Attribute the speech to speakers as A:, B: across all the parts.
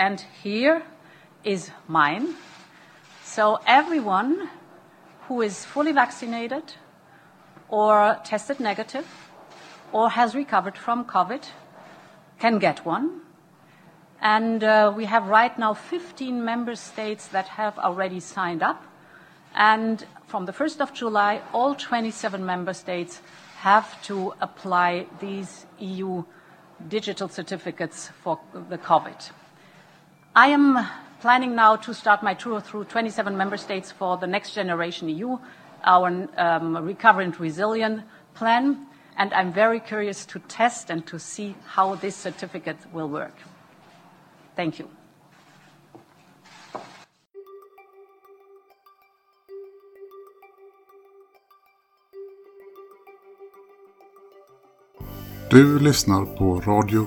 A: and here is mine. So everyone who is fully vaccinated or tested negative or has recovered from COVID can get one. And uh, we have right now 15 member states that have already signed up. And from the 1st of July, all 27 member states have to apply these EU digital certificates for the COVID. I am planning now to start my tour through 27 member states for the Next Generation EU, our um, Recover and Resilient plan, and I'm very curious to test and to see how this certificate will work. Thank you.
B: Du lyssnar på Radio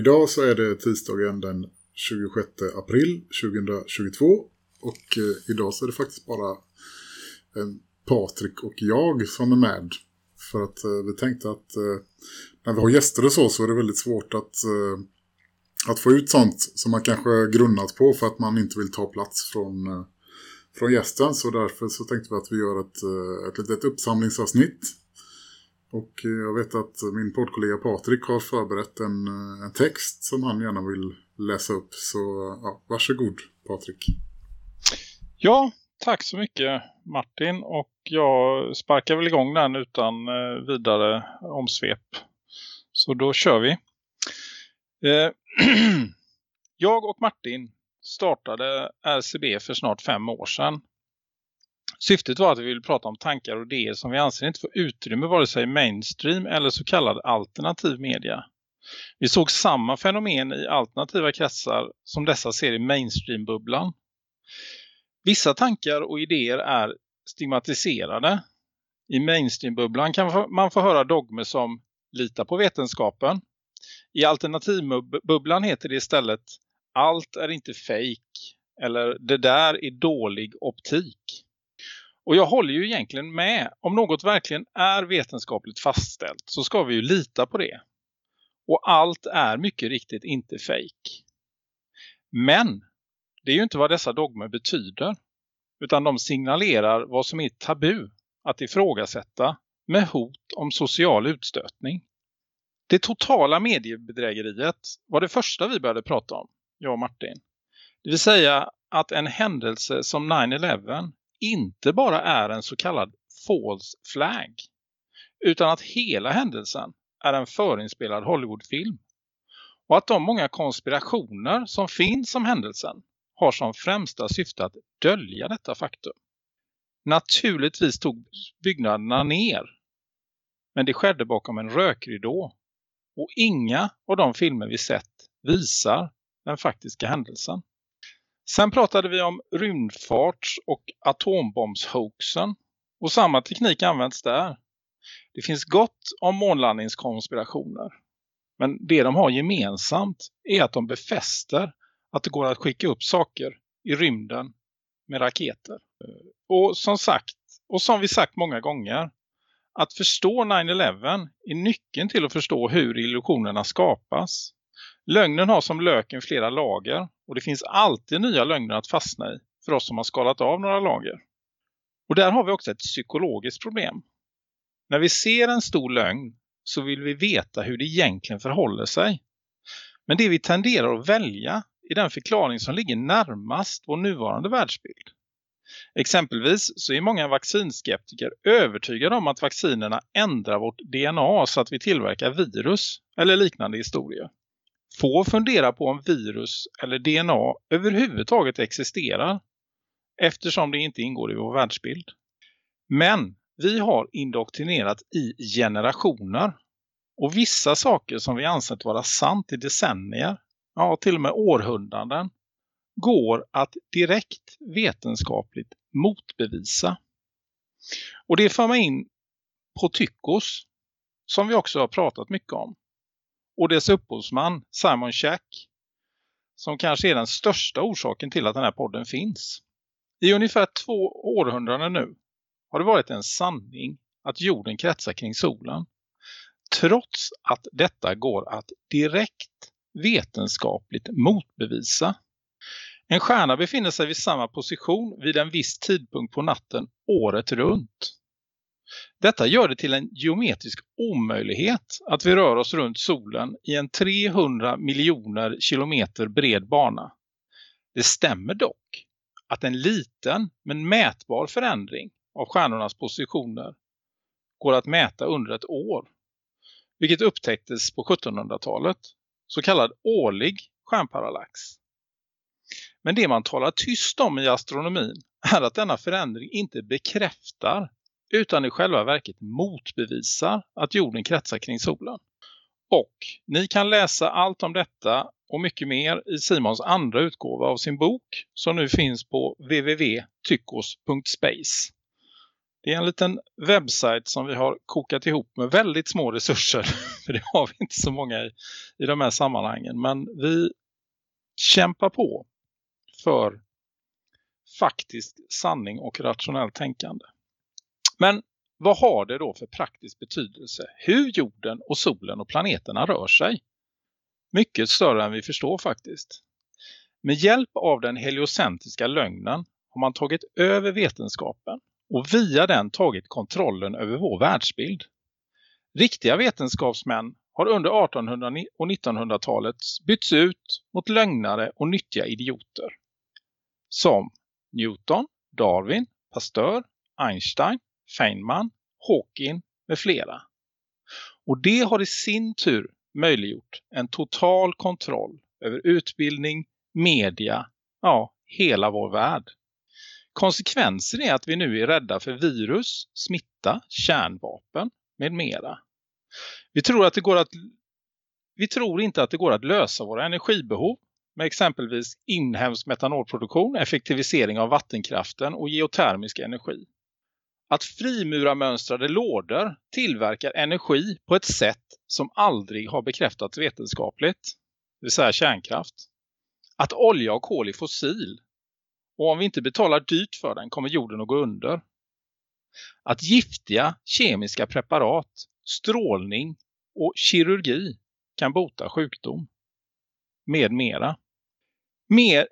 B: Idag så är det tisdagen den 26 april 2022 och eh, idag så är det faktiskt bara eh, Patrik och jag som är med. För att eh, vi tänkte att eh, när vi har gäster och så så är det väldigt svårt att, eh, att få ut sånt som man kanske grunnat på för att man inte vill ta plats från, eh, från gästen. Så därför så tänkte vi att vi gör ett, eh, ett litet uppsamlingsavsnitt och eh, jag vet att min poddkollega Patrik har förberett en, eh, en text som han gärna vill läsa upp. Så ja, varsågod Patrik.
C: Ja, tack så mycket Martin. Och jag sparkar väl igång den utan eh, vidare omsvep. Så då kör vi. Jag och Martin startade RCB för snart fem år sedan. Syftet var att vi ville prata om tankar och idéer som vi anser inte får utrymme vare sig mainstream eller så kallad alternativ media. Vi såg samma fenomen i alternativa kretsar som dessa ser i mainstream-bubblan. Vissa tankar och idéer är stigmatiserade. I mainstream-bubblan kan man få höra dogmer som lita på vetenskapen. I alternativbubblan heter det istället allt är inte fake eller det där är dålig optik. Och jag håller ju egentligen med. Om något verkligen är vetenskapligt fastställt så ska vi ju lita på det. Och allt är mycket riktigt inte fake. Men det är ju inte vad dessa dogmer betyder. Utan de signalerar vad som är tabu att ifrågasätta med hot om social utstötning. Det totala mediebedrägeriet var det första vi började prata om, jag och Martin. Det vill säga att en händelse som 9-11 inte bara är en så kallad false flag utan att hela händelsen är en förinspelad Hollywoodfilm. Och att de många konspirationer som finns om händelsen har som främsta syfte att dölja detta faktum. Naturligtvis tog byggnaderna ner. Men det skedde bakom en rökridå. Och inga av de filmer vi sett visar den faktiska händelsen. Sen pratade vi om rymdfarts och atombombshoaxen. Och samma teknik används där. Det finns gott om månlandningskonspirationer. Men det de har gemensamt är att de befäster att det går att skicka upp saker i rymden med raketer. Och som sagt, och som vi sagt många gånger, att förstå 9-11 är nyckeln till att förstå hur illusionerna skapas. Lögnen har som löken flera lager och det finns alltid nya lögner att fastna i för oss som har skalat av några lager. Och där har vi också ett psykologiskt problem. När vi ser en stor lögn så vill vi veta hur det egentligen förhåller sig. Men det vi tenderar att välja är den förklaring som ligger närmast vår nuvarande världsbild. Exempelvis så är många vaccinskeptiker övertygade om att vaccinerna ändrar vårt DNA så att vi tillverkar virus eller liknande historier. Få fundera på om virus eller DNA överhuvudtaget existerar eftersom det inte ingår i vår världsbild. Men vi har indoktrinerat i generationer. Och vissa saker som vi ansett vara sant i decennier, ja till och med århundraden, går att direkt vetenskapligt motbevisa. Och det för mig in på Tychos som vi också har pratat mycket om. Och dess upphovsman Simon Shack som kanske är den största orsaken till att den här podden finns. I ungefär två århundraden nu har det varit en sanning att jorden kretsar kring solen. Trots att detta går att direkt vetenskapligt motbevisa. En stjärna befinner sig vid samma position vid en viss tidpunkt på natten året runt. Detta gör det till en geometrisk omöjlighet att vi rör oss runt solen i en 300 miljoner kilometer bred bana. Det stämmer dock att en liten men mätbar förändring av stjärnornas positioner går att mäta under ett år. Vilket upptäcktes på 1700-talet. Så kallad årlig stjärnparallax. Men det man talar tyst om i astronomin är att denna förändring inte bekräftar utan i själva verket motbevisar att jorden kretsar kring solen. Och ni kan läsa allt om detta och mycket mer i Simons andra utgåva av sin bok som nu finns på www.tyckos.space. Det är en liten webbsajt som vi har kokat ihop med väldigt små resurser. För det har vi inte så många i, i de här sammanhangen. Men vi kämpar på för faktisk sanning och rationellt tänkande. Men vad har det då för praktisk betydelse? Hur jorden och solen och planeterna rör sig? Mycket större än vi förstår faktiskt. Med hjälp av den heliocentriska lögnen har man tagit över vetenskapen och via den tagit kontrollen över vår världsbild. Riktiga vetenskapsmän har under 1800- och 1900-talet bytts ut mot lögnare och nyttiga idioter. Som Newton, Darwin, Pasteur, Einstein, Feynman, Hawking med flera. Och det har i sin tur möjliggjort en total kontroll över utbildning, media, ja, hela vår värld. Konsekvensen är att vi nu är rädda för virus, smitta, kärnvapen med mera. Vi tror, att det går att, vi tror inte att det går att lösa våra energibehov med exempelvis inhemsk metanolproduktion, effektivisering av vattenkraften och geotermisk energi att frimurarmönstrade lådor tillverkar energi på ett sätt som aldrig har bekräftats vetenskapligt, det vill säga kärnkraft. Att olja och kol är fossil och om vi inte betalar dyrt för den kommer jorden att gå under. Att giftiga kemiska preparat, strålning och kirurgi kan bota sjukdom. Med mera.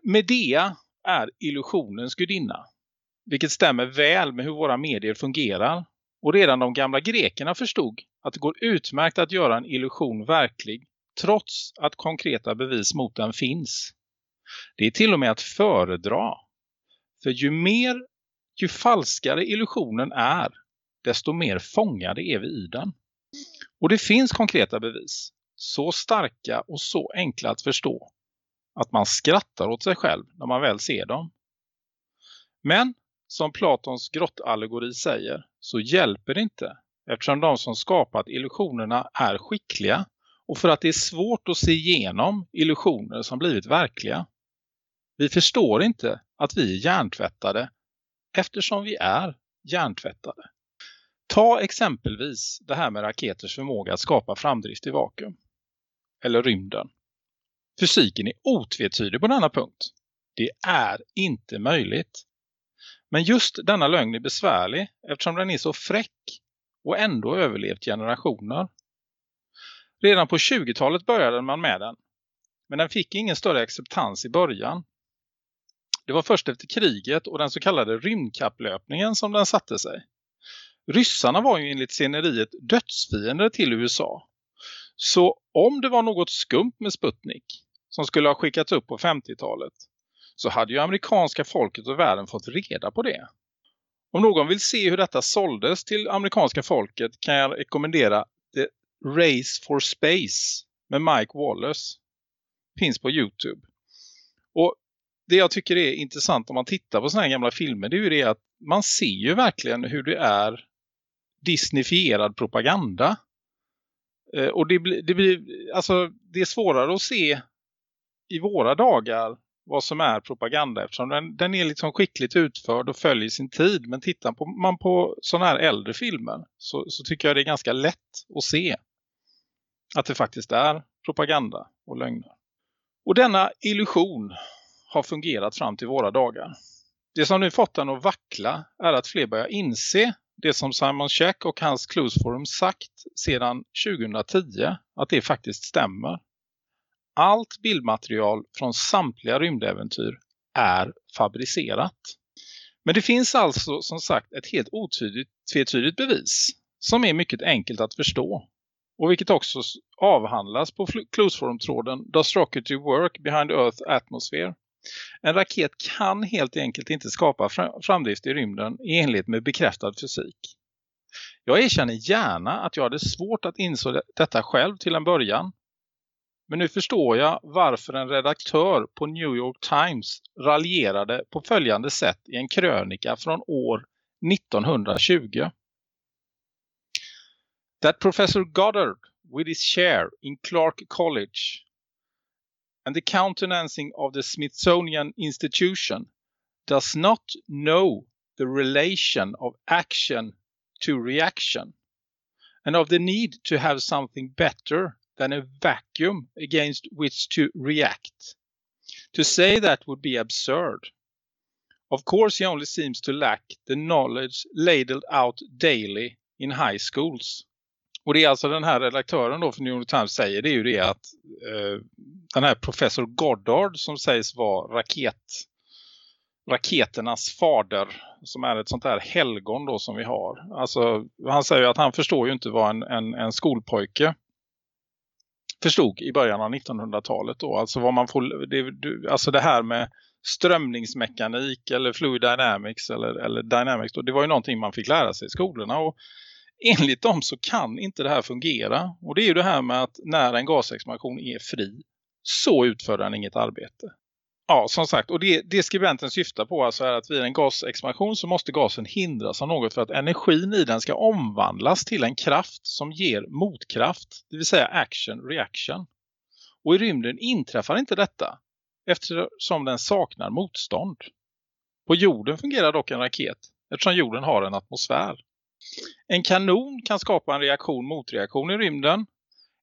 C: Medea är illusionens gudinna vilket stämmer väl med hur våra medier fungerar. Och redan de gamla grekerna förstod att det går utmärkt att göra en illusion verklig trots att konkreta bevis mot den finns. Det är till och med att föredra. För ju mer, ju falskare illusionen är, desto mer fångade är vi i den. Och det finns konkreta bevis, så starka och så enkla att förstå, att man skrattar åt sig själv när man väl ser dem. Men som Platons grottallegori säger så hjälper det inte eftersom de som skapat illusionerna är skickliga och för att det är svårt att se igenom illusioner som blivit verkliga. Vi förstår inte att vi är hjärntvättade eftersom vi är hjärntvättade. Ta exempelvis det här med raketers förmåga att skapa framdrift i vakuum. Eller rymden. Fysiken är otvetydig på denna punkt. Det är inte möjligt. Men just denna lögn är besvärlig eftersom den är så fräck och ändå överlevt generationer. Redan på 20-talet började man med den. Men den fick ingen större acceptans i början. Det var först efter kriget och den så kallade rymdkapplöpningen som den satte sig. Ryssarna var ju enligt sceneriet dödsfiender till USA. Så om det var något skumt med Sputnik som skulle ha skickats upp på 50-talet så hade ju amerikanska folket och världen fått reda på det. Om någon vill se hur detta såldes till amerikanska folket kan jag rekommendera The Race for Space med Mike Wallace. Finns på Youtube. Och det jag tycker är intressant om man tittar på såna här gamla filmer det är ju det att man ser ju verkligen hur det är disneyfierad propaganda. Eh, och det blir, det blir alltså det är svårare att se i våra dagar vad som är propaganda eftersom den, den är liksom skickligt utförd och följer sin tid. Men tittar på, man på sådana här äldre filmer så, så tycker jag det är ganska lätt att se att det faktiskt är propaganda och lögner. Och denna illusion har fungerat fram till våra dagar. Det som nu fått den att vackla är att fler börjar inse det som Simon Check och hans Clues Forum sagt sedan 2010 att det faktiskt stämmer. Allt bildmaterial från samtliga rymdäventyr är fabricerat. Men det finns alltså som sagt ett helt otvetydigt bevis som är mycket enkelt att förstå. Och vilket också avhandlas på Clues Forum-tråden Does Rocket Work Behind Earth Atmosphere? En raket kan helt enkelt inte skapa framdrift i rymden i enlighet med bekräftad fysik. Jag erkänner gärna att jag hade svårt att inse detta själv till en början. Men nu förstår jag varför en redaktör på New York Times raljerade på följande sätt i en krönika från år 1920. That Professor Goddard with his chair in Clark College and the countenancing of the Smithsonian Institution does not know the relation of action to reaction and of the need to have something better than a vacuum against which to react. To say that would be absurd. Of course, he only seems to lack the knowledge ladled out daily in high schools. Och det är alltså den här redaktören då för New York Times säger det är ju det att eh, den här professor Goddard som sägs vara raket raketernas fader som är ett sånt här helgon då som vi har. Alltså han säger att han förstår ju inte vad en, en, en skolpojke förstod i början av 1900-talet då. Alltså vad man får, det, alltså det här med strömningsmekanik eller fluid dynamics eller, eller dynamics då, det var ju någonting man fick lära sig i skolorna och enligt dem så kan inte det här fungera. Och det är ju det här med att när en gasexpansion är fri så utför den inget arbete. Ja, som sagt. Och det, det skribenten syftar på alltså är att vid en gasexpansion så måste gasen hindras av något för att energin i den ska omvandlas till en kraft som ger motkraft. Det vill säga action, reaction. Och i rymden inträffar inte detta eftersom den saknar motstånd. På jorden fungerar dock en raket eftersom jorden har en atmosfär. En kanon kan skapa en reaktion-motreaktion i rymden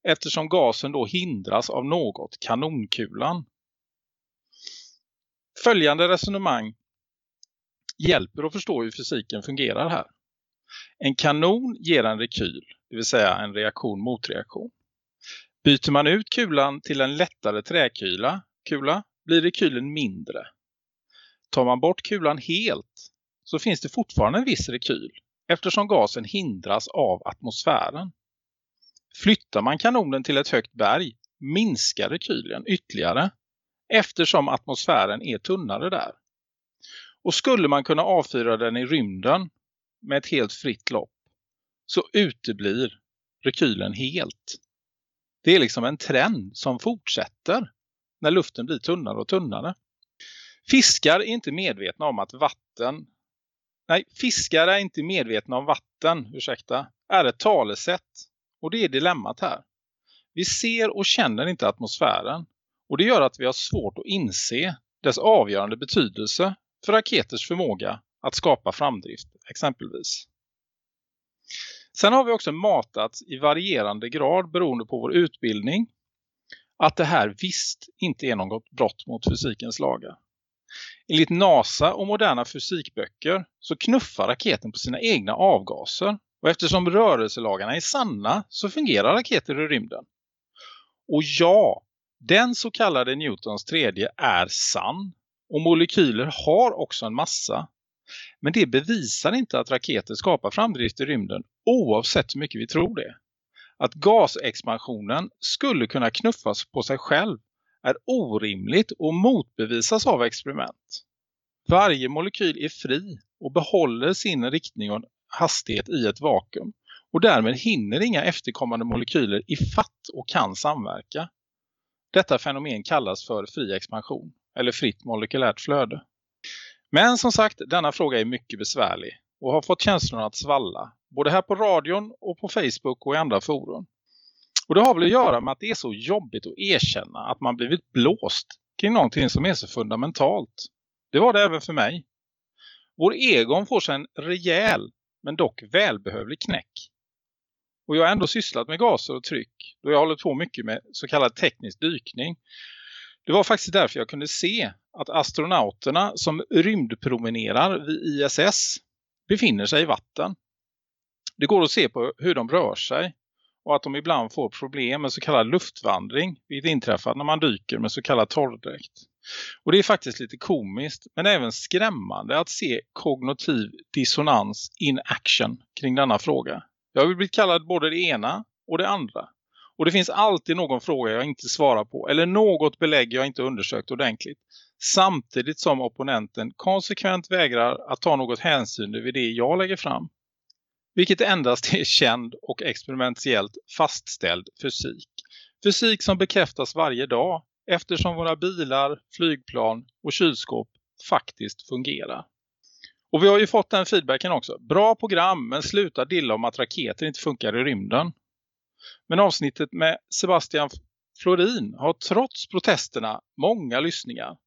C: eftersom gasen då hindras av något, kanonkulan. Följande resonemang hjälper att förstå hur fysiken fungerar här. En kanon ger en rekyl, det vill säga en reaktion mot reaktion. Byter man ut kulan till en lättare träkula kula, blir rekylen mindre. Tar man bort kulan helt så finns det fortfarande en viss rekyl eftersom gasen hindras av atmosfären. Flyttar man kanonen till ett högt berg minskar rekylen ytterligare eftersom atmosfären är tunnare där. Och skulle man kunna avfyra den i rymden med ett helt fritt lopp så uteblir rekylen helt. Det är liksom en trend som fortsätter när luften blir tunnare och tunnare. Fiskar är inte medvetna om att vatten Nej, fiskar är inte medvetna om vatten, ursäkta, är ett talesätt. Och det är dilemmat här. Vi ser och känner inte atmosfären. Och det gör att vi har svårt att inse dess avgörande betydelse för raketers förmåga att skapa framdrift, exempelvis. Sen har vi också matats i varierande grad beroende på vår utbildning att det här visst inte är något brott mot fysikens lagar. Enligt NASA och moderna fysikböcker så knuffar raketen på sina egna avgaser. Och eftersom rörelselagarna är sanna så fungerar raketer i rymden. Och ja, den så kallade Newtons tredje är sann. Och molekyler har också en massa. Men det bevisar inte att raketer skapar framdrift i rymden oavsett hur mycket vi tror det. Att gasexpansionen skulle kunna knuffas på sig själv är orimligt och motbevisas av experiment. Varje molekyl är fri och behåller sin riktning och hastighet i ett vakuum och därmed hinner inga efterkommande molekyler i fatt och kan samverka. Detta fenomen kallas för fri expansion eller fritt molekylärt flöde. Men som sagt, denna fråga är mycket besvärlig och har fått känslorna att svalla. Både här på radion och på Facebook och i andra forum. Och det har väl att göra med att det är så jobbigt att erkänna att man blivit blåst kring någonting som är så fundamentalt. Det var det även för mig. Vår egon får sig en rejäl men dock välbehövlig knäck. Och jag har ändå sysslat med gaser och tryck då jag hållit på mycket med så kallad teknisk dykning. Det var faktiskt därför jag kunde se att astronauterna som rymdpromenerar vid ISS befinner sig i vatten. Det går att se på hur de rör sig och att de ibland får problem med så kallad luftvandring vilket inträffar när man dyker med så kallad torrdräkt. Och det är faktiskt lite komiskt men även skrämmande att se kognitiv dissonans in action kring denna fråga. Jag har blivit kallad både det ena och det andra. Och det finns alltid någon fråga jag inte svarar på eller något belägg jag inte undersökt ordentligt. Samtidigt som opponenten konsekvent vägrar att ta något hänsyn vid det jag lägger fram. Vilket endast är känd och experimentellt fastställd fysik. Fysik som bekräftas varje dag eftersom våra bilar, flygplan och kylskåp faktiskt fungerar. Och vi har ju fått den feedbacken också. Bra program men sluta dilla om att raketer inte funkar i rymden. Men avsnittet med Sebastian Florin har trots protesterna många lyssningar.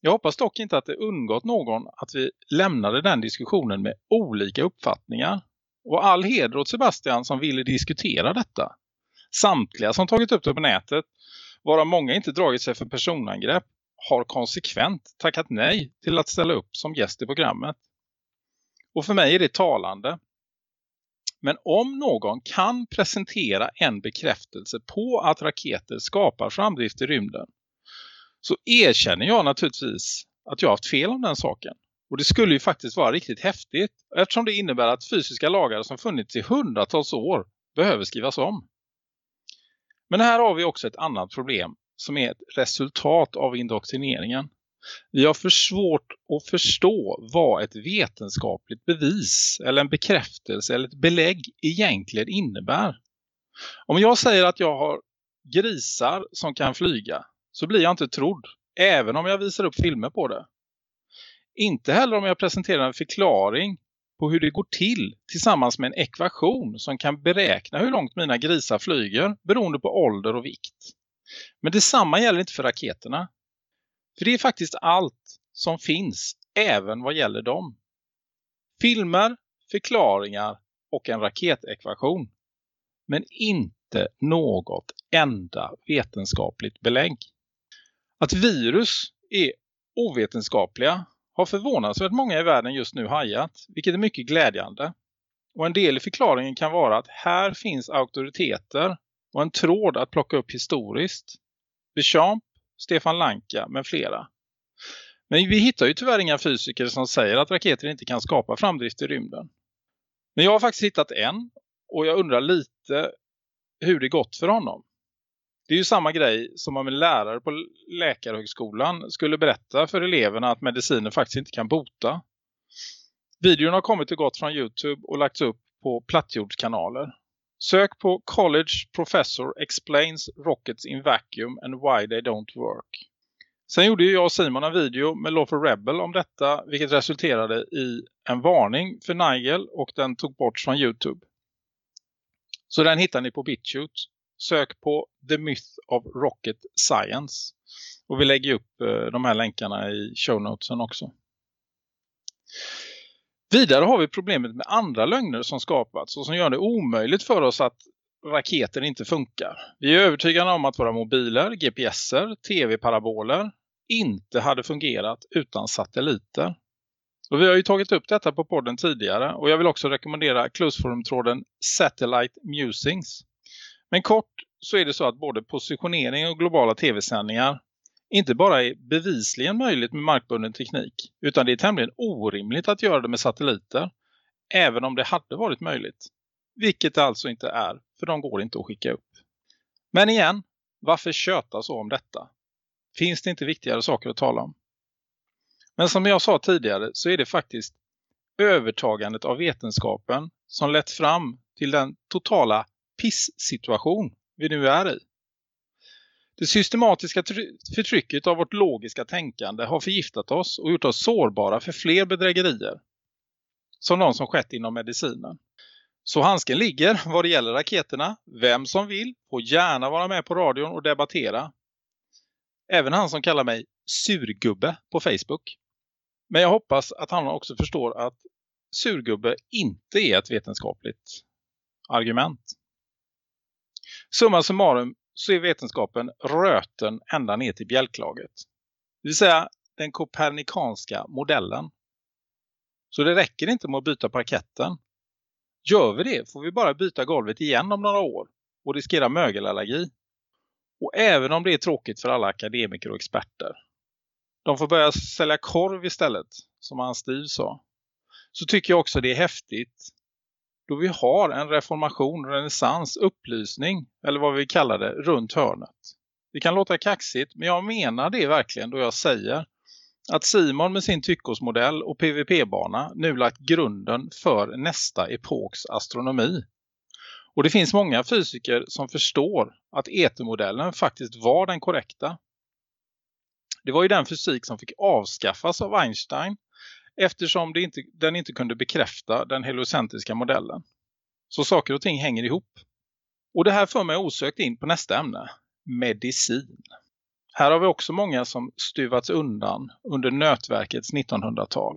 C: Jag hoppas dock inte att det undgått någon att vi lämnade den diskussionen med olika uppfattningar. Och all heder åt Sebastian som ville diskutera detta. Samtliga som tagit upp det på nätet, varav många inte dragit sig för personangrepp, har konsekvent tackat nej till att ställa upp som gäst i programmet. Och för mig är det talande. Men om någon kan presentera en bekräftelse på att raketer skapar framdrift i rymden så erkänner jag naturligtvis att jag har haft fel om den saken. Och det skulle ju faktiskt vara riktigt häftigt eftersom det innebär att fysiska lagar som funnits i hundratals år behöver skrivas om. Men här har vi också ett annat problem som är ett resultat av indoktrineringen. Vi har för svårt att förstå vad ett vetenskapligt bevis eller en bekräftelse eller ett belägg egentligen innebär. Om jag säger att jag har grisar som kan flyga så blir jag inte trodd även om jag visar upp filmer på det. Inte heller om jag presenterar en förklaring på hur det går till tillsammans med en ekvation som kan beräkna hur långt mina grisar flyger beroende på ålder och vikt. Men detsamma gäller inte för raketerna. För det är faktiskt allt som finns även vad gäller dem. Filmer, förklaringar och en raketekvation. Men inte något enda vetenskapligt belägg. Att virus är ovetenskapliga har förvånansvärt många i världen just nu hajat, vilket är mycket glädjande. Och en del i förklaringen kan vara att här finns auktoriteter och en tråd att plocka upp historiskt. Bechamp, Stefan Lanka med flera. Men vi hittar ju tyvärr inga fysiker som säger att raketer inte kan skapa framdrift i rymden. Men jag har faktiskt hittat en och jag undrar lite hur det gått för honom. Det är ju samma grej som om en lärare på läkarhögskolan skulle berätta för eleverna att mediciner faktiskt inte kan bota. Videon har kommit och gått från Youtube och lagts upp på plattjordskanaler. Sök på College Professor Explains Rockets in Vacuum and Why They Don't Work. Sen gjorde jag och Simon en video med Law for Rebel om detta vilket resulterade i en varning för Nigel och den tog bort från Youtube. Så den hittar ni på BitChute. Sök på The Myth of Rocket Science. Och vi lägger upp eh, de här länkarna i show notesen också. Vidare har vi problemet med andra lögner som skapats och som gör det omöjligt för oss att raketer inte funkar. Vi är övertygade om att våra mobiler, GPSer, tv-paraboler inte hade fungerat utan satelliter. Och vi har ju tagit upp detta på podden tidigare och jag vill också rekommendera Closeforum-tråden Satellite Musings. Men kort så är det så att både positionering och globala tv-sändningar inte bara är bevisligen möjligt med markbunden teknik utan det är tämligen orimligt att göra det med satelliter även om det hade varit möjligt. Vilket det alltså inte är för de går inte att skicka upp. Men igen, varför köta så om detta? Finns det inte viktigare saker att tala om? Men som jag sa tidigare så är det faktiskt övertagandet av vetenskapen som lett fram till den totala piss-situation vi nu är i. Det systematiska förtrycket av vårt logiska tänkande har förgiftat oss och gjort oss sårbara för fler bedrägerier. som de som skett inom medicinen. Så handsken ligger vad det gäller raketerna. Vem som vill får gärna vara med på radion och debattera. Även han som kallar mig surgubbe på Facebook. Men jag hoppas att han också förstår att surgubbe inte är ett vetenskapligt argument. Summa summarum så är vetenskapen röten ända ner till bjälklaget. Det vill säga den kopernikanska modellen. Så det räcker inte med att byta parketten. Gör vi det får vi bara byta golvet igen om några år och riskera mögelallergi. Och även om det är tråkigt för alla akademiker och experter. De får börja sälja korv istället, som han Steve sa. Så tycker jag också det är häftigt då vi har en reformation, renässans, upplysning eller vad vi kallar det runt hörnet. Det kan låta kaxigt men jag menar det verkligen då jag säger att Simon med sin tyckosmodell och PVP-bana nu lagt grunden för nästa epoks astronomi. Och det finns många fysiker som förstår att etermodellen faktiskt var den korrekta. Det var ju den fysik som fick avskaffas av Einstein eftersom det inte, den inte kunde bekräfta den heliocentriska modellen. Så saker och ting hänger ihop. Och det här för mig osökt in på nästa ämne, medicin. Här har vi också många som stuvats undan under nötverkets 1900-tal.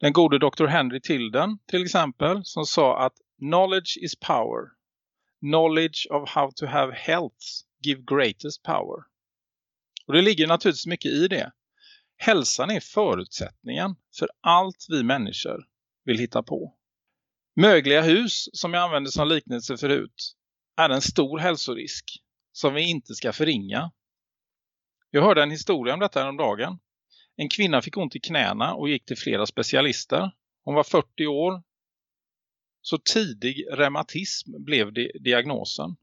C: Den gode Dr. Henry Tilden till exempel som sa att knowledge is power. Knowledge of how to have health give greatest power. Och det ligger naturligtvis mycket i det. Hälsan är förutsättningen för allt vi människor vill hitta på. Mögliga hus, som jag använde som liknelse förut, är en stor hälsorisk som vi inte ska förringa. Jag hörde en historia om detta om dagen. En kvinna fick ont i knäna och gick till flera specialister. Hon var 40 år. Så tidig reumatism blev diagnosen.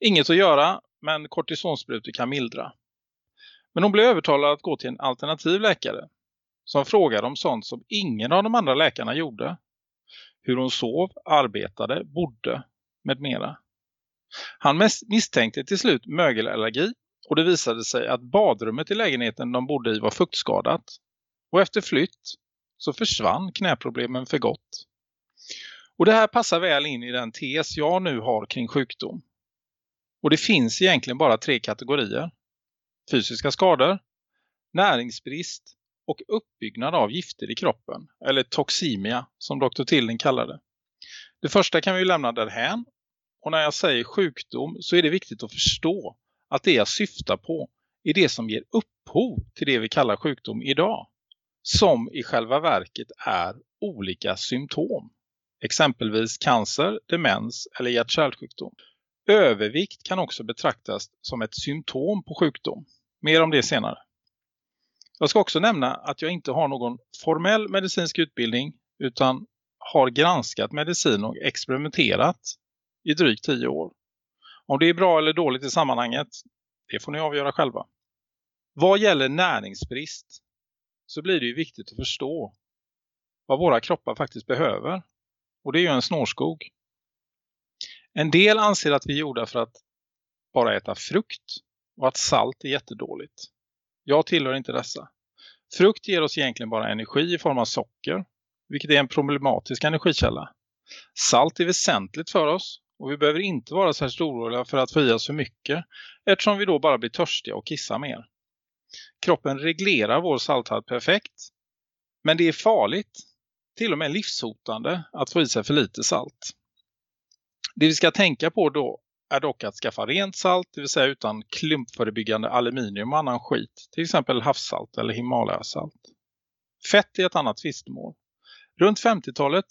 C: Inget att göra, men kortisonsprutor kan mildra. Men hon blev övertalad att gå till en alternativ läkare som frågade om sånt som ingen av de andra läkarna gjorde. Hur hon sov, arbetade, bodde med mera. Han misstänkte till slut mögelallergi och det visade sig att badrummet i lägenheten de bodde i var fuktskadat. Och efter flytt så försvann knäproblemen för gott. Och det här passar väl in i den tes jag nu har kring sjukdom. Och det finns egentligen bara tre kategorier fysiska skador, näringsbrist och uppbyggnad av gifter i kroppen, eller toxemia som Dr. Tilden kallar det. Det första kan vi lämna därhän och när jag säger sjukdom så är det viktigt att förstå att det jag syftar på är det som ger upphov till det vi kallar sjukdom idag. Som i själva verket är olika symptom. Exempelvis cancer, demens eller hjärt-kärlsjukdom. Övervikt kan också betraktas som ett symptom på sjukdom. Mer om det senare. Jag ska också nämna att jag inte har någon formell medicinsk utbildning utan har granskat medicin och experimenterat i drygt tio år. Om det är bra eller dåligt i sammanhanget, det får ni avgöra själva. Vad gäller näringsbrist så blir det ju viktigt att förstå vad våra kroppar faktiskt behöver. Och det är ju en snårskog. En del anser att vi är gjorda för att bara äta frukt och att salt är jättedåligt. Jag tillhör inte dessa. Frukt ger oss egentligen bara energi i form av socker, vilket är en problematisk energikälla. Salt är väsentligt för oss och vi behöver inte vara särskilt oroliga för att få i oss för mycket eftersom vi då bara blir törstiga och kissar mer. Kroppen reglerar vår salthalt perfekt men det är farligt, till och med livshotande, att få i sig för lite salt. Det vi ska tänka på då är dock att skaffa rent salt, det vill säga utan klumpförebyggande aluminium och annan skit, till exempel havssalt eller Himalayasalt. Fett är ett annat tvistmål. Runt 50-talet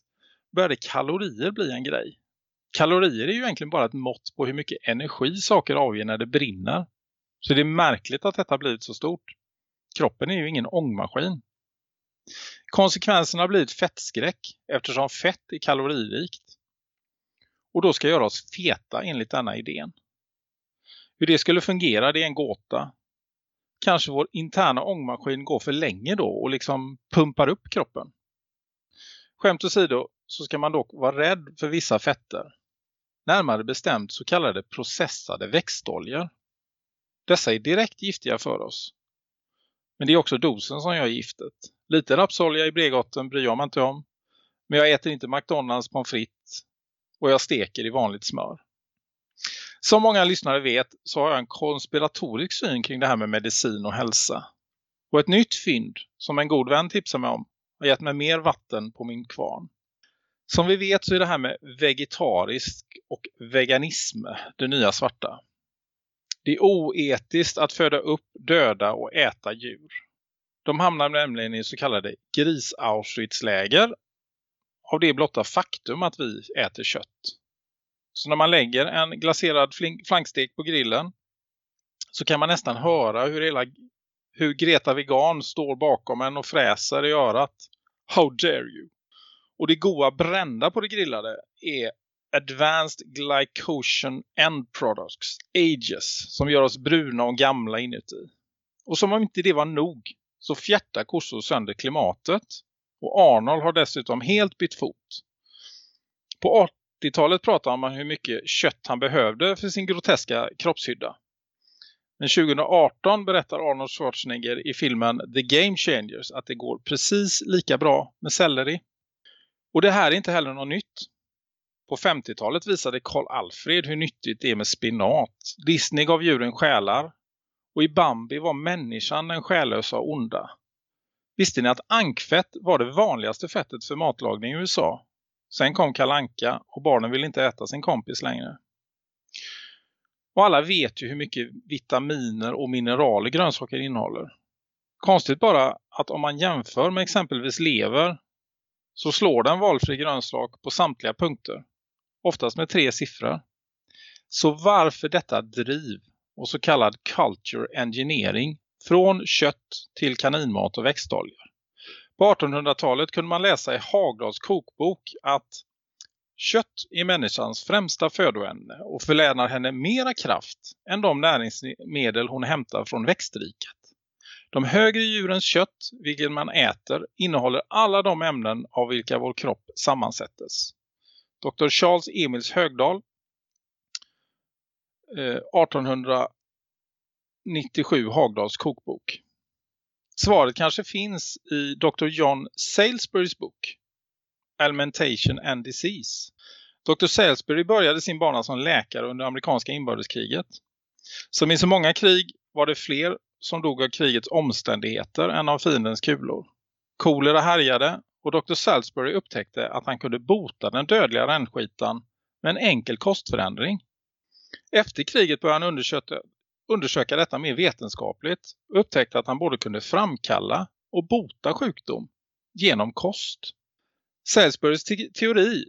C: började kalorier bli en grej. Kalorier är ju egentligen bara ett mått på hur mycket energi saker avger när det brinner. Så det är märkligt att detta blivit så stort. Kroppen är ju ingen ångmaskin. Konsekvenserna har blivit fettskräck eftersom fett är kaloririkt och då ska göra oss feta enligt denna idén. Hur det skulle fungera det är en gåta. Kanske vår interna ångmaskin går för länge då och liksom pumpar upp kroppen. Skämt åsido så ska man dock vara rädd för vissa fetter. Närmare bestämt så kallade processade växtoljor. Dessa är direkt giftiga för oss. Men det är också dosen som gör giftet. Lite rapsolja i bregotten bryr jag mig inte om. Men jag äter inte McDonalds pommes frites och jag steker i vanligt smör. Som många lyssnare vet så har jag en konspiratorisk syn kring det här med medicin och hälsa. Och ett nytt fynd som en god vän tipsar mig om har gett mig mer vatten på min kvarn. Som vi vet så är det här med vegetarisk och veganism det nya svarta. Det är oetiskt att föda upp, döda och äta djur. De hamnar nämligen i så kallade gris läger av det blotta faktum att vi äter kött. Så när man lägger en glaserad flankstek på grillen så kan man nästan höra hur, hela, hur Greta Vegan står bakom en och fräser i örat. How dare you? Och det goda brända på det grillade är Advanced Glycosion End Products, AGES, som gör oss bruna och gamla inuti. Och som om inte det var nog så fjärtar kossor sönder klimatet. Och Arnold har dessutom helt bytt fot. På 80-talet pratade man om hur mycket kött han behövde för sin groteska kroppshydda. Men 2018 berättar Arnold Schwarzenegger i filmen The Game Changers att det går precis lika bra med selleri. Och det här är inte heller något nytt. På 50-talet visade Karl Alfred hur nyttigt det är med spinat. Disney gav djuren själar. Och i Bambi var människan den själlösa och onda. Visste ni att ankfett var det vanligaste fettet för matlagning i USA? Sen kom kalanka och barnen ville inte äta sin kompis längre. Och alla vet ju hur mycket vitaminer och mineraler grönsaker innehåller. Konstigt bara att om man jämför med exempelvis lever så slår den valfri grönsak på samtliga punkter. Oftast med tre siffror. Så varför detta driv och så kallad culture engineering från kött till kaninmat och växtolja. På 1800-talet kunde man läsa i Hagdals kokbok att Kött är människans främsta födoämne och förlänar henne mera kraft än de näringsmedel hon hämtar från växtriket. De högre djurens kött, vilket man äter, innehåller alla de ämnen av vilka vår kropp sammansättes. Dr. Charles Emils Högdal 1800 eh, 97 Hagdals kokbok? Svaret kanske finns i Dr. John Salisburys bok Alimentation and Disease. Dr. Salisbury började sin bana som läkare under amerikanska inbördeskriget. Som i så många krig var det fler som dog av krigets omständigheter än av fiendens kulor. Kolera härjade och Dr. Salisbury upptäckte att han kunde bota den dödliga rännskitan med en enkel kostförändring. Efter kriget började han undersöka undersöka, detta mer vetenskapligt och upptäckte att han både kunde framkalla och bota sjukdom genom kost. Salisburys te teori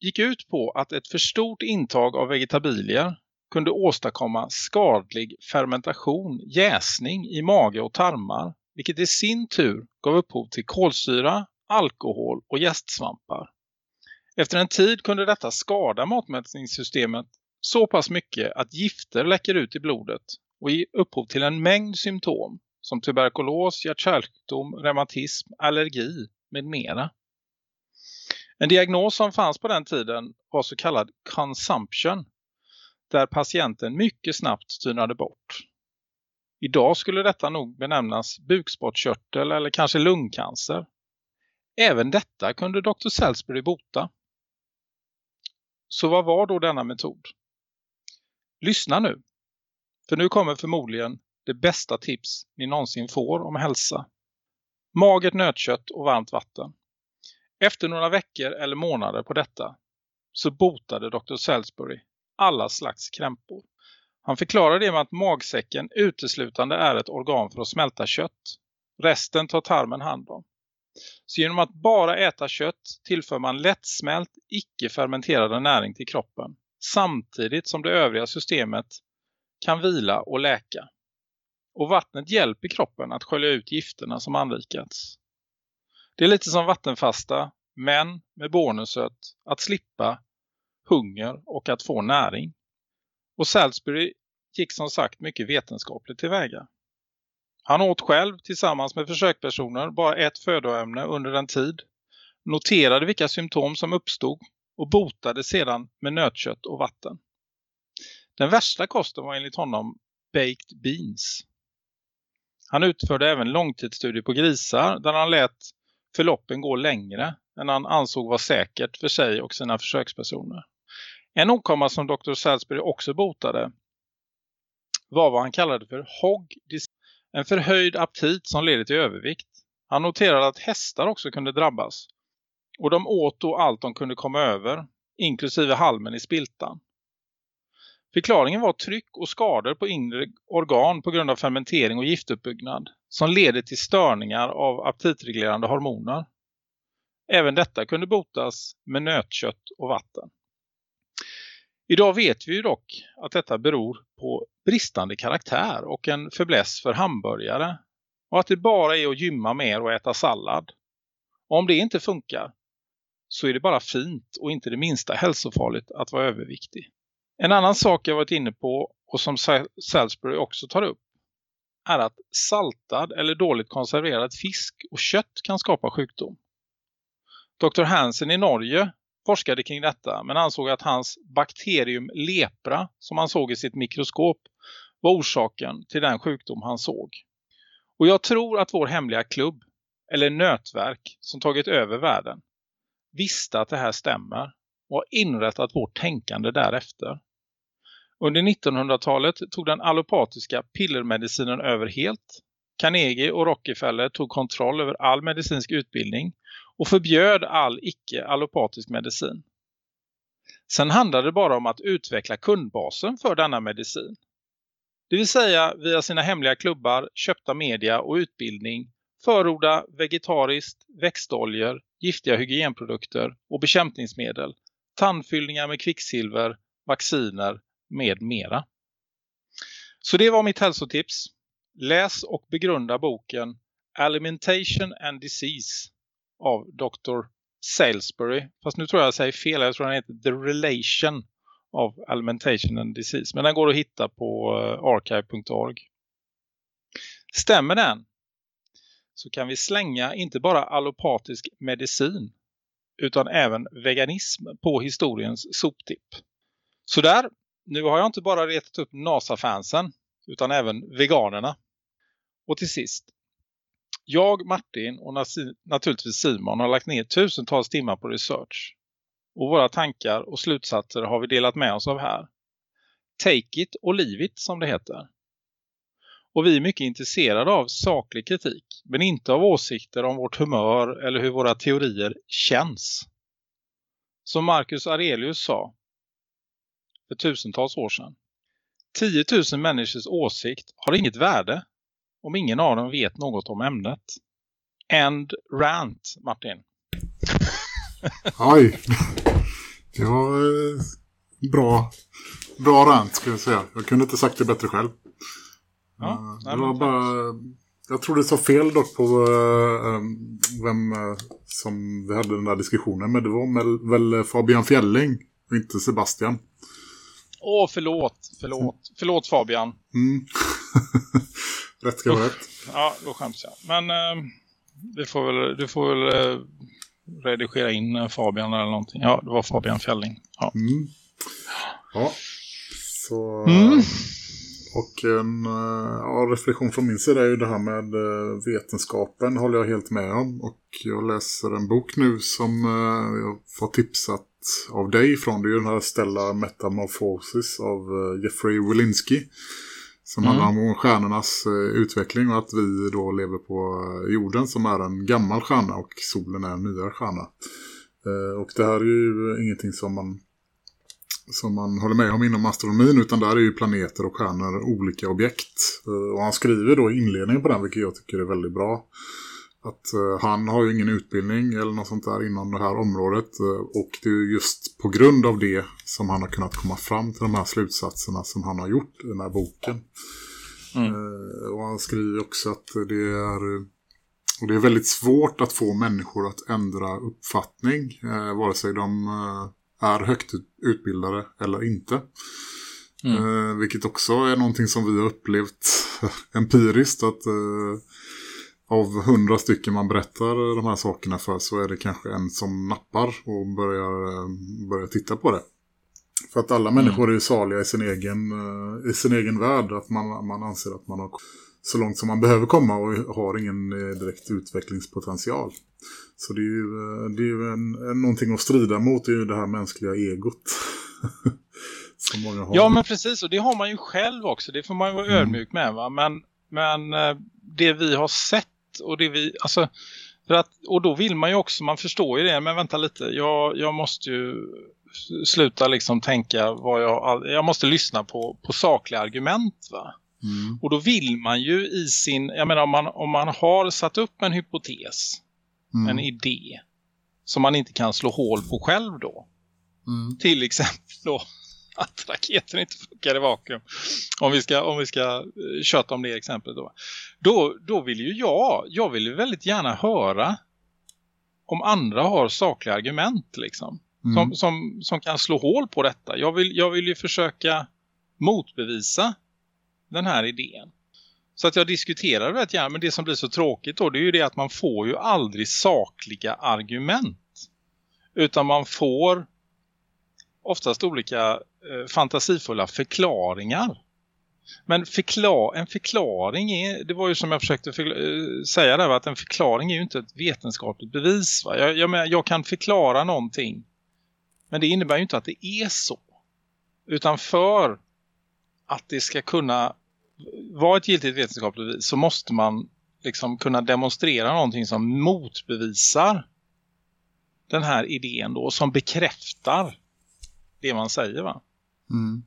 C: gick ut på att ett för stort intag av vegetabilier kunde åstadkomma skadlig fermentation, jäsning i mage och tarmar vilket i sin tur gav upphov till kolsyra, alkohol och gästsvampar. Efter en tid kunde detta skada matmätningssystemet så pass mycket att gifter läcker ut i blodet och ger upphov till en mängd symptom som tuberkulos, hjärtkärlsjukdom, reumatism, allergi med mera. En diagnos som fanns på den tiden var så kallad consumption där patienten mycket snabbt tynade bort. Idag skulle detta nog benämnas bukspottkörtel eller kanske lungcancer. Även detta kunde Dr. Salisbury bota. Så vad var då denna metod? Lyssna nu. För nu kommer förmodligen det bästa tips ni någonsin får om hälsa. Magert nötkött och varmt vatten. Efter några veckor eller månader på detta så botade Dr. Salisbury alla slags krämpor. Han förklarar det med att magsäcken uteslutande är ett organ för att smälta kött. Resten tar tarmen hand om. Så genom att bara äta kött tillför man lättsmält, icke-fermenterade näring till kroppen. Samtidigt som det övriga systemet kan vila och läka. Och vattnet hjälper kroppen att skölja ut gifterna som anrikats. Det är lite som vattenfasta, men med bonuset att slippa hunger och att få näring. Och Salisbury gick som sagt mycket vetenskapligt tillväga. Han åt själv tillsammans med försökspersoner bara ett födoämne under en tid, noterade vilka symptom som uppstod och botade sedan med nötkött och vatten. Den värsta kosten var enligt honom baked beans. Han utförde även långtidsstudier på grisar där han lät förloppen gå längre än han ansåg var säkert för sig och sina försökspersoner. En åkomma som Dr. Salisbury också botade var vad han kallade för hog en förhöjd aptit som leder till övervikt. Han noterade att hästar också kunde drabbas och de åt då allt de kunde komma över, inklusive halmen i spiltan. Förklaringen var tryck och skador på inre organ på grund av fermentering och giftuppbyggnad som leder till störningar av aptitreglerande hormoner. Även detta kunde botas med nötkött och vatten. Idag vet vi ju dock att detta beror på bristande karaktär och en förbläss för hamburgare och att det bara är att gymma mer och äta sallad. Och om det inte funkar så är det bara fint och inte det minsta hälsofarligt att vara överviktig. En annan sak jag varit inne på och som Salisbury också tar upp är att saltad eller dåligt konserverad fisk och kött kan skapa sjukdom. Dr. Hansen i Norge forskade kring detta men ansåg att hans bakterium lepra som han såg i sitt mikroskop var orsaken till den sjukdom han såg. Och jag tror att vår hemliga klubb eller nötverk som tagit över världen visste att det här stämmer och har inrättat vårt tänkande därefter. Under 1900-talet tog den allopatiska pillermedicinen över helt. Carnegie och Rockefeller tog kontroll över all medicinsk utbildning och förbjöd all icke-allopatisk medicin. Sen handlade det bara om att utveckla kundbasen för denna medicin. Det vill säga via sina hemliga klubbar, köpta media och utbildning förorda vegetariskt, växtoljor, giftiga hygienprodukter och bekämpningsmedel, tandfyllningar med kvicksilver, vacciner med mera. Så det var mitt hälsotips. Läs och begrunda boken Alimentation and Disease av Dr. Salisbury. Fast nu tror jag jag säger fel. Jag tror den heter The Relation of Alimentation and Disease. Men den går att hitta på eh, archive.org. Stämmer den så kan vi slänga inte bara allopatisk medicin utan även veganism på historiens soptipp. Så där, nu har jag inte bara retat upp NASA-fansen utan även veganerna. Och till sist, jag, Martin och naturligtvis Simon har lagt ner tusentals timmar på research. Och våra tankar och slutsatser har vi delat med oss av här. Take it och leave it som det heter. Och vi är mycket intresserade av saklig kritik. Men inte av åsikter om vårt humör eller hur våra teorier känns. Som Marcus Aurelius sa för tusentals år sedan. 10 000 människors åsikt har inget värde om ingen av dem vet något om ämnet. End rant, Martin.
B: Oj, det var eh, bra, bra rant skulle jag säga. Jag kunde inte sagt det bättre själv. Ja, uh, det var bara... Jag tror det sa fel dock på uh, vem uh, som vi hade den där diskussionen med. Det var väl Fabian Fjälling och inte Sebastian.
C: Åh, förlåt. Förlåt. Förlåt Fabian. Mm.
B: rätt ska vara rätt.
C: Ja, då skäms jag. Men uh, du får väl, du får väl uh, redigera in Fabian eller någonting. Ja, det var Fabian Fjälling. Ja. Mm.
B: Ja. Så... Mm. Och en eh, ja, reflektion från min sida är ju det här med vetenskapen håller jag helt med om. Och jag läser en bok nu som jag får tipsat av dig från. Det är ju den här Stellar Metamorphosis av Jeffrey Wilinski. Som mm. handlar om stjärnornas eh, utveckling och att vi då lever på eh, jorden som är en gammal stjärna och solen är en nyare stjärna. Eh, och det här är ju ingenting som man, som man håller med om inom astronomin utan där är ju planeter och stjärnor olika objekt. Och han skriver då inledningen på den vilket jag tycker är väldigt bra att uh, han har ju ingen utbildning eller något sånt där inom det här området uh, och det är just på grund av det som han har kunnat komma fram till de här slutsatserna som han har gjort i den här boken. Mm. Och han skriver också att det är och det är väldigt svårt att få människor att ändra uppfattning vare sig de är högt utbildade eller inte. Mm. vilket också är någonting som vi har upplevt empiriskt att av hundra stycken man berättar de här sakerna för så är det kanske en som nappar och börjar, eh, börjar titta på det. För att alla mm. människor är saliga i sin egen, eh, i sin egen värld. Att man, man anser att man har så långt som man behöver komma och har ingen eh, direkt utvecklingspotential. Så det är ju, eh, det är ju en, en, någonting att strida mot, det är ju det här mänskliga egot.
C: ja men precis, och det har man ju själv också, det får man ju vara mm. ödmjuk med va? Men, men eh, det vi har sett och det vi, alltså för att, och då vill man ju också, man förstår ju det, men vänta lite, jag, jag måste ju sluta liksom tänka vad jag, jag måste lyssna på, på sakliga argument va. Mm. Och då vill man ju i sin, jag menar om man, om man har satt upp en hypotes, mm. en idé som man inte kan slå hål på själv då. Mm. Till exempel då att raketen inte funkar i vakuum. Om vi ska, om vi ska eh, köta om det exemplet då. då. Då vill ju jag, jag vill ju väldigt gärna höra om andra har sakliga argument liksom. Mm. Som, som, som kan slå hål på detta. Jag vill, jag vill ju försöka motbevisa den här idén. Så att jag diskuterar rätt gärna. Men det som blir så tråkigt då det är ju det att man får ju aldrig sakliga argument. Utan man får oftast olika eh, fantasifulla förklaringar. Men förklar en förklaring är, det var ju som jag försökte eh, säga där, att en förklaring är ju inte ett vetenskapligt bevis. Va? Jag, jag, menar, jag kan förklara någonting, men det innebär ju inte att det är så. Utan för att det ska kunna vara ett giltigt vetenskapligt bevis så måste man liksom kunna demonstrera någonting som motbevisar den här idén då, som bekräftar det man säger va? Mm.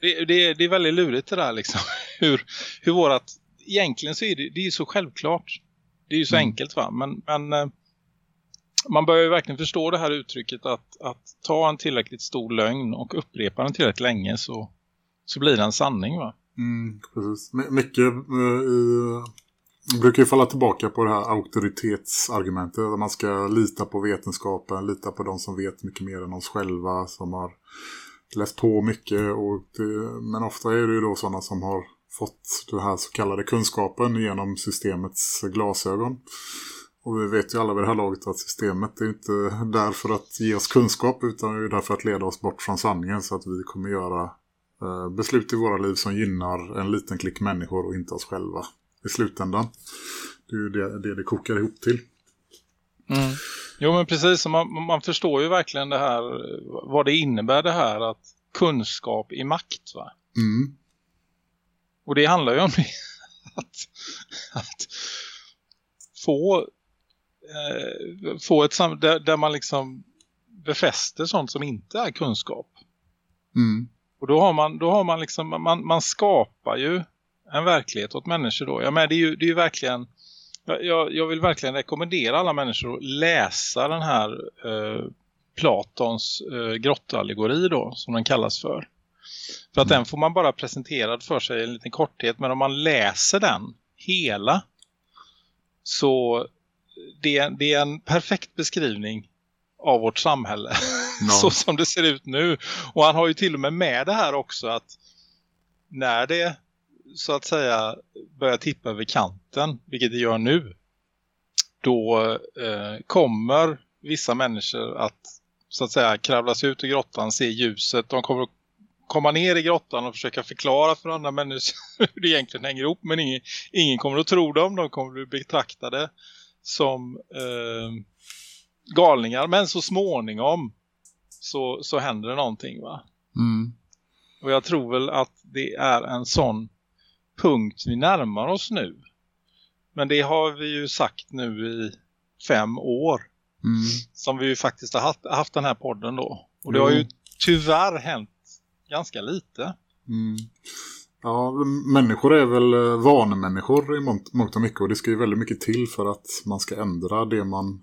C: Det, det, det, är väldigt lurigt det där liksom. hur, hur vårat, egentligen så är det, det är så självklart. Det är ju så mm. enkelt va? Men, men eh, man börjar ju verkligen förstå det här uttrycket att, att ta en tillräckligt stor lögn och upprepa den tillräckligt länge så, så blir det en sanning va?
B: Mm, precis. My mycket uh, eh, eh, brukar ju falla tillbaka på det här auktoritetsargumentet. Att man ska lita på vetenskapen, lita på de som vet mycket mer än oss själva, som har läst på mycket. Och det, men ofta är det ju då sådana som har fått den här så kallade kunskapen genom systemets glasögon. Och vi vet ju alla vid det här laget att systemet är inte där för att ge oss kunskap utan är där för att leda oss bort från sanningen så att vi kommer göra beslut i våra liv som gynnar en liten klick människor och inte oss själva i slutändan. Det är ju det det, det kokar ihop till.
C: Mm. Jo men precis, man, man förstår ju verkligen det här, vad det innebär det här att kunskap i makt va? Mm. Och det handlar ju om det, att, att få, eh, få ett sam där, där, man liksom befäster sånt som inte är kunskap. Mm. Och då har man, då har man liksom, man, man skapar ju en verklighet åt människor då. Ja, men det är ju, det är ju verkligen jag, jag vill verkligen rekommendera alla människor att läsa den här eh, Platons eh, grottallegori då, som den kallas för. För att mm. den får man bara presenterad för sig i en liten korthet. Men om man läser den hela så det, det är en perfekt beskrivning av vårt samhälle. No. så som det ser ut nu. Och han har ju till och med med det här också att när det så att säga börjar tippa över kanten, vilket det gör nu, då eh, kommer vissa människor att så att säga kravla sig ut ur grottan, se ljuset. De kommer att komma ner i grottan och försöka förklara för andra människor hur det egentligen hänger ihop. Men ingen, ingen kommer att tro dem. De kommer att bli betraktade som eh, galningar. Men så småningom så, så händer det någonting va? Mm. Och jag tror väl att det är en sån punkt vi närmar oss nu. Men det har vi ju sagt nu i fem år. Mm. Som vi ju faktiskt har haft, haft den här podden då. Och det mm. har ju tyvärr hänt ganska lite. Mm.
B: Ja, människor är väl eh, vanemänniskor i mångt, mångt och mycket. Och det ska ju väldigt mycket till för att man ska ändra det man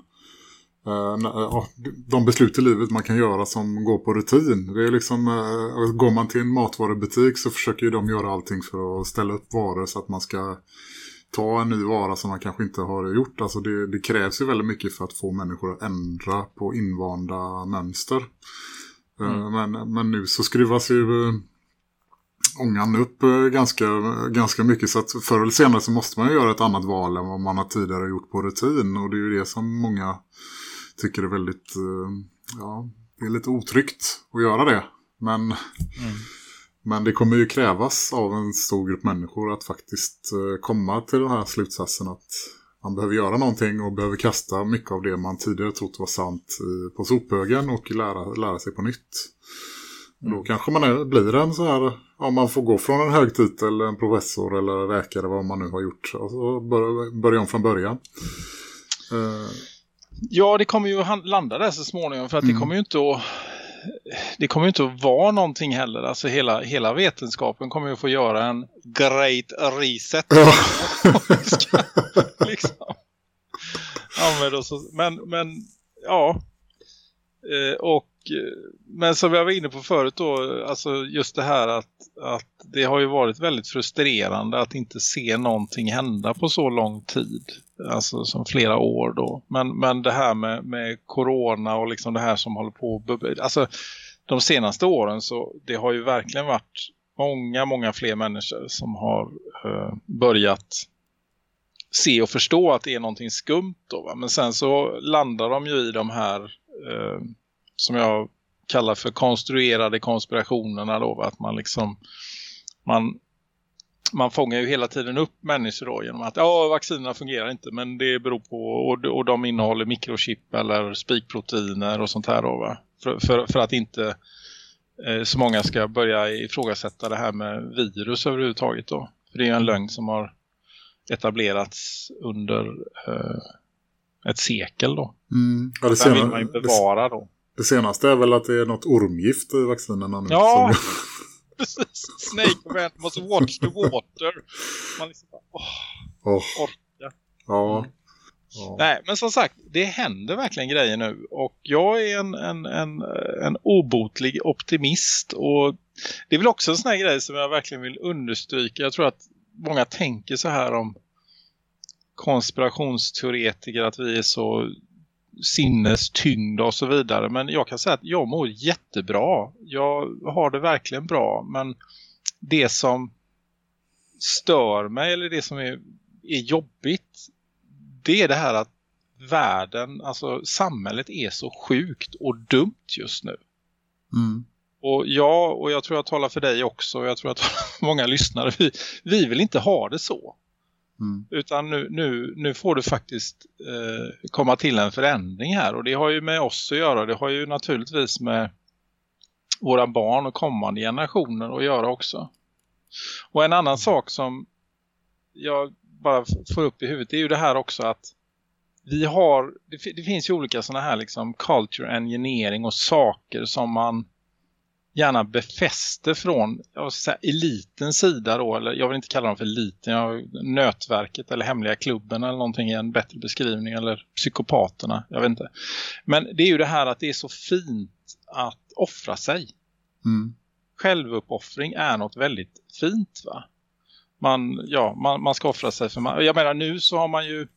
B: Uh, de beslut i livet man kan göra som går på rutin. Det är liksom, uh, går man till en matvarubutik så försöker ju de göra allting för att ställa upp varor så att man ska ta en ny vara som man kanske inte har gjort. Alltså det, det krävs ju väldigt mycket för att få människor att ändra på invanda mönster. Mm. men, men nu så skruvas ju ångan upp ganska, ganska mycket så att förr eller senare så måste man göra ett annat val än vad man har tidigare gjort på rutin och det är ju det som många tycker det är väldigt, eh, ja, det är lite otryggt att göra det. Men mm. Men det kommer ju krävas av en stor grupp människor att faktiskt eh, komma till den här slutsatsen att man behöver göra någonting och behöver kasta mycket av det man tidigare trott var sant på sophögen och lära, lära sig på nytt. Mm. Då kanske man är, blir en så här, om man får gå från en hög titel, en professor eller läkare, vad man nu har gjort. Och så börja, börja om från början. Uh.
C: Ja, det kommer ju att landa där så småningom för att mm. det kommer ju inte att det kommer inte att vara någonting heller. Alltså hela, hela vetenskapen kommer ju att få göra en great reset. Ja. liksom. ja, men, men ja. Eh, och Eh, men som jag var inne på förut då, alltså just det här att, att det har ju varit väldigt frustrerande att inte se någonting hända på så lång tid. Alltså som flera år då. Men, men det här med, med corona och liksom det här som håller på alltså de senaste åren så det har ju verkligen varit många, många fler människor som har eh, börjat se och förstå att det är någonting skumt då. Va? Men sen så landar de ju i de här eh, som jag kallar för konstruerade konspirationerna då. Att man liksom man, man fångar ju hela tiden upp människor då genom att ja, vaccinerna fungerar inte men det beror på och, och de innehåller mikrochip eller spikproteiner och sånt här då va? För, för, för att inte eh, så många ska börja ifrågasätta det här med virus överhuvudtaget då. För det är ju en lögn som har etablerats under eh, ett sekel då.
B: Mm.
C: Ja, det Den vill man ju bevara då.
B: Det senaste är väl att det är något ormgift i vaccinerna nu.
C: Ja, precis. Snake man must watch the water. Man liksom bara, åh, oh. orka.
B: Ja. Mm.
C: Ja. Nej, men som sagt, det händer verkligen grejer nu. Och jag är en, en, en, en obotlig optimist. Och det är väl också en sån här grej som jag verkligen vill understryka. Jag tror att många tänker så här om konspirationsteoretiker att vi är så sinnestyngd och så vidare. Men jag kan säga att jag mår jättebra. Jag har det verkligen bra. Men det som stör mig eller det som är, är jobbigt det är det här att världen, alltså samhället är så sjukt och dumt just nu.
B: Mm.
C: Och jag, och jag tror jag talar för dig också och jag tror att många lyssnare, vi, vi vill inte ha det så.
B: Mm.
C: Utan nu, nu, nu får det faktiskt eh, komma till en förändring här. Och det har ju med oss att göra. Det har ju naturligtvis med våra barn och kommande generationer att göra också. Och en annan mm. sak som jag bara får upp i huvudet är ju det här också att vi har, det, det finns ju olika sådana här liksom culture engineering och saker som man gärna befäster från jag säga, elitens sida då, eller jag vill inte kalla dem för eliten, jag, nötverket eller hemliga klubben eller någonting i en bättre beskrivning eller psykopaterna, jag vet inte. Men det är ju det här att det är så fint att offra sig.
B: Mm.
C: Självuppoffring är något väldigt fint va? Man, ja, man, man ska offra sig för man, jag menar nu så har man ju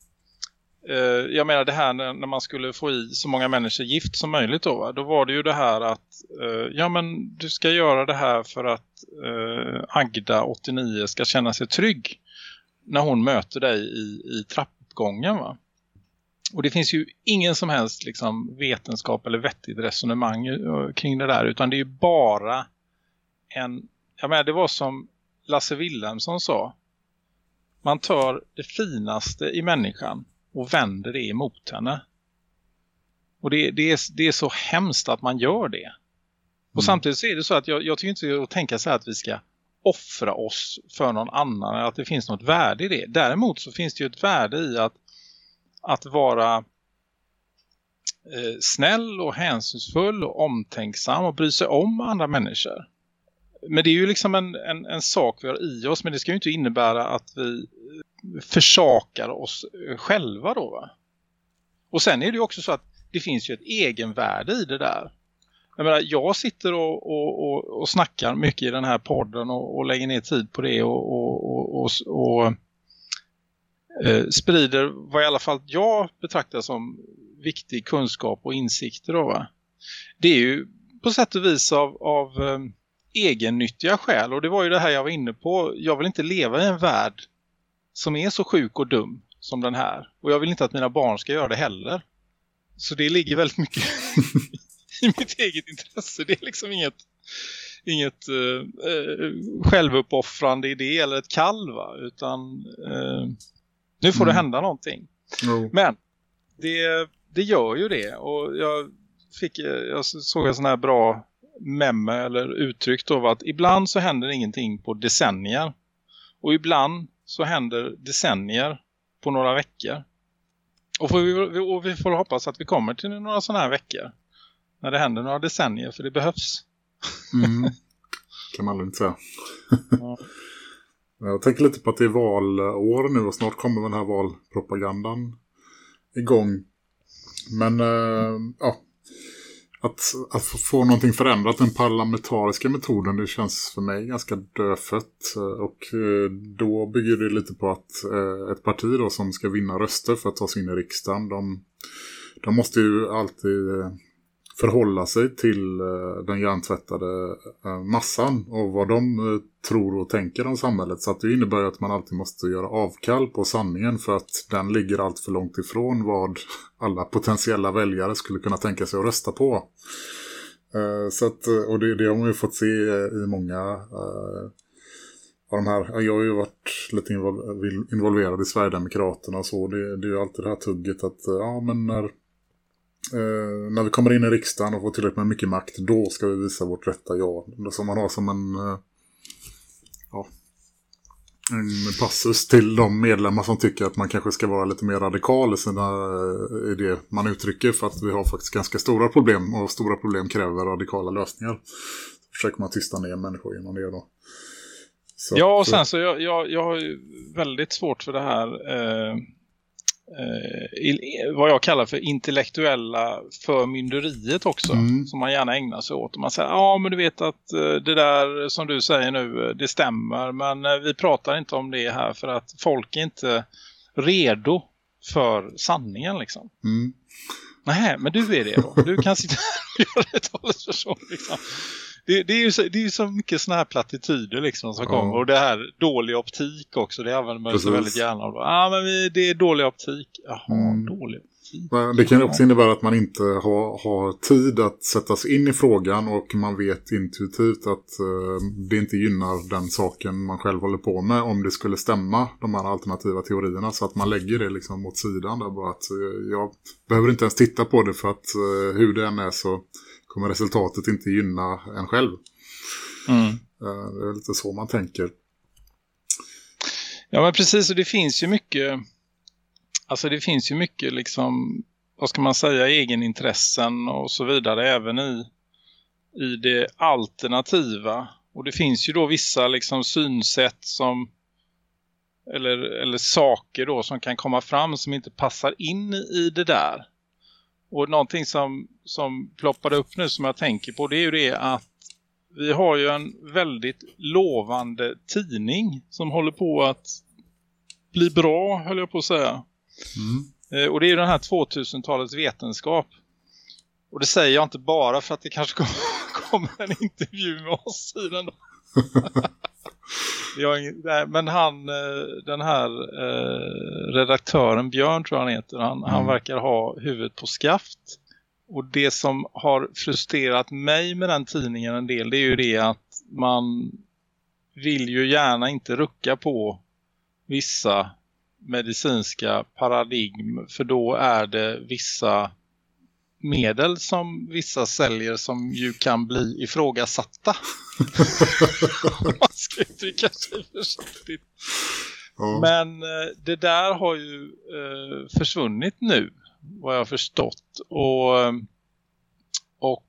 C: Eh, jag menar det här när, när, man skulle få i så många människor gift som möjligt då, va? då var det ju det här att eh, ja men du ska göra det här för att eh, Agda 89 ska känna sig trygg när hon möter dig i, i trappuppgången va. Och det finns ju ingen som helst liksom, vetenskap eller vettigt resonemang kring det där utan det är ju bara en, jag menar det var som Lasse Wilhelmsson sa man tar det finaste i människan och vänder det emot henne. Och det, det, är, det är så hemskt att man gör det. Och mm. samtidigt så är det så att jag, jag tycker inte att tänka så att vi ska offra oss för någon annan. Att det finns något värde i det. Däremot så finns det ju ett värde i att, att vara eh, snäll och hänsynsfull och omtänksam och bry sig om andra människor. Men det är ju liksom en, en, en sak vi har i oss men det ska ju inte innebära att vi försakar oss själva då va? Och sen är det ju också så att det finns ju ett egenvärde i det där. Jag menar, jag sitter och, och, och, och snackar mycket i den här podden och, och lägger ner tid på det och, och, och, och eh, sprider vad i alla fall jag betraktar som viktig kunskap och insikter då va? Det är ju på sätt och vis av, av eh, egennyttiga skäl och det var ju det här jag var inne på. Jag vill inte leva i en värld som är så sjuk och dum som den här. Och jag vill inte att mina barn ska göra det heller. Så det ligger väldigt mycket i mitt eget intresse. Det är liksom inget, inget eh, eh, självuppoffrande idé eller ett kall va? Utan eh, nu får mm. det hända någonting.
B: No.
C: Men det, det gör ju det. Och jag, fick, jag såg en sån här bra memme eller uttryck då att ibland så händer ingenting på decennier. Och ibland så händer decennier på några veckor. Och, får vi, och vi får hoppas att vi kommer till några sådana här veckor. När det händer några decennier, för det behövs.
B: Mm. kan man lugnt säga. ja. Jag tänker lite på att det är valår nu och snart kommer den här valpropagandan igång. Men äh, ja, att, att få någonting förändrat, den parlamentariska metoden, det känns för mig ganska dödfött. Och eh, då bygger det lite på att eh, ett parti då som ska vinna röster för att ta sig in i riksdagen, de, de måste ju alltid eh, förhålla sig till eh, den hjärntvättade eh, massan och vad de eh, tror och tänker om samhället. Så att det innebär att man alltid måste göra avkall på sanningen för att den ligger allt för långt ifrån vad alla potentiella väljare skulle kunna tänka sig att rösta på. Så att, och det, det har man ju fått se i många av de här. Jag har ju varit lite involverad i Sverigedemokraterna och så. Det, det är ju alltid det här tugget att ja men när Eh, när vi kommer in i riksdagen och får tillräckligt med mycket makt, då ska vi visa vårt rätta ja. Som man har som en, eh, ja, en passus till de medlemmar som tycker att man kanske ska vara lite mer radikal i, sina, eh, i det man uttrycker. För att vi har faktiskt ganska stora problem och stora problem kräver radikala lösningar. Så försöker man tysta ner människor genom det då.
C: Så ja, och sen så jag, jag, jag har ju väldigt svårt för det här... Eh eh, vad jag kallar för intellektuella förmynderiet också. Mm. Som man gärna ägnar sig åt. Och man säger, ja men du vet att eh, det där som du säger nu, det stämmer. Men eh, vi pratar inte om det här för att folk är inte redo för sanningen liksom.
B: Mm.
C: Nej, men du är det då. Du kan sitta och göra ett talesperson liksom det, det, är ju så, det är ju så mycket såna här plattityder liksom som ja. kommer. Och det här dålig optik också, det använder man så väldigt gärna. Ja, ah, men vi, det är dålig optik. Jaha, mm. dålig optik.
B: Det kan också innebära att man inte har, har tid att sätta sig in i frågan och man vet intuitivt att uh, det inte gynnar den saken man själv håller på med om det skulle stämma de här alternativa teorierna så att man lägger det liksom åt sidan där bara att uh, jag behöver inte ens titta på det för att uh, hur det än är så kommer resultatet inte gynna en själv.
C: Mm.
B: Eh, det är lite så man tänker.
C: Ja men precis och det finns ju mycket alltså det finns ju mycket liksom vad ska man säga egenintressen och så vidare även i i det alternativa och det finns ju då vissa liksom synsätt som eller, eller saker då som kan komma fram som inte passar in i det där. Och någonting som, som ploppade upp nu som jag tänker på det är ju det att vi har ju en väldigt lovande tidning som håller på att bli bra, höll jag på att säga.
B: Mm.
C: Eh, och det är ju den här 2000-talets vetenskap. Och det säger jag inte bara för att det kanske kommer en intervju med oss i den. Ingen, men han, eh, den här eh, redaktören Björn tror jag han heter, han, mm. han verkar ha huvudet på skaft. Och det som har frustrerat mig med den tidningen en del det är ju det att man vill ju gärna inte rucka på vissa medicinska paradigm för då är det vissa medel som vissa säljer som ju kan bli ifrågasatta. Man ska uttrycka sig försiktigt. Ja. Men eh, det där har ju eh, försvunnit nu, vad jag har förstått. Och, eh, och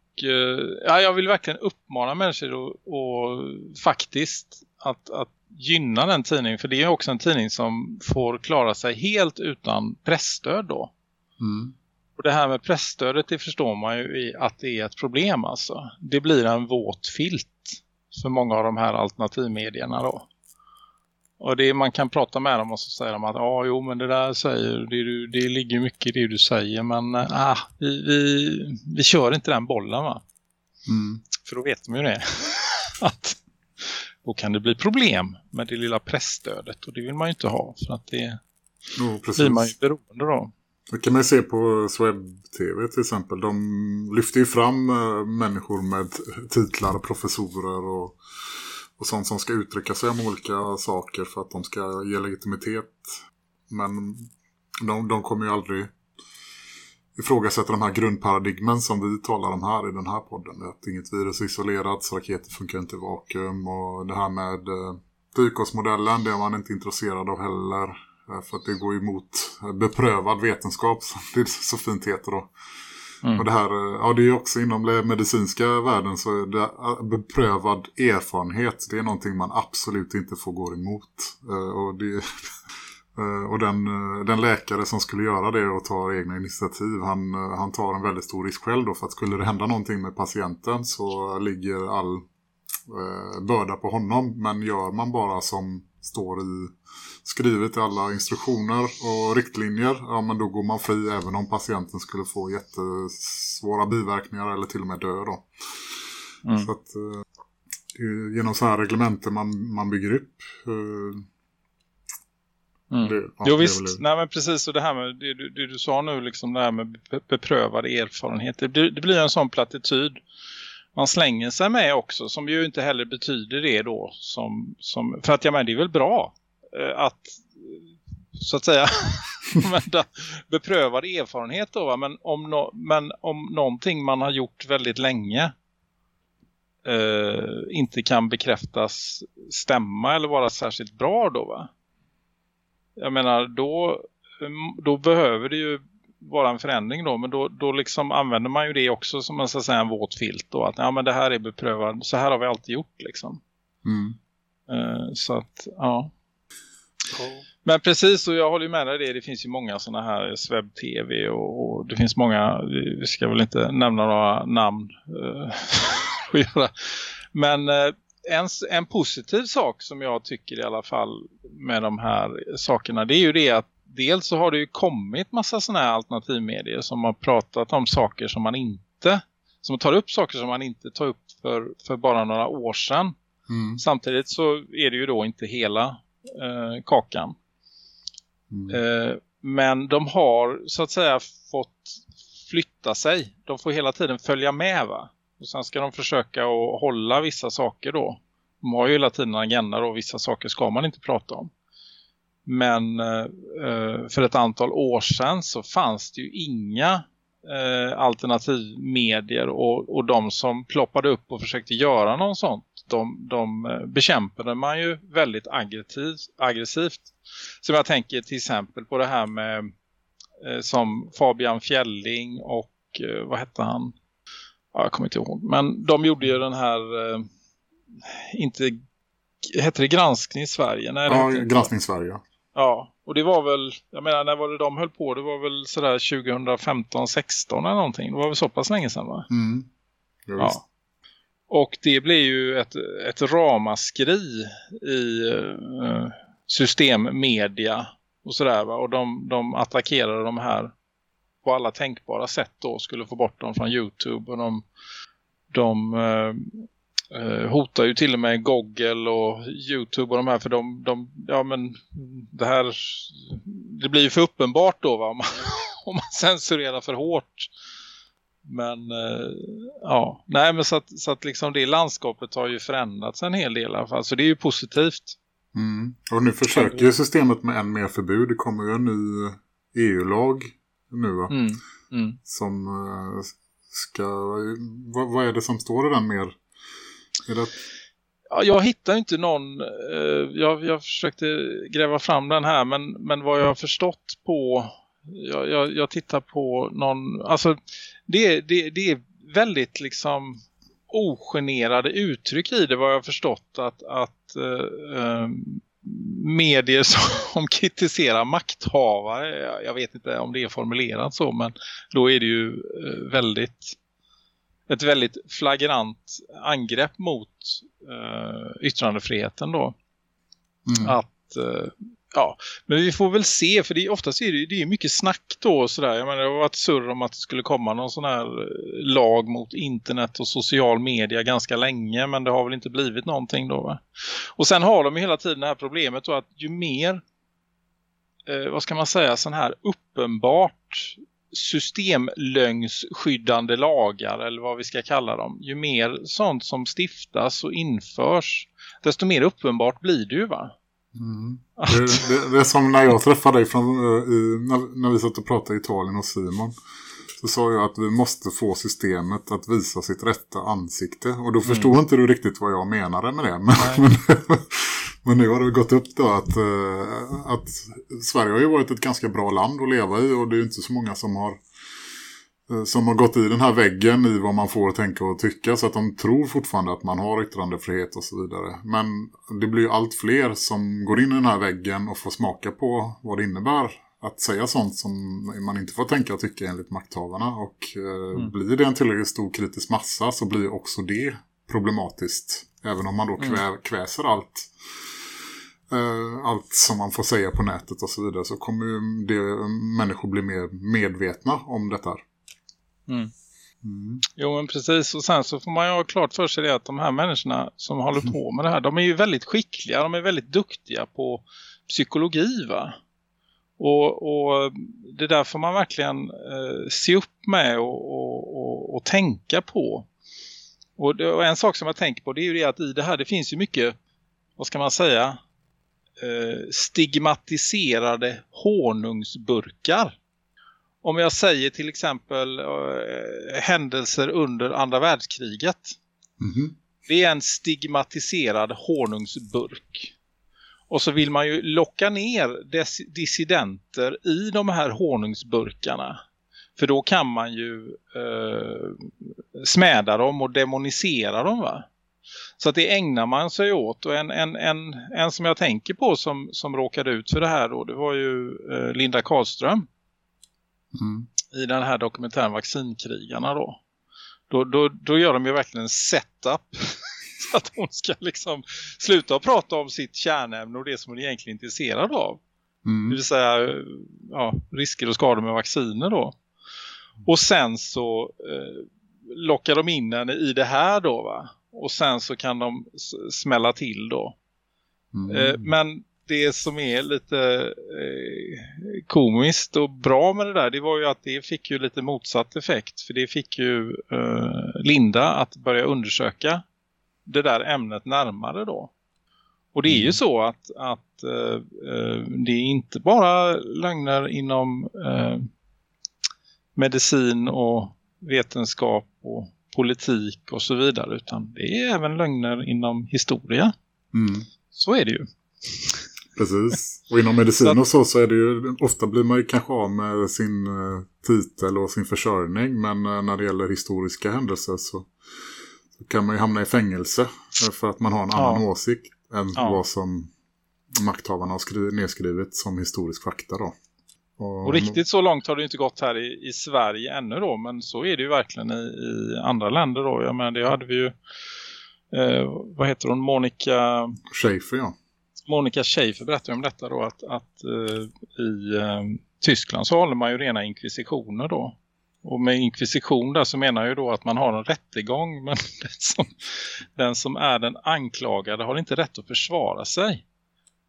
C: ja, jag vill verkligen uppmana människor och, och faktiskt att, att gynna den tidningen. För det är också en tidning som får klara sig helt utan pressstöd då.
B: Mm.
C: Och det här med pressstödet det förstår man ju att det är ett problem alltså. Det blir en våt filt för många av de här alternativmedierna då. Och det man kan prata med dem och så säger de att ja jo men det där säger det, det ligger mycket i det du säger men ah, vi, vi, vi kör inte den bollen va.
B: Mm.
C: För då vet de ju det. att då kan det bli problem med det lilla pressstödet och det vill man ju inte ha för att det
B: oh,
C: blir man ju beroende då.
B: Det kan man se på Sweb-TV till exempel. De lyfter ju fram eh, människor med titlar, professorer och, och sånt som ska uttrycka sig om olika saker för att de ska ge legitimitet. Men de, de kommer ju aldrig ifrågasätta de här grundparadigmen som vi talar om här i den här podden. Att inget virus är isolerat, så raketer funkar inte i vakuum och det här med eh, dykosmodellen, det är man inte intresserad av heller. Eh, för att det går emot beprövad vetenskap som det så fint heter då. Mm. Och det här, eh, ja det är också inom medicinska världen så det eh, beprövad erfarenhet. Det är någonting man absolut inte får gå emot. Och det, Eh, och den, eh, den läkare som skulle göra det och ta egna initiativ, han, eh, han tar en väldigt stor risk själv då. För att skulle det hända någonting med patienten så ligger all eh, börda på honom. Men gör man bara som står i skrivet i alla instruktioner och riktlinjer, ja men då går man fri även om patienten skulle få jättesvåra biverkningar eller till och med dö då. Mm. Så att eh, genom så här reglementer man, man bygger upp eh,
C: Mm. Det, ja, jo visst, väl... nej men precis och det här med det, det, det, du sa nu liksom det här med beprövad erfarenhet. Det, det blir en sån plattityd man slänger sig med också som ju inte heller betyder det då som, som för att jag menar det är väl bra att så att säga använda beprövad erfarenhet då va? Men, om no, men om någonting man har gjort väldigt länge eh, inte kan bekräftas stämma eller vara särskilt bra då va? jag menar då, då behöver det ju vara en förändring då. Men då, då liksom använder man ju det också som en, så att säga, en våt filt då. Att ja men det här är beprövad. Så här har vi alltid gjort liksom. Mm. Uh, så att ja. Men precis och jag håller med dig det. Det finns ju många sådana här webb-tv och, och, det finns många, vi ska väl inte nämna några namn. Uh, men uh, en, en positiv sak som jag tycker i alla fall med de här sakerna det är ju det att dels så har det ju kommit massa sådana här alternativmedier som har pratat om saker som man inte som tar upp saker som man inte tar upp för, för bara några år sedan. Mm. Samtidigt så är det ju då inte hela eh, kakan. Mm. Eh, men de har så att säga fått flytta sig. De får hela tiden följa med va? Och sen ska de försöka att hålla vissa saker då. De har ju hela tiden en agenda och vissa saker ska man inte prata om. Men eh, för ett antal år sedan så fanns det ju inga eh, alternativmedier och, och de som ploppade upp och försökte göra någon sånt de, de eh, bekämpade man ju väldigt aggressivt, aggressivt. Som jag tänker till exempel på det här med eh, som Fabian Fjälling och eh, vad hette han? Ja, jag kommer inte ihåg. Men de gjorde ju den här eh, inte hette det Granskning i Sverige? Nej,
B: ja, Granskning i Sverige.
C: Ja, och det var väl, jag menar när var det de höll på? Det var väl sådär 2015-16 eller någonting. Det var väl så pass länge sedan va? Mm. Ja. Och det blev ju ett, ett ramaskri i uh, systemmedia och sådär va. Och de, de attackerade de här på alla tänkbara sätt då. Skulle få bort dem från Youtube och de, de eh, hotar ju till och med Google och Youtube och de här för de, de ja men det här det blir ju för uppenbart då va om man, om man censurerar för hårt men eh, ja, nej men så att, så att liksom det landskapet har ju förändrats en hel del i alla fall. Så det är ju positivt.
B: Mm. Och nu försöker ju systemet med än mer förbud. Det kommer ju en ny EU-lag nu va? Mm. Mm. Som uh, ska... Vad, vad, är det som står i den mer?
C: Eller? Ja, jag hittar inte någon, eh, jag, jag försökte gräva fram den här men, men vad jag har förstått på, jag, jag, jag tittar på någon, alltså det, det, det är väldigt liksom ogenerade uttryck i det vad jag har förstått att, att eh, eh medier som kritiserar makthavare, jag vet inte om det är formulerat så men då är det ju eh, väldigt ett väldigt flagrant angrepp mot uh, yttrandefriheten då. Mm. Att, uh, ja, men vi får väl se för det är, oftast är det, det är mycket snack då och sådär. Jag menar, det har varit surr om att det skulle komma någon sån här eh, lag mot internet och social media ganska länge men det har väl inte blivit någonting då va? Och sen har de ju hela tiden det här problemet då att ju mer eh, vad ska man säga, sån här uppenbart systemlögnsskyddande lagar eller vad vi ska kalla dem, ju mer sånt som stiftas och införs, desto mer uppenbart blir det ju va?
B: Mm. Det, det, det, är som när jag träffade dig från, eh, i, när, när vi satt och pratade i Italien och Simon så sa jag att vi måste få systemet att visa sitt rätta ansikte. Och då förstod mm. inte du riktigt vad jag menade med det. Men, men, nu har det gått upp då att, uh, att Sverige har ju varit ett ganska bra land att leva i. Och det är ju inte så många som har uh, som har gått i den här väggen i vad man får tänka och tycka. Så att de tror fortfarande att man har yttrandefrihet och så vidare. Men det blir ju allt fler som går in i den här väggen och får smaka på vad det innebär att säga sånt som man inte får tänka och tycka enligt makthavarna. Och eh, mm. blir det en tillräckligt stor kritisk massa så blir också det problematiskt. Även om man då mm. kvä, kväser allt, eh, allt som man får säga på nätet och så vidare så kommer ju det, människor bli mer medvetna om detta.
C: Mm. Mm. Jo men precis och sen så får man ju ha klart för sig det att de här människorna som håller på med det här de är ju väldigt skickliga, de är väldigt duktiga på psykologi va? Och, och, det där får man verkligen eh, se upp med och, och, och tänka på. Och, det, och, en sak som jag tänker på det är ju det att i det här det finns ju mycket, vad ska man säga, eh, stigmatiserade honungsburkar. Om jag säger till exempel eh, händelser under andra världskriget. Mm -hmm. Det är en stigmatiserad honungsburk. Och så vill man ju locka ner dissidenter i de här honungsburkarna. För då kan man ju eh, smäda dem och demonisera dem va. Så att det ägnar man sig åt. Och en, en, en, en som jag tänker på som, som råkade ut för det här då, det var ju eh, Linda Karlström. Mm. I den här dokumentären Vaccinkrigarna då. Då, då, då gör de ju verkligen en setup så att hon ska liksom sluta prata om sitt kärnämne och det som hon egentligen är intresserad av. Mm. Det vill säga ja, risker och skador med vacciner då. Och sen så eh, lockar de in henne i det här då va. Och sen så kan de smälla till då. Mm. Eh, men det som är lite eh, komiskt och bra med det där det var ju att det fick ju lite motsatt effekt. För det fick ju eh, Linda att börja undersöka det där ämnet närmare då. Och det är ju mm. så att, att uh, det är inte bara lögner inom uh, medicin och vetenskap och politik och så vidare utan det är även lögner inom historia. Mm. Så är det ju.
B: Precis. Och inom medicin och så så är det ju, ofta blir man ju kanske av med sin titel och sin försörjning men när det gäller historiska händelser så kan man ju hamna i fängelse för att man har en annan ja. åsikt än ja. vad som makthavarna har skrivit, nedskrivit som historisk fakta då.
C: Och, och, riktigt så långt har det inte gått här i, i Sverige ännu då. Men så är det ju verkligen i, i andra länder då. Jag menar det hade vi ju, eh, vad heter hon, Monica...
B: Schäfer ja.
C: Monica Schäfer berättade om detta då. Att, att eh, i eh, Tyskland så håller man ju rena inkvisitioner då. Och med inkvisition där så menar jag ju då att man har en rättegång men den som, den som är den anklagade har inte rätt att försvara sig.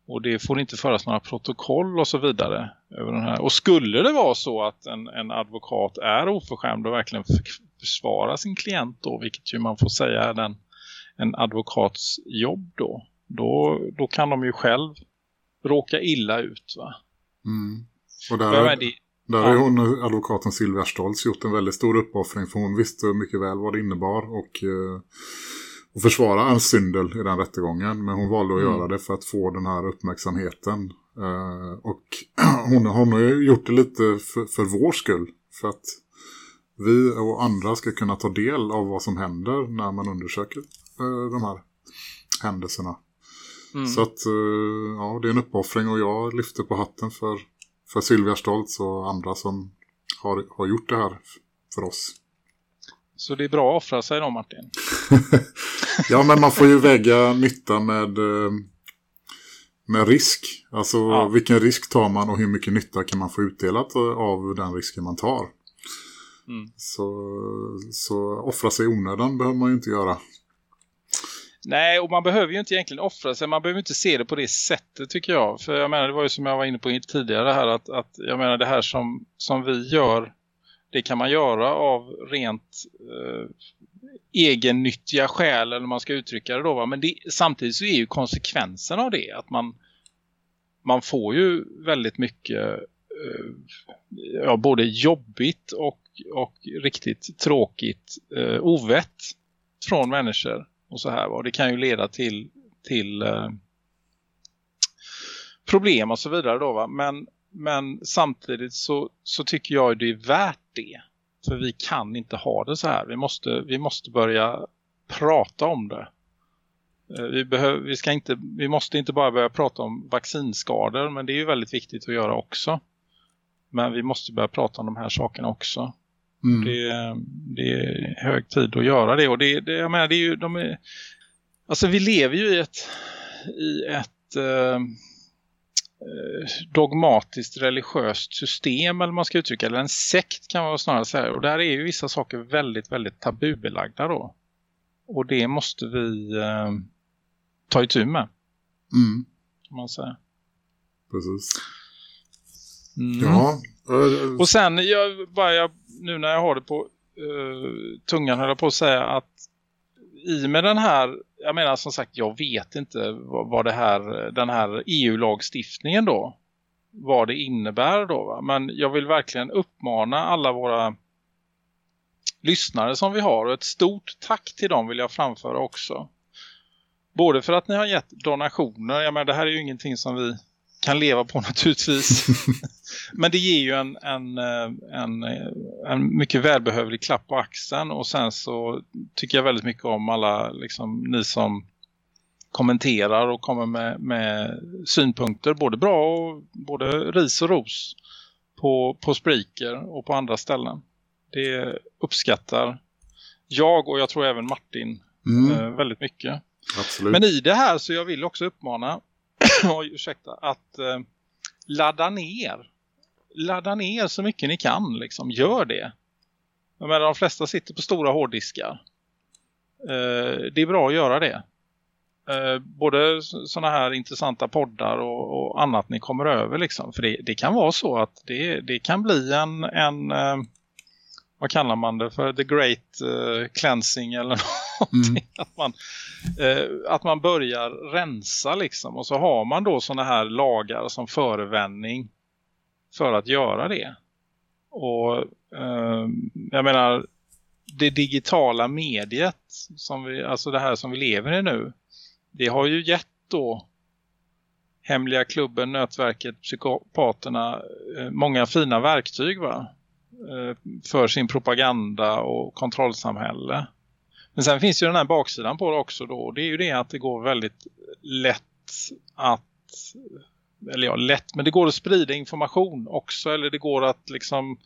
C: Och det får inte föras några protokoll och så vidare. över den här. Och skulle det vara så att en, en advokat är oförskämd och verkligen försvara sin klient då, vilket ju man får säga är den, en advokats jobb då, då, då kan de ju själv råka illa ut va.
B: Mm. Och där, det, där har ja. hon, advokaten Silvia Stoltz, gjort en väldigt stor uppoffring för hon visste mycket väl vad det innebar och, eh, och försvara en syndel i den rättegången. Men hon valde att mm. göra det för att få den här uppmärksamheten. Eh, och hon, hon har gjort det lite för, för vår skull. För att vi och andra ska kunna ta del av vad som händer när man undersöker eh, de här händelserna. Mm. Så att ja, det är en uppoffring och jag lyfter på hatten för för Sylvia Stoltz och andra som har, har gjort det här för oss.
C: Så det är bra att offra sig då Martin?
B: ja men man får ju väga nytta med, eh, med risk. Alltså ja. vilken risk tar man och hur mycket nytta kan man få utdelat av den risken man tar. Mm. Så, så offra sig onödan behöver man ju inte göra.
C: Nej, och man behöver ju inte egentligen offra sig. Man behöver inte se det på det sättet tycker jag. För jag menar, det var ju som jag var inne på tidigare här. Att, att jag menar, det här som, som vi gör, det kan man göra av rent eh, egennyttiga skäl eller man ska uttrycka det då. Va? Men det, samtidigt så är ju konsekvensen av det att man, man får ju väldigt mycket eh, ja, både jobbigt och, och riktigt tråkigt eh, ovett från människor och så här. Och det kan ju leda till, till eh, problem och så vidare då va. Men, men samtidigt så, så tycker jag det är värt det. För vi kan inte ha det så här. Vi måste, vi måste börja prata om det. Eh, vi, behöver, vi, ska inte, vi måste inte bara börja prata om vaccinskador. Men det är ju väldigt viktigt att göra också. Men vi måste börja prata om de här sakerna också. Mm. Det, det, är hög tid att göra det. Och det, det jag menar, det är ju, de är, alltså vi lever ju i ett, i ett eh, dogmatiskt religiöst system eller man ska uttrycka eller en sekt kan man snarare säga. Och där är ju vissa saker väldigt, väldigt tabubelagda då. Och det måste vi eh, ta itu med.
B: Mm.
C: Kan man säga.
B: Precis.
C: Mm. Ja. Och sen, jag, bara jag nu när jag har det på uh, tungan höll jag på att säga att i med den här, jag menar som sagt jag vet inte vad, vad det här, den här EU-lagstiftningen då, vad det innebär då va? men jag vill verkligen uppmana alla våra lyssnare som vi har och ett stort tack till dem vill jag framföra också. Både för att ni har gett donationer, jag menar det här är ju ingenting som vi kan leva på naturligtvis. Men det ger ju en, en, eh, en, eh, en mycket välbehövlig klapp på axeln. Och sen så tycker jag väldigt mycket om alla liksom, ni som kommenterar och kommer med, med synpunkter. Både bra och både ris och ros på, på Spreaker och på andra ställen. Det uppskattar jag och jag tror även Martin mm. eh, väldigt mycket.
B: Absolut.
C: Men i det här så jag vill också uppmana oj, ursäkta, att eh, ladda ner. Ladda ner så mycket ni kan, liksom. Gör det. Jag menar, de flesta sitter på stora hårddiskar. Eh, det är bra att göra det. Eh, både sådana här intressanta poddar och, och, annat ni kommer över liksom. För det, det kan vara så att det, det kan bli en, en eh, vad kallar man det för? The Great uh, Cleansing eller någonting. Mm. Att, man, uh, att man börjar rensa liksom. Och så har man då sådana här lagar som förevändning för att göra det. Och uh, jag menar det digitala mediet som vi, alltså det här som vi lever i nu det har ju gett då hemliga klubben, nätverket, psykopaterna många fina verktyg va? Eh, för sin propaganda och kontrollsamhälle. Men sen finns ju den här baksidan på det också då. Det är ju det att det går väldigt lätt att eller ja, lätt, men det går att sprida information också. Eller det går att liksom,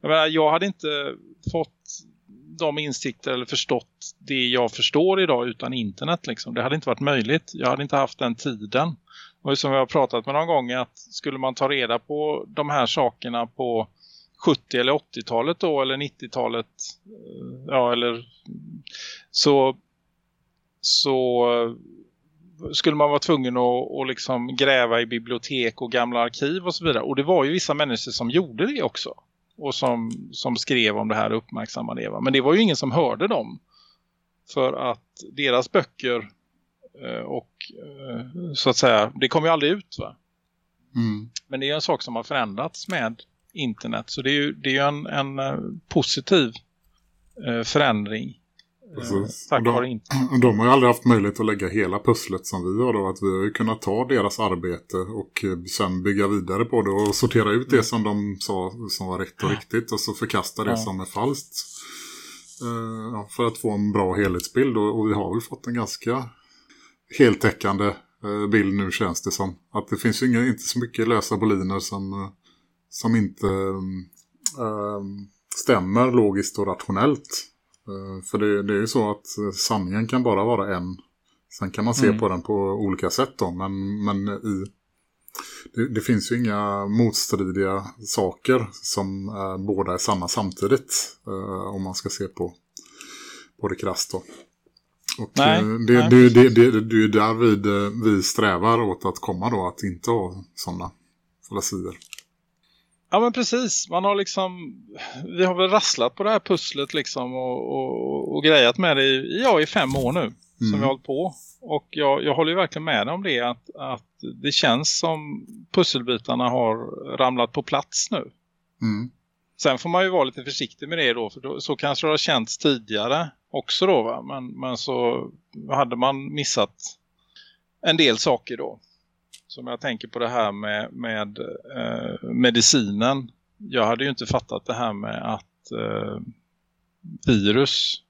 C: jag menar, jag hade inte fått de insikter eller förstått det jag förstår idag utan internet liksom. Det hade inte varit möjligt. Jag hade inte haft den tiden. Och som vi har pratat med någon gång att skulle man ta reda på de här sakerna på 70 eller 80-talet då eller 90-talet eh, ja eller så så skulle man vara tvungen att, att liksom gräva i bibliotek och gamla arkiv och så vidare. Och det var ju vissa människor som gjorde det också. Och som, som skrev om det här och uppmärksammade det. Men det var ju ingen som hörde dem. För att deras böcker eh, och eh, så att säga, det kom ju aldrig ut va?
B: Mm.
C: Men det är en sak som har förändrats med internet. Så det är ju, det är ju en, en eh, positiv eh, förändring.
B: Eh, Precis. Tack vare internet. De har ju aldrig haft möjlighet att lägga hela pusslet som vi har då. Att vi har ju kunnat ta deras arbete och sen bygga vidare på det och sortera ut det som de sa som var rätt och riktigt och så förkasta det ja. som är falskt. för att få en bra helhetsbild och, och vi har väl fått en ganska heltäckande bild nu känns det som. Att det finns ju inga, inte så mycket lösa boliner som som inte äh, stämmer logiskt och rationellt. Äh, för det, det är ju så att sanningen kan bara vara en. Sen kan man se mm. på den på olika sätt då. Men, men i, det, det, finns ju inga motstridiga saker som äh, båda är sanna samtidigt. om man ska se på, på det krasst då. Och
C: Nej,
B: eh, det,
C: nej.
B: det, det, det, det är där vi, vi strävar åt att komma då, att inte ha sådana falasier.
C: Ja men precis, man har liksom vi har väl rasslat på det här pusslet liksom och, och, och grejat med det i, ja, i fem år nu som
B: Mm.
C: vi har hållit på. Och jag, jag håller ju verkligen med om det att, att det känns som pusselbitarna har ramlat på plats nu.
B: Mm.
C: Sen får man ju vara lite försiktig med det då för då, så kanske det har känts tidigare också då va. Men, men så hade man missat en del saker då. Som jag tänker på det här med, med eh, medicinen. Jag hade ju inte fattat det här med att eh, virus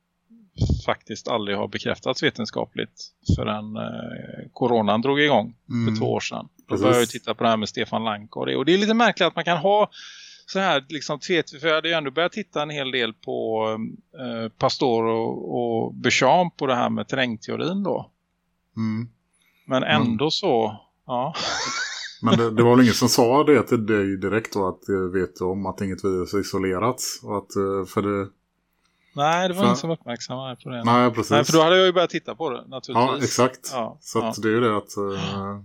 C: faktiskt aldrig har bekräftats vetenskapligt förrän eh, coronan drog igång för
B: Mm.
C: två år sedan. Då
B: Precis.
C: började jag titta på det här med Stefan Lank och det. Och det är lite märkligt att man kan ha så här liksom tvet, för jag hade ju ändå börjat titta en hel del på eh, Pastor och, och Bechamp på det här med terrängteorin då.
B: Mm.
C: Men ändå så, ja.
B: Men det, det var väl ingen som sa det till dig direkt då att eh, vet du om att inget virus är isolerat? Och att, eh, för det,
C: Nej, det var
B: För-
C: ingen som uppmärksammade på det.
B: nej, precis.
C: Nej, för då hade jag ju börjat titta på det naturligtvis.
B: Ja, exakt.
C: Ja,
B: Så
C: ja.
B: det är ju det att... eh,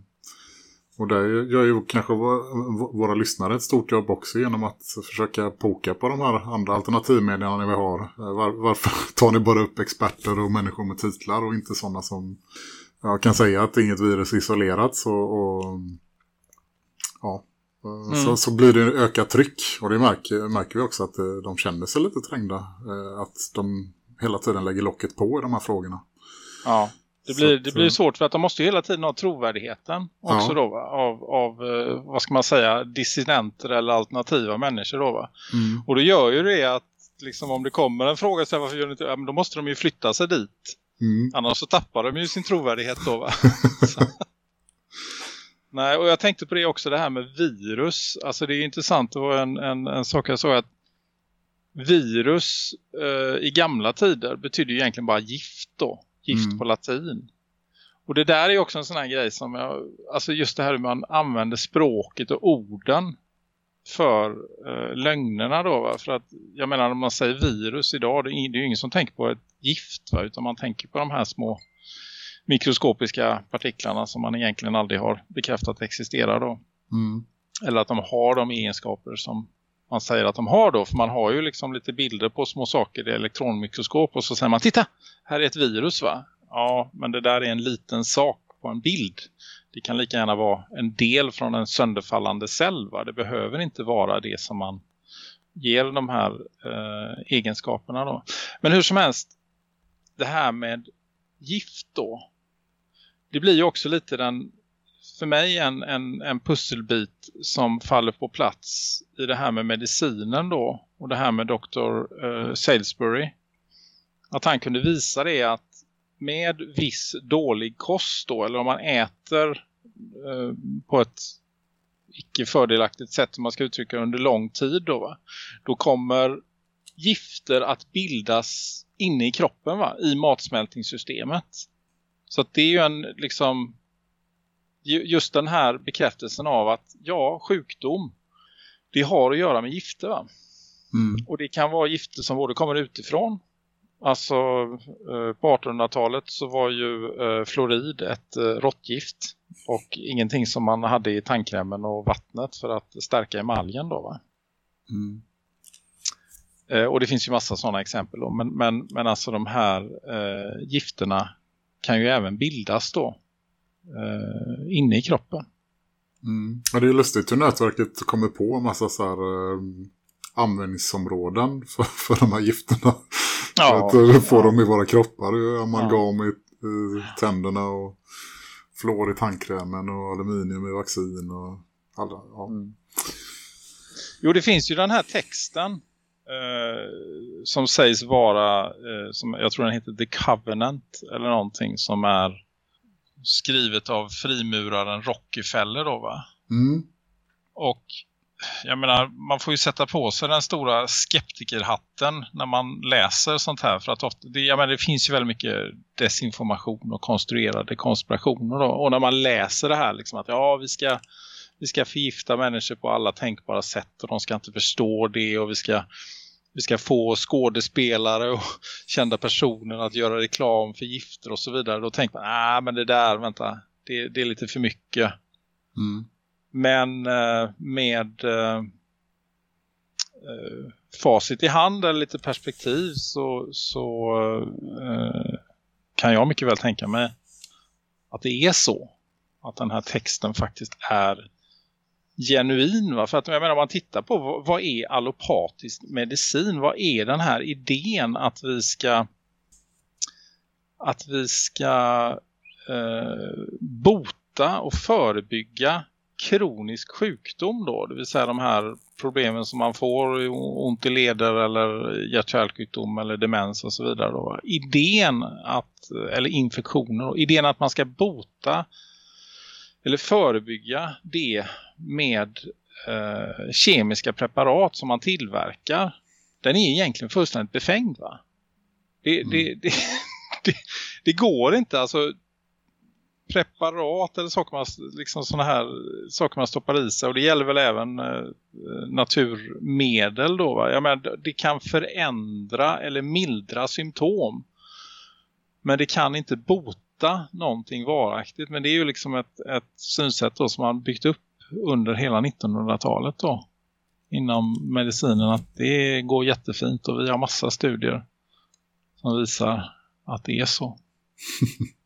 B: Och där gör ju kanske våra, lyssnare ett stort jobb också genom att försöka poka på de här andra alternativmedierna vi har. Var, varför tar ni bara upp experter och människor med titlar och inte sådana som ja, kan säga att inget virus är isolerat så, och ja, eh, så,
C: Mm.
B: så blir det ökat tryck och det märker, märker vi också att eh, de känner sig lite trängda. eh, Att de hela tiden lägger locket på i de här frågorna.
C: Ja, det
B: Så
C: blir,
B: att,
C: det blir
B: eh,
C: svårt för att de måste ju hela tiden ha trovärdigheten också
B: Ja.
C: då? Av, av vad ska man säga, dissidenter eller alternativa människor då va?
B: Mm.
C: Och då gör ju det att liksom om det kommer en fråga så här, varför gör ni inte, ja, men då måste de ju flytta sig dit.
B: Mm.
C: Annars så tappar de ju sin trovärdighet då va? Nej, och jag tänkte på det också, det här med virus. Alltså det är intressant, det var en, en, en sak jag såg att virus eh, i gamla tider betyder ju egentligen bara gift då. Gift
B: Mm.
C: på latin. Och det där är också en sån här grej som jag, alltså just det här hur man använder språket och orden för eh, lögnerna då va? För att jag menar när man säger virus idag, det är, det är ju ingen som tänker på ett gift va? Utan man tänker på de här små mikroskopiska partiklarna som man egentligen aldrig har bekräftat existerar då.
B: Mm.
C: Eller att de har de egenskaper som man säger att de har då. För man har ju liksom lite bilder på små saker i elektronmikroskop och så säger man titta, här är ett virus va? Ja, men det där är en liten sak på en bild. Det kan lika gärna vara en del från en sönderfallande cell va? Det behöver inte vara det som man ger de här eh, egenskaperna då. Men hur som helst, det här med gift då. Det blir ju också lite den för mig en, en, en pusselbit som faller på plats i det här med medicinen då. Och det här med Dr. Eh, Salisbury. Att han kunde visa det att med viss dålig kost då, eller om man äter eh, på ett icke fördelaktigt sätt som man ska uttrycka under lång tid då va. Då kommer gifter att bildas inne i kroppen va, i matsmältningssystemet. Så det är ju en liksom ju- just den här bekräftelsen av att ja, sjukdom det har att göra med gifter va.
B: Mm.
C: Och det kan vara gifter som både kommer utifrån. Alltså eh, på 1800-talet så var ju eh, fluorid ett eh, råttgift. Och ingenting som man hade i tandkrämen och vattnet för att stärka emaljen då va.
B: Mm.
C: Och det finns ju massa sådana exempel då. Men, men, men alltså de här eh, gifterna kan ju även bildas då. Eh, inne i kroppen.
B: Mm. Ja, det är lustigt hur nätverket kommer på en massa så här, eh, användningsområden för, för de här gifterna.
C: Ja,
B: att eh, få
C: ja.
B: dem i våra kroppar. Är Amalgam i i tänderna och fluor i tandkrämen och aluminium i vaccin och alla. Ja.
C: Mm. Jo, det finns ju den här texten eh, som sägs vara, eh, som jag tror den heter The Covenant eller någonting som är skrivet av frimuraren Rockefeller då va?
B: Mm.
C: Och jag menar, man får ju sätta på sig den stora skeptikerhatten när man läser sånt här. För att ofta, det, jag menar, det finns ju väldigt mycket desinformation och konstruerade konspirationer. Då. Och när man läser det här, liksom att ja, vi ska, vi ska förgifta människor på alla tänkbara sätt och de ska inte förstå det och vi ska vi ska få skådespelare och kända personer att göra reklam för gifter och så vidare. Då tänker man, nej men det där, vänta, det, det är lite för mycket.
B: Mm.
C: Men eh, med eh, eh, facit i hand eller lite perspektiv så, så eh, kan jag mycket väl tänka mig att det är så. Att den här texten faktiskt är genuin. Va? För att jag menar, om man tittar på vad, vad är allopatisk medicin? Vad är den här idén att vi ska att vi ska eh, bota och förebygga kronisk sjukdom då. Det vill säga de här problemen som man får, ont i leder eller hjärt-kärlsjukdom eller demens och så vidare. Då. Idén att, eller infektioner, idén att man ska bota eller förebygga det med eh, kemiska preparat som man tillverkar den är egentligen fullständigt befängd va? Det, mm. det, det, det, går inte alltså preparat eller saker man, liksom såna här saker man stoppar i sig och det gäller väl även eh, naturmedel då va? Jag menar, det kan förändra eller mildra symptom men det kan inte bota någonting varaktigt men det är ju liksom ett, ett synsätt då som man byggt upp under hela 1900-talet då inom medicinen att det går jättefint och vi har massa studier som visar att det är så.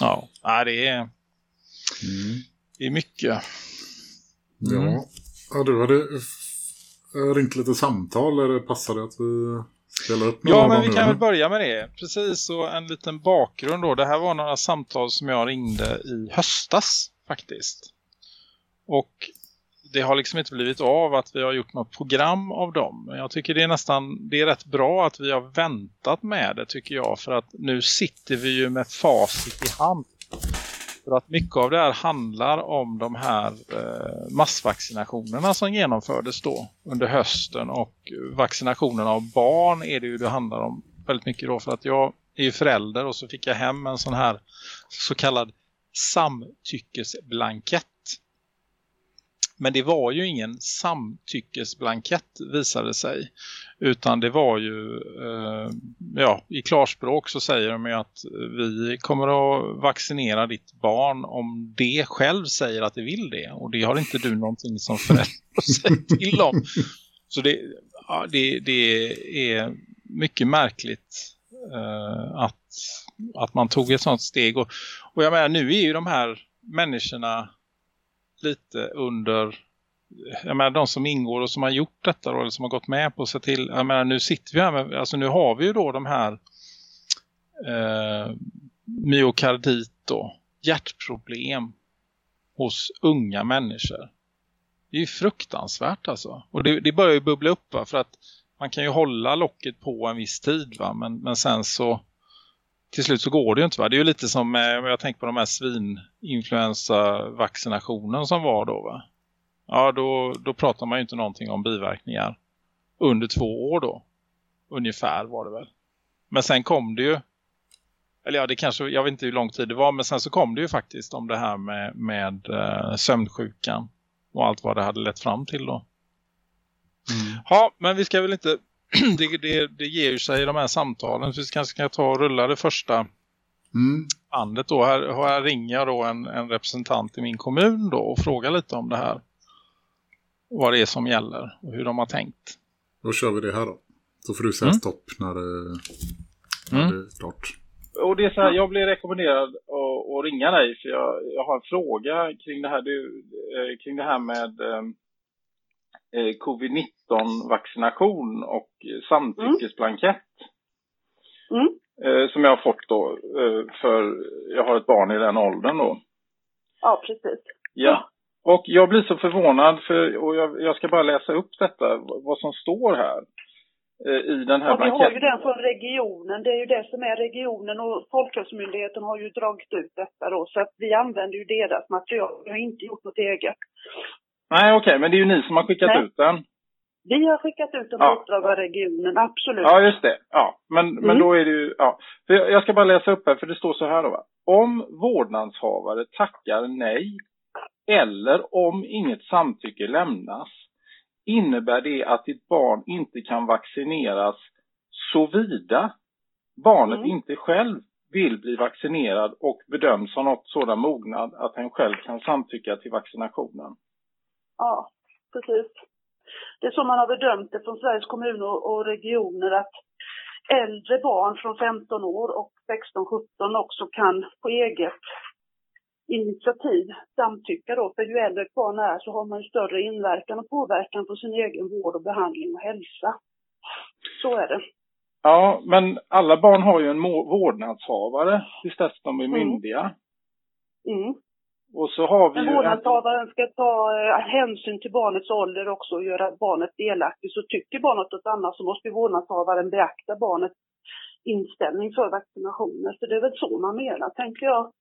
C: ja, det är mm. det är mycket.
B: Mm. Ja. ja, du hade ringt lite samtal eller passade att vi spelar upp några
C: Ja, men vi kan väl börja med det. Precis, så en liten bakgrund då. Det här var några samtal som jag ringde i höstas faktiskt. Och det har liksom inte blivit av att vi har gjort något program av dem. Jag tycker det är nästan, det är rätt bra att vi har väntat med det tycker jag. För att nu sitter vi ju med facit i hand. För att mycket av det här handlar om de här eh, massvaccinationerna som genomfördes då under hösten. Och vaccinationerna av barn är det ju det handlar om väldigt mycket då. För att jag är ju förälder och så fick jag hem en sån här så kallad samtyckesblankett men det var ju ingen samtyckesblankett visade sig. Utan det var ju, eh, ja i klarspråk så säger de ju att vi kommer att vaccinera ditt barn om det själv säger att det vill det. Och det har inte du någonting som förälder att säga till om. Så det, ja, det, det är mycket märkligt eh, att, att man tog ett sånt steg. Och, och jag menar nu är ju de här människorna lite under jag menar, de som ingår och som har gjort detta då, eller som har gått med på att se till, jag menar, nu sitter vi här med, alltså nu har vi ju då de här eh, myokardit då, hjärtproblem hos unga människor. Det är ju fruktansvärt alltså. Och det, det börjar ju bubbla upp va? för att man kan ju hålla locket på en viss tid va, men, men sen så till slut så går det ju inte va. Det är ju lite som, eh, jag tänker på de här svininfluensa-vaccinationen som var då va. Ja, då, då pratar man ju inte någonting om biverkningar under två år då. Ungefär var det väl. Men sen kom det ju, eller ja det kanske, jag vet inte hur lång tid det var, men sen så kom det ju faktiskt om det här med, med uh, sömnsjukan och allt vad det hade lett fram till då. Mm. Ja, men vi ska väl inte det, det, det ger ju sig i de här samtalen. Så vi kanske ska ta och rulla det första mm. bandet då. Här, här ringer jag då en, en representant i min kommun då och frågar lite om det här. Vad det är som gäller och hur de har tänkt.
B: Då kör vi det här då. Så får du säga mm. stopp när det, när mm. det är klart.
D: Och det är så här, jag blir rekommenderad att, att ringa dig för jag, jag har en fråga kring det här, du, eh, kring det här med eh, eh, covid-19-vaccination och samtyckesblankett. Mm. Eh, som jag har fått då, eh, för jag har ett barn i den åldern då.
E: Ja, precis.
D: Ja, och jag blir så förvånad för, och jag, jag ska bara läsa upp detta, vad som står här eh, i den här
E: ja, blanketten. Vi har ju den från regionen, det är ju det som är regionen och Folkhälsomyndigheten har ju dragit ut detta då så att vi använder ju deras material, vi har inte gjort något eget.
D: Nej okej, okay, men det är ju ni som har skickat Nej. ut den.
E: Vi har skickat ut den på ja. uppdrag av regionen, absolut.
D: Ja, just det. Ja, men, mm. men då är det ju, ja. Jag ska bara läsa upp här, för det står så här då va. Om vårdnadshavare tackar nej eller om inget samtycke lämnas innebär det att ditt barn inte kan vaccineras såvida barnet
E: Mm.
D: inte själv vill bli vaccinerad och bedöms ha något sådan mognad att hen själv kan samtycka till vaccinationen.
E: Ja, precis. Det är så man har bedömt det från Sveriges kommuner och regioner att äldre barn från 15 år och 16-17 också kan på eget initiativ samtycka då. För ju äldre ett barn är så har man ju större inverkan och påverkan på sin egen vård och behandling och hälsa. Så är det.
D: Ja, men alla barn har ju en vårdnadshavare tills dess de är
E: Mm.
D: myndiga.
E: Mm.
D: Och så har vi
E: Men.
D: En...
E: vårdnadshavaren ska ta eh, hänsyn till barnets ålder också och göra barnet delaktigt. Så tycker barnet något annat så måste vårdnadshavaren beakta barnets inställning för vaccinationer. Så det är väl så man menar, tänker jag.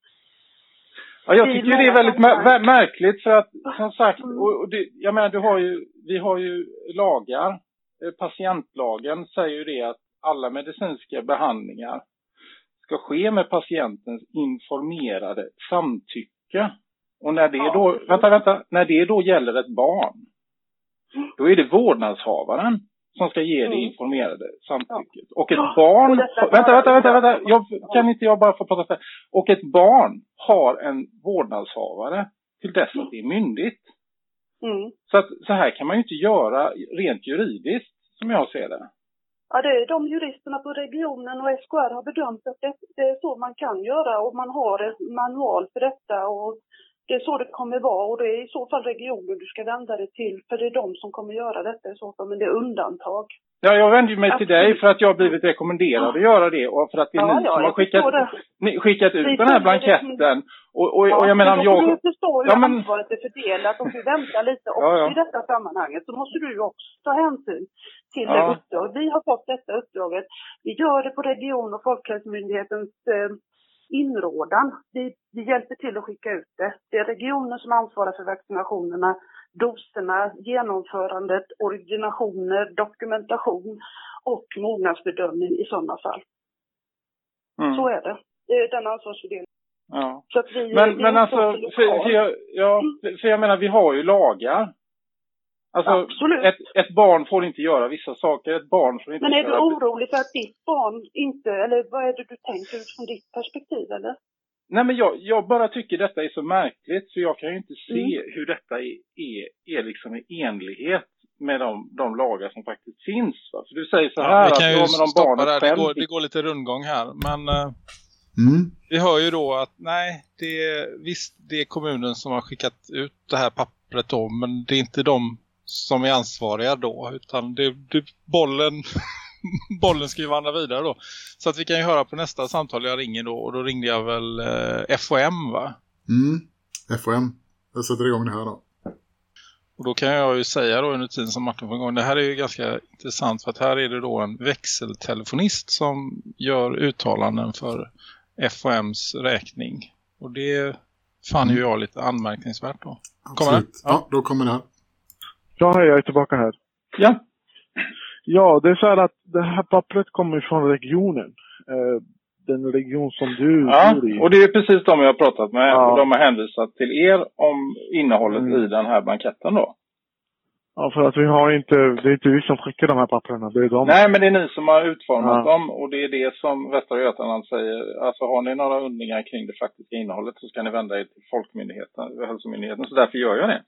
D: Ja, jag tycker det är väldigt mär- märkligt för att som sagt,
E: Mm.
D: och, och det, jag menar du har ju, vi har ju lagar, Eh, patientlagen säger ju det att alla medicinska behandlingar ska ske med patientens informerade samtycke. Och när det
E: Ja,
D: då, vänta, vänta, när det då gäller ett barn, då är det vårdnadshavaren som ska ge det
E: Mm.
D: informerade samtycket. Och ett barn,
E: och
D: vänta, vänta, vänta, vänta, jag, kan inte jag bara få prata för Och ett barn har en vårdnadshavare till dess att det är myndigt.
E: Mm.
D: Så att så här kan man ju inte göra rent juridiskt, som jag ser det.
E: Ja, det är de juristerna på regionen och SKR har bedömt att det, det är så man kan göra och man har en manual för detta och det är så det kommer vara och det är i så fall regionen du ska vända dig till för det är de som kommer göra detta i så fall, men det är undantag.
D: Ja, jag vänder ju mig till
E: Absolut.
D: dig för att jag har blivit rekommenderad att göra det och för att det är
E: Ja,
D: ni
E: ja,
D: som har skickat,
E: förstår
D: ni, skickat ut
E: Vi
D: den här blanketten. Och, och, och jag menar om jag...
E: du förstå hur
D: Ja, men-
E: ansvaret är fördelat. Om du väntar lite också
D: Ja, ja.
E: i detta sammanhanget så måste du ju också ta hänsyn till
D: Ja.
E: det uppdrag. Vi har fått detta uppdraget. Vi gör det på region och Folkhälsomyndighetens eh, inrådan. Vi, vi hjälper till att skicka ut det. Det är regionen som ansvarar för vaccinationerna, doserna, genomförandet, ordinationer, dokumentation och mognadsbedömning i sådana fall.
D: Mm.
E: Så är det. Det är den ansvarsfördelningen.
D: Ja.
E: Så att vi,
D: Men,
E: vi
D: men alltså, för, för, jag, ja, för jag menar vi har ju lagar. Alltså,
E: Absolut.
D: ett, ett barn får inte göra vissa saker, ett barn får inte
E: Men är du orolig för att ditt barn inte, eller vad är det du tänker utifrån ditt perspektiv eller?
D: Nej men jag, jag bara tycker detta är så märkligt för jag kan ju inte se
E: Mm.
D: hur detta är, är, är liksom i enlighet med de, de lagar som faktiskt finns. Va? För du säger så här
C: Ja,
D: att ja,
C: ju
D: men om barnet.
C: Det går, det går lite rundgång här. Men eh,
B: Mm.
C: vi hör ju då att nej, det är, visst det är kommunen som har skickat ut det här pappret då. Men det är inte de som är ansvariga då. Utan det, det, bollen, bollen ska ju vandra vidare då. Så att vi kan ju höra på nästa samtal jag ringer då. Och då ringde jag väl eh, FOM va?
B: Mm. FOM. Jag sätter igång det här då.
C: Och då kan jag ju säga då under tiden som Martin får igång. Det här är ju ganska intressant för att här är det då en växeltelefonist som gör uttalanden för FOMs räkning. Och det fann ju jag lite anmärkningsvärt då. Kommer det?
B: Absolut. Ja, då kommer det här.
F: Ja, jag är tillbaka här.
D: Ja,
F: Ja, det är så här att det här pappret kommer från regionen. Eh, den region som du
D: ja,
F: bor i.
D: och det är precis de jag har pratat med
F: Ja.
D: och de har hänvisat till er om innehållet
F: Mm.
D: i den här blanketten då.
F: Ja, för att vi har inte, det är inte vi som skickar de här papperna, det är de.
D: Nej, men det är ni som har utformat
F: Ja.
D: dem och det är det som Västra Götaland säger. Alltså har ni några undringar kring det faktiska innehållet så ska ni vända er till Folkmyndigheten, Hälsomyndigheten. Så därför gör jag det.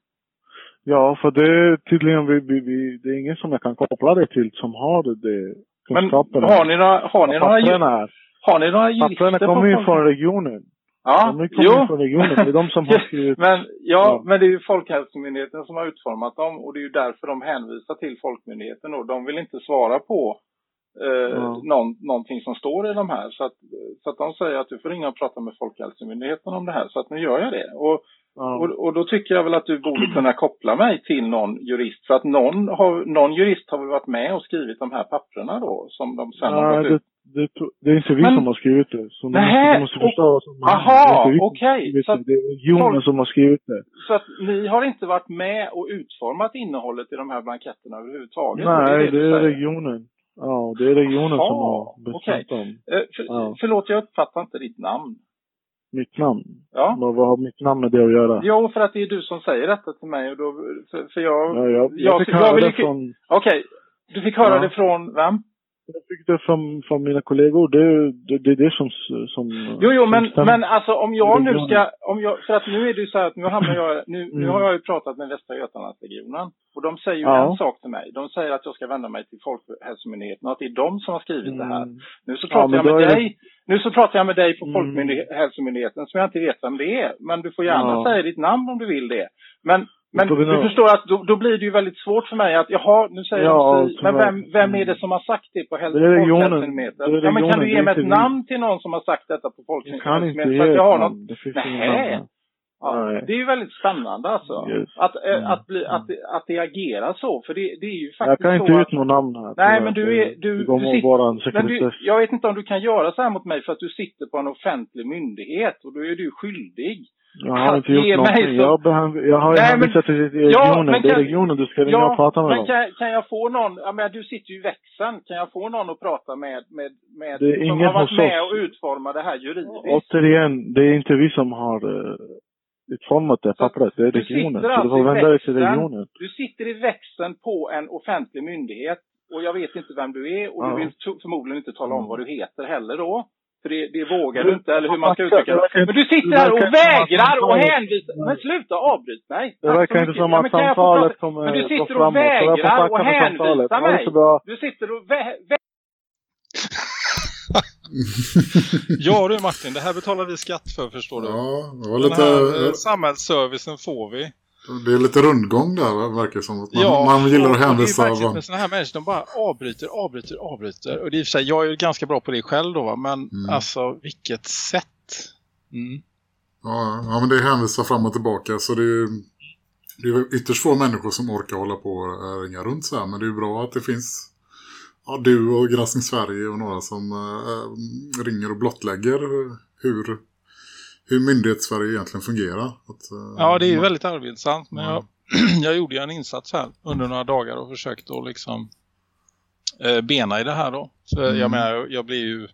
F: Ja, för det är tydligen, vi, vi, vi, det är ingen som jag kan koppla det till som har det
D: Men
F: kunskapen.
D: har ni några, har ni några,
F: är.
D: har ni några jurister
F: Papperna kommer ju från regionen.
D: Ja,
F: De kommer från regionen. Det är de som har skrivit.
D: men, ja,
F: Ja.
D: men det är ju Folkhälsomyndigheten som har utformat dem och det är ju därför de hänvisar till Folkmyndigheten och de vill inte svara på eh,
F: Ja.
D: någon, någonting som står i de här. Så att, så att de säger att du får ringa och prata med Folkhälsomyndigheten om det här. Så att nu gör jag det. Och,
F: Ja.
D: och, och då tycker jag väl att du borde kunna koppla mig till någon jurist. För att någon, har, någon jurist har väl varit med och skrivit de här papperna då som de sen har
F: Nej,
D: gått
F: det,
D: ut.
F: det, det är inte vi
D: Men-
F: som har skrivit det. Så måste, du måste förstå som
D: aha,
F: det är har
D: okej.
F: det. Det är regionen
D: folk-
F: som har skrivit det.
D: Så att ni har inte varit med och utformat innehållet i de här blanketterna överhuvudtaget?
F: Nej, det är
D: säger.
F: regionen. Ja, det är regionen
D: Jaha,
F: som har bestämt dem.
D: Eh, för,
F: Ja.
D: Förlåt, jag uppfattar inte ditt namn.
F: Mitt namn?
D: Ja.
F: Vad, vad har mitt namn med det att göra?
D: Jo, för att det är du som säger detta till mig och då, för, för jag...
F: Ja, jag, jag,
D: jag-
F: fick
D: jag
F: höra
D: vill
F: det från,
D: Okej, du fick höra
F: Ja.
D: det från vem?
F: jag fick det från, från mina kollegor. Det, det, det är det som... som
D: Jo, jo,
F: som
D: men,
F: stämmer.
D: men alltså om jag nu ska, om jag, för att nu är det ju så här att nu hamnar jag, nu, nu
F: Mm.
D: har jag ju pratat med Västra Götalandsregionen och de säger ju
F: Ja.
D: en sak till mig. De säger att jag ska vända mig till Folkhälsomyndigheten och att det är de som har skrivit det här.
F: Mm.
D: Nu så
F: Ja,
D: pratar
F: men
D: jag med
F: är det-
D: dig, nu så pratar jag med dig på
F: Mm.
D: Folkhälsomyndigheten som jag inte vet vem det är. Men du får gärna
F: Ja.
D: säga ditt namn om du vill det. Men, men du förstår att då, då blir det ju väldigt svårt för mig att, jaha, nu säger
F: Ja,
D: si, men vem, vem är det som har sagt det på. Folkhälsomyndigheten? Ja, men kan du ge mig ett namn till någon som har sagt detta på
F: Jag kan inte
D: Folkhälsomyndigheten?
F: ge ett
D: jag
F: namn. Det finns.
D: Ja, det är ju väldigt spännande alltså.
F: Yes.
D: Att, eh,
F: Mm.
D: att, bli, att, det- att det agerar så. För det, det är ju faktiskt
F: Jag kan inte
D: att,
F: ut något namn här.
D: Nej, men du är- du- du sitter-
F: våran
D: men du, jag vet inte om du kan göra så här mot mig för att du sitter på en offentlig myndighet och då är du skyldig.
F: Jag har inte gjort någonting.
D: så-
F: Jag, behöv, jag har hänvisat till
D: Ja,
F: regionen.
D: men
F: det är regionen du ska ringa och prata med
D: men
F: dem.
D: kan, kan jag få någon, ja men du sitter ju i växeln, kan jag få någon att prata med, med, med
F: Det är
D: som
F: ingen
D: har varit med
F: oss.
D: och utforma det här juridiskt?
F: Återigen, det är inte vi som har uh, utformat det pappret. Det är
D: du
F: regionen.
D: sitter
F: Så du
D: alltså
F: får
D: i
F: vända dig till
D: växeln.
F: regionen.
D: Du sitter i växeln på en offentlig myndighet och jag vet inte vem du är och
F: Ja.
D: du vill förmodligen inte tala om vad du heter heller då. För det, det vågar
F: Du-
D: inte, eller hur man ska uttrycka det. Men du sitter här och vägrar och hänvisar. Men sluta avbryt mig.
F: Det verkar inte som att samtalet kommer
D: Men du sitter och vägrar och hänvisar mig. Du sitter och vä-
C: Ja du Martin, det här betalar vi skatt för förstår du.
B: Ja, det var
C: Den
B: lite...
C: här eh, samhällsservicen får vi.
B: Det är lite rundgång där, verkar det som. Att man,
C: Ja,
B: man gillar att hänvisa.
C: Och det är verkligen sådana här människor, de bara avbryter, avbryter, avbryter. Och det är i och för sig, jag är ju ganska bra på det själv då va? men
B: Mm.
C: alltså vilket sätt. Mm.
B: Ja, ja, men det är hänvisa fram och tillbaka. Så det är ju det är ytterst få människor som orkar hålla på och ringa runt så här. Men det är ju bra att det finns ja, du och Granskning Sverige och några som äh, ringer och blottlägger hur, hur myndighets-Sverige egentligen fungerar. Att, äh,
C: Ja, det är ju väldigt arbetsamt. Men
B: Ja.
C: jag, jag gjorde ju en insats här under några dagar och försökte att liksom eh, bena i det här då. Så
B: Mm.
C: jag menar, jag blir ju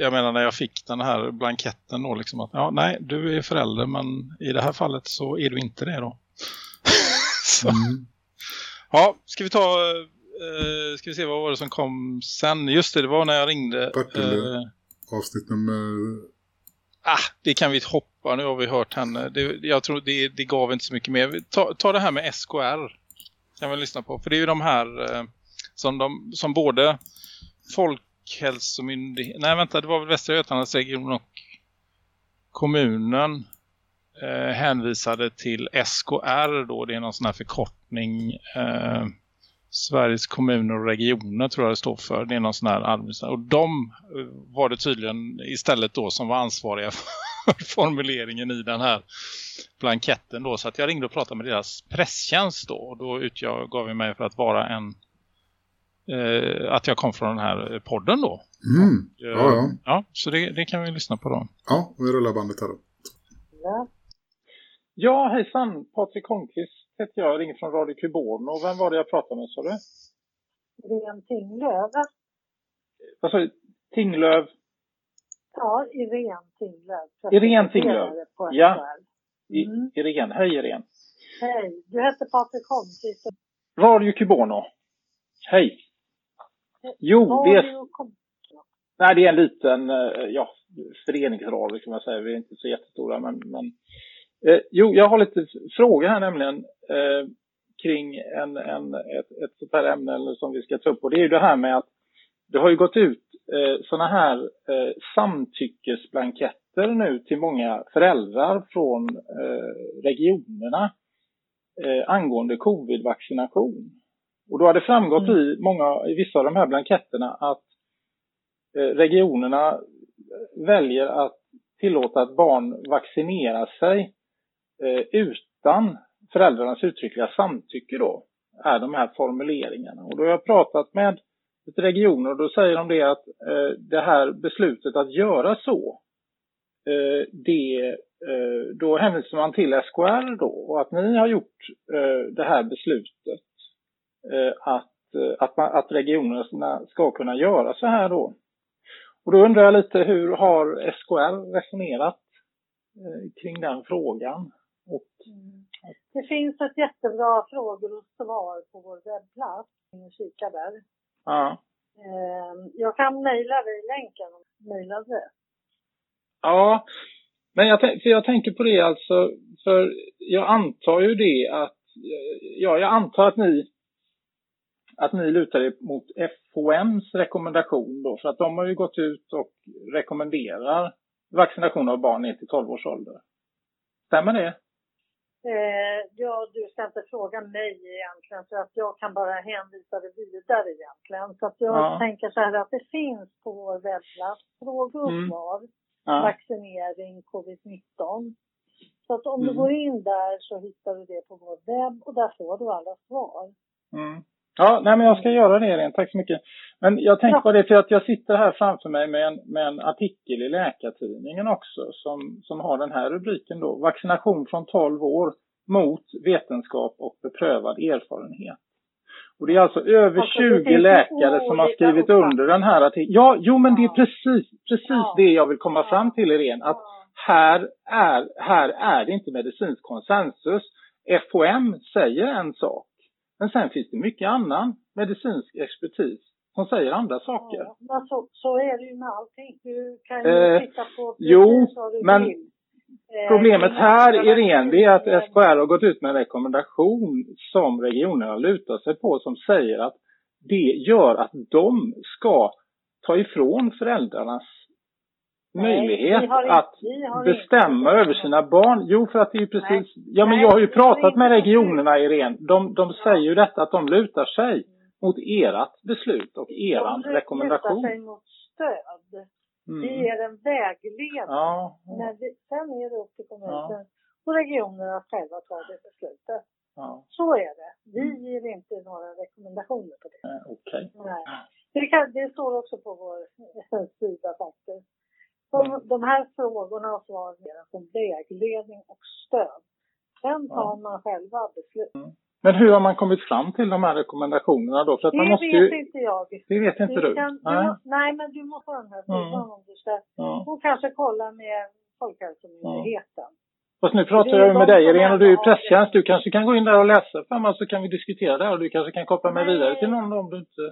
C: jag menar när jag fick den här blanketten då liksom att ja, nej, du är förälder men i det här fallet så är du inte det då. så,
B: Mm.
C: ja, ska vi ta eh, ska vi se vad var det som kom sen? Just det, det var när jag ringde
B: Partille.
C: eh,
B: Avsnitt nummer...
C: Ah, det kan vi hoppa. Nu har vi hört henne. Det, jag tror det, det gav inte så mycket mer. Ta, ta det här med SKR. Kan vi lyssna på. För det är ju de här eh, som, de, som både Folkhälsomyndigheten... Nej vänta, det var väl Västra Götalandsregionen och kommunen eh, hänvisade till SKR då. Det är någon sån här förkortning. Eh, Sveriges kommuner och regioner tror jag det står för. Det är någon sån här administration. Och de eh, var det tydligen istället då som var ansvariga för formuleringen i den här blanketten då. Så att jag ringde och pratade med deras presstjänst då. Och då utgav jag mig för att vara en eh, att jag kom från den här podden då.
B: Mm.
C: Eh,
B: Ja, ja.
C: ja så det, det kan vi lyssna på då.
B: Ja, vi rullar bandet här då.
D: Ja, hejsan. Patrik Holmqvist heter jag. Jag ringer från Radio Kuborn. Och vem var det jag pratade med, sa du?
G: Irene Tinglöf.
D: Vad sa du? Tinglöv?
G: Ja, Irene Tinglöf.
D: Irene Tinglöf.
G: På
D: Ja.
G: Mm.
D: Irene. Hej Irene.
G: Hej, du heter Patrik Holmqvist.
D: Radio Kuborno. Hej. Jo, det är, nej, det är en liten eh, ja, föreningsradio kan man säga. Vi är inte så jättestora. Men, men, eh, jo, jag har lite frågor här nämligen eh, kring en, en, ett, ett sånt här ämne som vi ska ta upp. Och det är ju det här med att det har ju gått ut eh, sådana här eh, samtyckesblanketter nu till många föräldrar från eh, regionerna eh, angående covid-vaccination. Och då har det framgått i, många, i vissa av de här blanketterna att eh, regionerna väljer att tillåta att barn vaccinerar sig Eh, utan föräldrarnas uttryckliga samtycke då, är de här formuleringarna. Och då har jag pratat med ett regioner och då säger de det att eh, det här beslutet att göra så, eh, det, eh, då hänvisar man till SKR då och att ni har gjort eh, det här beslutet eh, att, eh, att, man, att regionerna ska kunna göra så här då. Och då undrar jag lite hur har SKR resonerat eh, kring den frågan. Och,
G: Mm. Det finns ett jättebra frågor och svar på vår webbplats. Kika där.
D: ja.
G: Eh, Jag kan mejla dig länken och mejladress.
D: Ja, men jag, för jag tänker på det alltså, för jag antar ju det att, ja, jag antar att ni, att ni lutar er mot FHMs rekommendation då, för att de har ju gått ut och rekommenderar vaccination av barn ner till 12 års ålder. Stämmer det?
G: Eh, ja, du ska inte fråga mig egentligen för att jag kan bara hänvisa det vidare egentligen. Så att jag
D: Ja.
G: tänker så här att det finns på vår webbplats frågor och
D: Mm.
G: svar,
D: Ja.
G: vaccinering, covid-19. Så att om du
D: Mm.
G: går in där så hittar du det på vår webb och där får du alla svar.
D: Mm. Ja, nej men jag ska göra det Irene. Tack så mycket. Men jag tänkte på det för att jag sitter här framför mig med en, med en artikel i Läkartidningen också som, som har den här rubriken då. Vaccination från 12 år mot vetenskap och beprövad erfarenhet. Och det är alltså över
G: Alltså, det
D: 20
G: finns ju
D: läkare som har skrivit under den här artikeln. Ja, jo men det är precis, precis
G: Ja.
D: det jag vill komma fram till Irene. Att här är, här är det inte medicinsk konsensus. FHM säger en sak. Men sen finns det mycket annan medicinsk expertis som säger andra saker.
G: Ja, men så, så är det ju med allting. Du kan ju
D: Eh,
G: titta på
D: jo, men
G: vill. Eh,
D: Problemet
G: kring
D: här, Irene, det är att. SKR har gått ut med en rekommendation som regionerna lutar sig på som säger att det gör att de ska ta ifrån föräldrarnas
G: Nej,
D: möjlighet
G: har
D: att
G: har inte-
D: bestämma över sina barn. Jo, för att det är ju precis...
G: Nej.
D: Ja, men
G: Nej,
D: jag har ju pratat med regionerna, Irene. De, de säger ju detta att de lutar sig mot ert beslut och eran
G: De
D: rekommendation.
G: lutar sig mot stöd.
D: Mm.
G: Vi ger en vägledning.
D: Ja,
G: Men vi, sen är det upp till kommunen
D: Ja.
G: och regionerna att själva ta det beslutet.
D: ja,
G: Så är det. Vi
D: Mm.
G: ger inte några rekommendationer på det.
D: eh, okej.
G: Nej. Det, kan, det står också på vår sida faktiskt. De,
D: Mm.
G: de här frågorna och svaren som vägledning och stöd. Sen tar
D: Ja.
G: man själva beslut.
D: Men hur har man kommit fram till de här rekommendationerna då? För att
G: Det
D: man måste
G: vet
D: ju...
G: inte jag.
D: Det vet inte du?
G: kan, du
D: Nej.
G: må, nej, men du måste ha den här sidan
D: Mm.
G: om du ska.
D: Ja.
G: Och kanske kolla med Folkhälsomyndigheten.
D: Fast nu pratar jag ju med dig Irene och du är ju presstjänst. Du kanske kan gå in där och läsa för mig så kan vi diskutera det och du kanske kan koppla mig vidare till någon om du inte...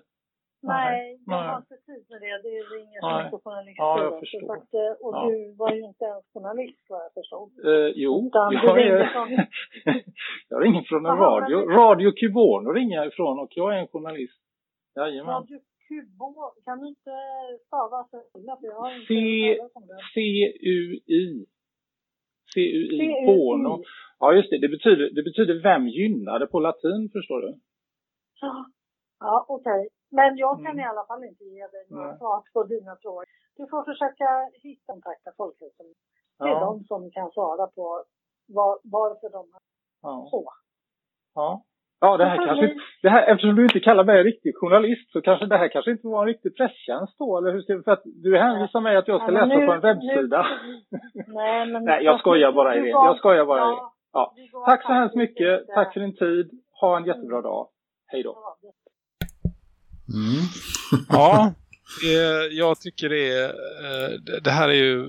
G: Nej, jag har inte tid med det. Det ringer så
D: Nej.
G: mycket journalister.
D: Ja, jag förstår.
G: Att, eh, och
D: Ja.
G: du var ju inte ens journalist vad jag förstod.
D: Eh, jo,
G: Utan
D: jag, är,
G: från-
D: jag ringer från en
G: Jaha,
D: radio.
G: men-
D: Radio Kuborno ringer jag ifrån och jag är en journalist. Jajamän.
G: Radio Kubo, kan du inte stava för jag
D: C-. C-U-I. C-U-I. Borno. Ja, just det. Det betyder, det betyder vem gynnade på latin, förstår du?
G: Ja, ja okej. Men jag kan
D: Mm.
G: i alla fall inte ge dig några svar på dina frågor. Du får försöka hitta kontakta Folkhälsomyndigheten. Det är
D: Ja.
G: de som kan svara på var, varför de har
D: Ja.
G: så.
D: Ja. Ja, det här kanske
G: vi-
D: det här, eftersom du inte kallar mig riktig journalist så kanske det här kanske inte var en riktig presstjänst då, eller hur ser du? För att du hänvisar mig att jag ska läsa
G: nu-
D: på en webbsida.
G: Nej, men
D: Nej, jag skojar bara, Irene. Jag skojar bara,
G: ja.
D: Ja. Tack så hemskt mycket. Tack för din tid. Ha en jättebra dag. Hej då.
B: Mm.
C: Ja, det, jag tycker det är, eh, det, det här är ju,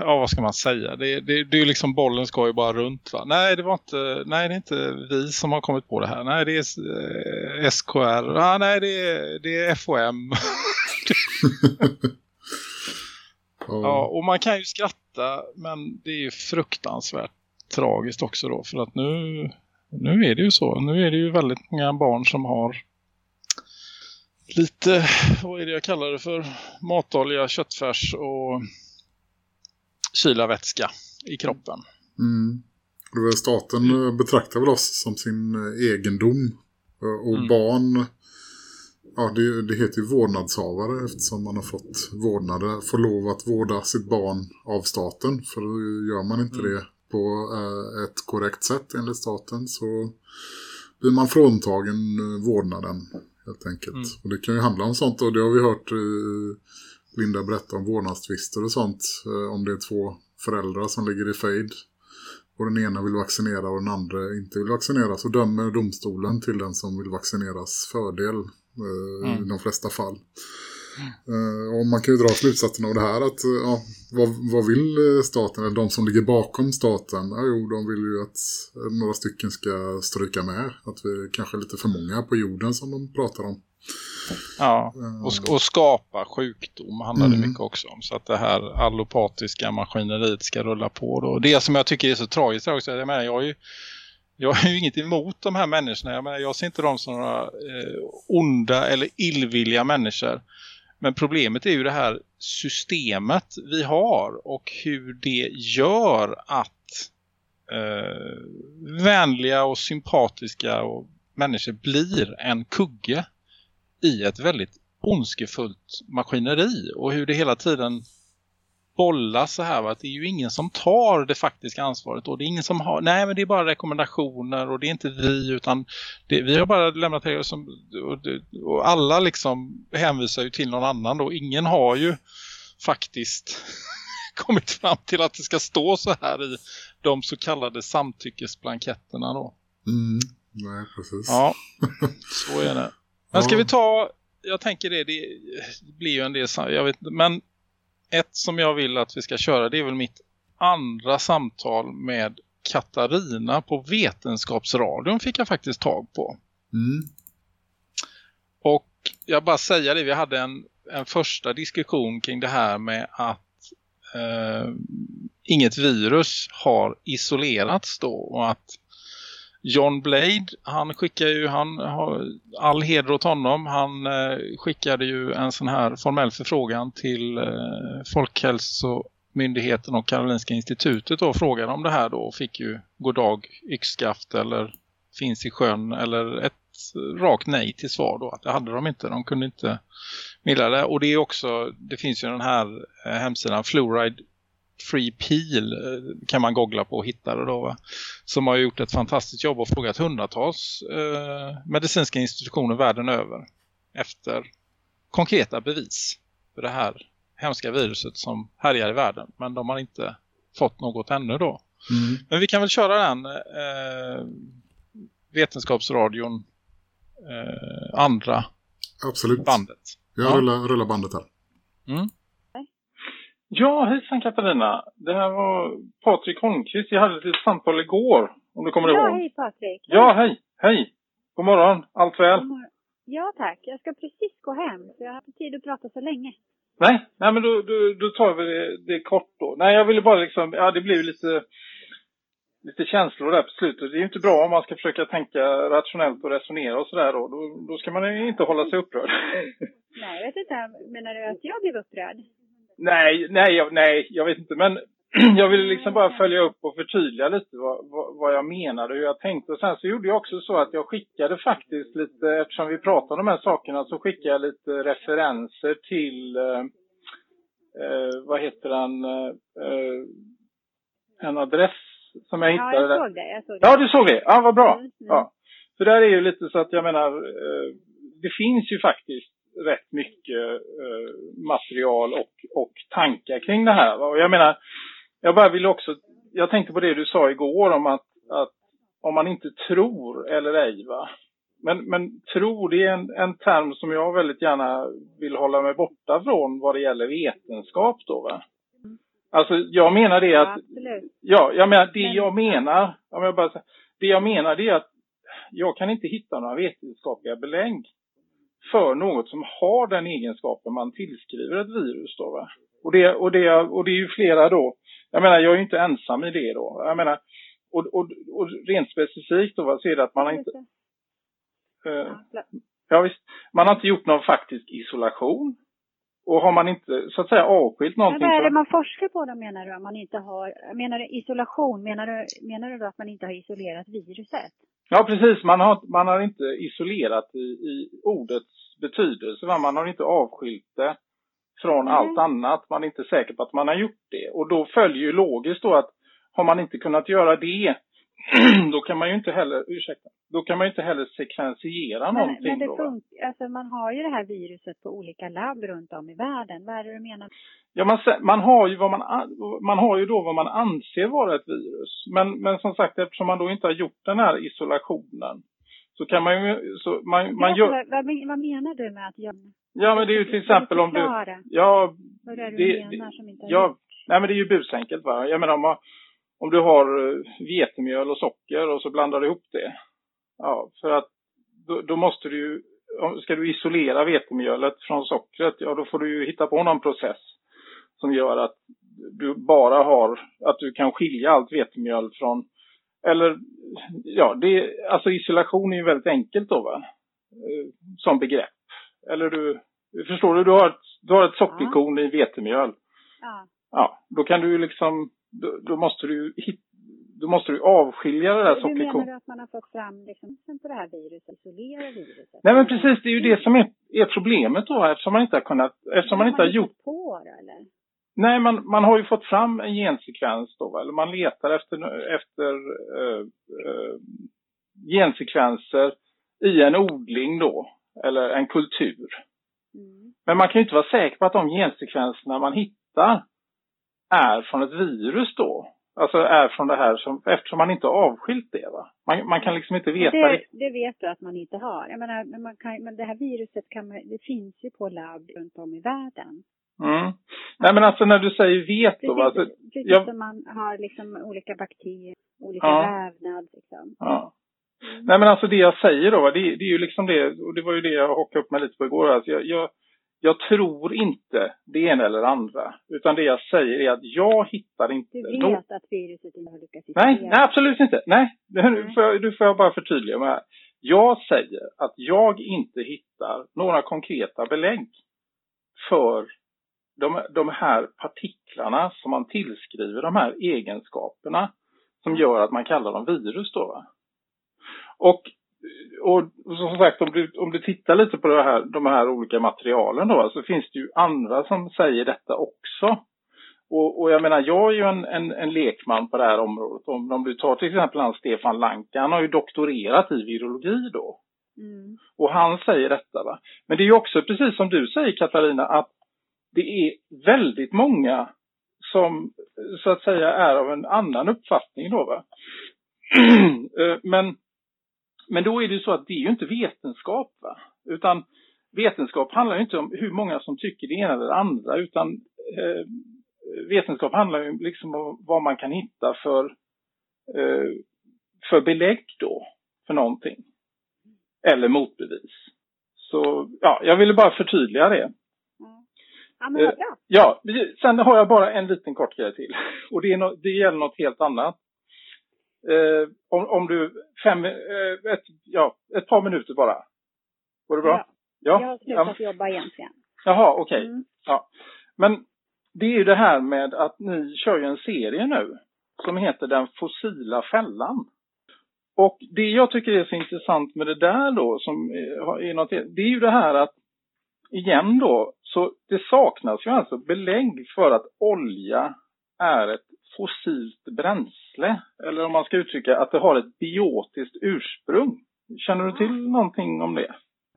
C: ja vad ska man säga, det, det, det är ju liksom bollen ska ju bara runt va. Nej det var inte, nej det är inte vi som har kommit på det här, nej det är eh, SKR, ah, nej det är, det är FOM. Ja, och man kan ju skratta men det är ju fruktansvärt tragiskt också då för att nu, nu är det ju så. Nu är det ju väldigt många barn som har lite, vad är det jag kallar det för? Matolja, köttfärs och kylarvätska i kroppen.
B: Mm. Staten eh, betraktar väl oss som sin eh, egendom. Eh, Och
C: Mm.
B: barn, ja det, det heter ju vårdnadshavare eftersom man har fått vårdnader. Får lov att vårda sitt barn av staten. För gör man inte
C: Mm.
B: det på ett korrekt sätt enligt staten så blir man fråntagen vårdnaden helt enkelt.
C: Mm.
B: Och det kan ju handla om sånt och det har vi hört eh, Linda berätta om vårdnadstvister och sånt. Eh, om det är två föräldrar som ligger i fejd och den ena vill vaccinera och den andra inte vill vaccinera så dömer domstolen till den som vill vaccineras fördel eh, i
C: Mm.
B: de flesta fall. Uh, och man kan ju dra slutsatsen av det här att uh, ja, vad, vad vill staten, eller de som ligger bakom staten? Ja, jo, de vill ju att några stycken ska stryka med. Att vi kanske är lite för många på jorden som de pratar om.
C: Ja, och, och skapa sjukdom handlar det mm. mycket också om. Så att det här allopatiska maskineriet ska rulla på. Då. Det som jag tycker är så tragiskt också, jag menar, jag har ju jag har ju inget emot de här människorna. Jag, menar, jag ser inte dem som några eh, onda eller illvilliga människor. Men problemet är ju det här systemet vi har och hur det gör att eh, vänliga och sympatiska och människor blir en kugge i ett väldigt ondskefullt maskineri och hur det hela tiden bollas så här va? att det är ju ingen som tar det faktiska ansvaret och det är ingen som har, nej men det är bara rekommendationer och det är inte vi utan det, vi har bara lämnat det som och, och alla liksom hänvisar ju till någon annan då, ingen har ju faktiskt kommit fram till att det ska stå så här i de så kallade samtyckesblanketterna då.
B: Mm, nej precis.
C: Ja, så är det. Men ska vi ta, jag tänker det, det blir ju en del, jag vet men ett som jag vill att vi ska köra det är väl mitt andra samtal med Katarina på Vetenskapsradion fick jag faktiskt tag på.
B: Mm.
C: Och jag bara säger det, vi hade en, en första diskussion kring det här med att eh, inget virus har isolerats då och att John Blade, han skickar ju, han har all heder åt honom. Han eh, skickade ju en sån här formell förfrågan till eh, Folkhälsomyndigheten och Karolinska institutet och frågade om det här då och fick ju goddag yxskaft eller finns i sjön eller ett rakt nej till svar då. Att det hade de inte, de kunde inte milla det. Och det är också, det finns ju den här eh, hemsidan Fluoride Free Peel eh, kan man googla på och hitta det då va? Som har gjort ett fantastiskt jobb och frågat hundratals eh, medicinska institutioner världen över efter konkreta bevis för det här hemska viruset som härjar i världen. Men de har inte fått något ännu då.
B: Mm.
C: Men vi kan väl köra den eh, vetenskapsradion eh, andra
B: Absolut.
C: bandet.
B: Jag ja. rullar, rullar bandet här.
C: Mm.
D: Ja, hejsan Katarina. Det här var Patrik Holmqvist. Jag hade ett litet samtal igår, om du kommer
H: ja,
D: ihåg.
H: Ja, hej Patrik.
D: Ja, hej. Hej. God morgon. Allt väl?
H: Ja, tack. Jag ska precis gå hem, så jag har inte tid att prata så länge.
D: Nej, nej men då, då, då tar vi det, det kort då. Nej, jag ville bara liksom, ja det blev lite, lite känslor där på slutet. Det är ju inte bra om man ska försöka tänka rationellt och resonera och sådär då. då. Då ska man inte hålla sig upprörd.
H: Nej, jag vet inte. Menar du att jag blev upprörd?
D: Nej, nej, nej, jag vet inte. Men jag ville liksom bara följa upp och förtydliga lite vad, vad, vad, jag menade och hur jag tänkte. Och sen så gjorde jag också så att jag skickade faktiskt lite, eftersom vi pratade om de här sakerna, så skickade jag lite referenser till, eh, eh, vad heter den, eh, en adress som jag hittade.
H: Ja, jag såg det. Jag såg
D: det. Ja, du såg det. Ja, vad bra. Mm, mm. Ja. För där är ju lite så att jag menar, eh, det finns ju faktiskt rätt mycket eh, material och, och tankar kring det här. Och jag menar, jag bara vill också, jag tänkte på det du sa igår om att, att om man inte tror eller ej va. Men, men tro det är en, en term som jag väldigt gärna vill hålla mig borta från vad det gäller vetenskap då va. Alltså jag menar det att, ja, jag menar det jag menar, om jag bara det jag menar det är att jag kan inte hitta några vetenskapliga belägg för något som har den egenskapen man tillskriver ett virus då va. Och det, och det, och det är ju flera då. Jag menar, jag är ju inte ensam i det då. Jag menar, och, och, och rent specifikt då, så är det att man har inte... Uh, ja visst, man har inte gjort någon faktisk isolation. Och har man inte så att säga avskilt någonting... Men
H: vad är det man forskar på då menar du? Om man inte har, menar du isolation? Menar du, menar du då att man inte har isolerat viruset?
D: Ja, precis. Man har, man har inte isolerat i, i ordets betydelse. Va? Man har inte avskilt det från mm. allt annat. Man är inte säker på att man har gjort det. Och då följer ju logiskt då att har man inte kunnat göra det då kan man ju inte heller, ursäkta, då kan man ju inte heller sekventiera men, någonting. Men det då,
H: alltså man har ju det här viruset på olika labb runt om i världen. Vad är det du menar?
D: Ja, man, man, har ju vad man, man har ju då vad man anser vara ett virus. Men, men som sagt, eftersom man då inte har gjort den här isolationen så kan man ju... Så man, man gör,
H: vad, vad, vad menar du med att jag...
D: ja, men det är ju till exempel om du... Ja,
H: vad det är du
D: det-
H: menar som inte har
D: ja,
H: gjorts.
D: nej men det är ju busenkelt va. Jag menar om, man- om du har eh, vetemjöl och socker och så blandar du ihop det. Ja, för att då, då måste du ju, ska du isolera vetemjölet från sockret, ja då får du ju hitta på någon process som gör att du bara har, att du kan skilja allt vetemjöl från, eller ja, det, alltså isolation är ju väldigt enkelt då va, Eh, som begrepp. Eller du, förstår du, du har ett, du har ett sockerkorn i vetemjöl.
H: Ja.
D: Ja, då kan du ju liksom, då, då måste du ju hit, då måste du avskilja det där
H: Hur menar
D: sockerkornet.
H: du att man har fått fram liksom, på det här viruset, isolera viruset?
D: Nej men precis, det är ju det som är, är problemet då eftersom man inte har kunnat, eftersom man inte har gjort,
H: på det, eller?
D: nej man, man har ju fått fram en gensekvens då, eller man letar efter, efter eh, eh, gensekvenser i en odling då, eller en kultur.
H: Mm.
D: Men man kan ju inte vara säker på att de gensekvenserna man hittar är från ett virus då. Alltså är från det här som, eftersom man inte har avskilt det va. Man, man kan liksom inte veta
H: det, det vet du att man inte har. Jag menar, men, man kan, men det här viruset kan man, det finns ju på labb runt om i världen.
D: Mm. Nej men alltså när du säger vet då.
H: Precis,
D: Alltså,
H: precis
D: jag-
H: som man har liksom olika bakterier, olika
D: Ja.
H: vävnad liksom.
D: ja. Nej men alltså det jag säger då, det, det är ju liksom det, och det var ju det jag hockade upp mig lite på igår. Alltså jag, jag, jag tror inte det ena eller andra. Utan det jag säger är att jag hittar inte...
H: Du vet
D: nå-
H: att viruset inte har lyckats
D: Nej,
H: isolera.
D: nej absolut inte. Nej, nu
H: Nej.
D: får jag, nu får jag bara förtydliga mig här. Jag säger att jag inte hittar några konkreta belägg för de, de här partiklarna som man tillskriver de här egenskaperna som gör att man kallar dem virus då va. Och, och som sagt om du, om du tittar lite på det här, de här olika materialen då så finns det ju andra som säger detta också. Och, och jag menar, jag är ju en, en, en lekman på det här området. Om, om du tar till exempel han Stefan Lanka, han har ju doktorerat i virologi då.
H: Mm.
D: Och han säger detta va. Men det är ju också precis som du säger Katarina att det är väldigt många som så att säga är av en annan uppfattning då va. Eh, men, men då är det ju så att det är ju inte vetenskap va. Utan vetenskap handlar ju inte om hur många som tycker det ena eller det andra utan eh, vetenskap handlar ju liksom om vad man kan hitta för, eh, för belägg då för någonting. Eller motbevis. Så ja, jag ville bara förtydliga det.
H: Ja, men
D: Eh. Ja, vi- sen har jag bara en liten kort grej till. Och det, är no, det gäller något helt annat. Eh, om, om du, fem, eh, ett, ja, ett par minuter bara. Går det bra?
H: Jag har slutat
D: ja.
H: jobba egentligen.
D: Jaha, okej.
H: Mm.
D: Ja. Men det är ju det här med att ni kör ju en serie nu som heter Den fossila fällan. Och det jag tycker är så intressant med det där då, som är har- är något, det är ju det här att igen då, så det saknas ju alltså belägg för att olja är ett fossilt bränsle. Eller om man ska uttrycka att det har ett biotiskt ursprung. Känner du till någonting om det?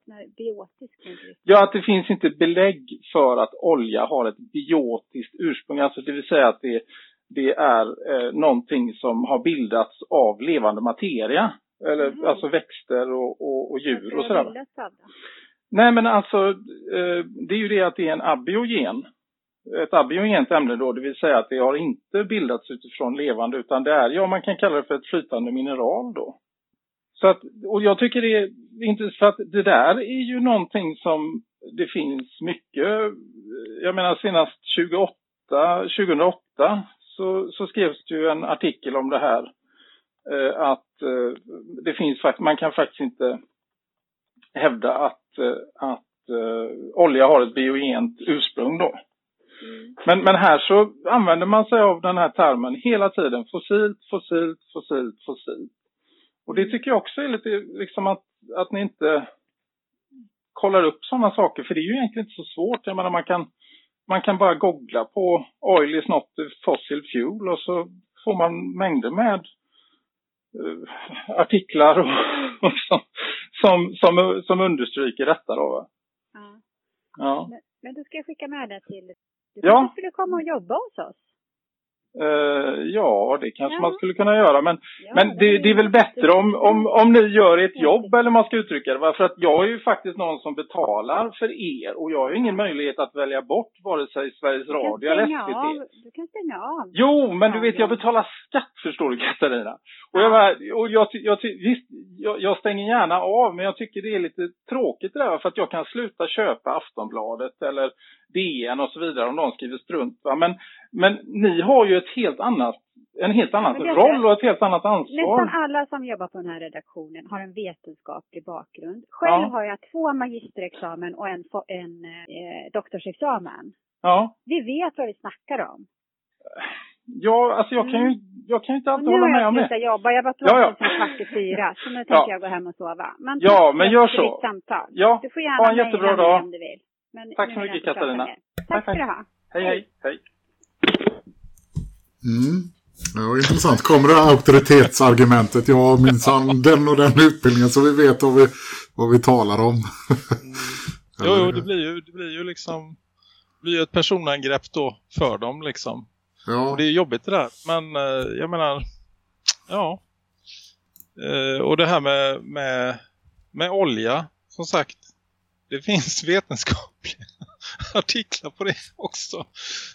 H: Nej, Biotisk inte riktigt.
D: Ja, att det finns inte belägg för att olja har ett biotiskt ursprung. Alltså det vill säga att det, det är eh, någonting som har bildats av levande materia. Eller
H: Mhm.
D: alltså växter och, och, och djur och sådär. Nej men alltså, eh, det är ju det att det är en abiogen. Ett abiogent ämne då, det vill säga att det har inte bildats utifrån levande utan det är, ja man kan kalla det för ett flytande mineral då. Så att, och jag tycker det är intressant för att det där är ju någonting som det finns mycket, jag menar senast 28, 2008 så, så skrevs det ju en artikel om det här. Eh, att eh, det finns faktiskt, man kan faktiskt inte hävda att, eh, att eh, olja har ett biogent ursprung då. Men, men här så använder man sig av den här termen hela tiden. Fossilt, fossilt, fossilt, fossilt. Och det tycker jag också är lite liksom att, att ni inte kollar upp sådana saker. För det är ju egentligen inte så svårt. Jag menar man kan, man kan bara googla på oil is not fossil fuel och så får man mängder med eh, artiklar och, och som, som, som, som understryker detta då.
H: Ja.
D: Ja.
H: Men, men då ska jag skicka med det till... Du
D: Ja.
H: skulle komma och jobba hos oss?
D: Eh, ja, det kanske
H: Ja.
D: man skulle kunna göra. Men,
H: Ja,
D: men det, det är väl bättre om, om, om ni gör ert jobb, eller man ska uttrycka det. För att jag är ju faktiskt någon som betalar för er och jag har ju ingen möjlighet att välja bort vare sig Sveriges Radio eller SVT.
H: av. Du kan stänga av.
D: Jo, men du vet, jag
H: Ja.
D: betalar skatt förstår du Katarina. Och jag, bara, och jag, jag, visst, jag, jag stänger gärna av, men jag tycker det är lite tråkigt det där. För att jag kan sluta köpa Aftonbladet eller DN och så vidare om de skriver strunt. Va? Men, men ni har ju ett helt annat, en helt annan roll och ett helt annat ansvar.
H: Nästan alla som jobbar på den här redaktionen har en vetenskaplig bakgrund. Själv
D: Ja.
H: har jag två magisterexamen och en, en eh, doktorsexamen.
D: Ja,
H: Vi vet vad vi snackar om.
D: ja alltså jag kan ju, jag kan ju inte alltid
H: nu
D: hålla
H: har
D: med
H: jag
D: om det.
H: slutat jobba. Jag var
D: Ja, ja.
H: sen kvart i fyra. Så nu tänker
D: Ja.
H: jag gå hem och sova. Men
D: Ja, men gör så.
H: samtal.
D: Ja,
H: Du får gärna
D: ha en jättebra dag.
H: om du vill. Men
D: Tack
H: nu
D: så
H: jag
D: mycket, Katarina. Tack,
H: Tack ska du ha.
D: Hej, hej, hej.
B: Mm. Ja, intressant. Kommer det här auktoritetsargumentet? Jag har minsann den och den utbildningen så vi vet vad vi, vad vi talar om.
C: Jo, jo det, blir ju, det blir ju liksom det blir ett personangrepp då för dem liksom.
B: Ja,
C: Och det är jobbigt det där. Men eh, jag menar, ja. Eh, och det här med, med, med olja, som sagt. Det finns vetenskapliga artiklar på det också.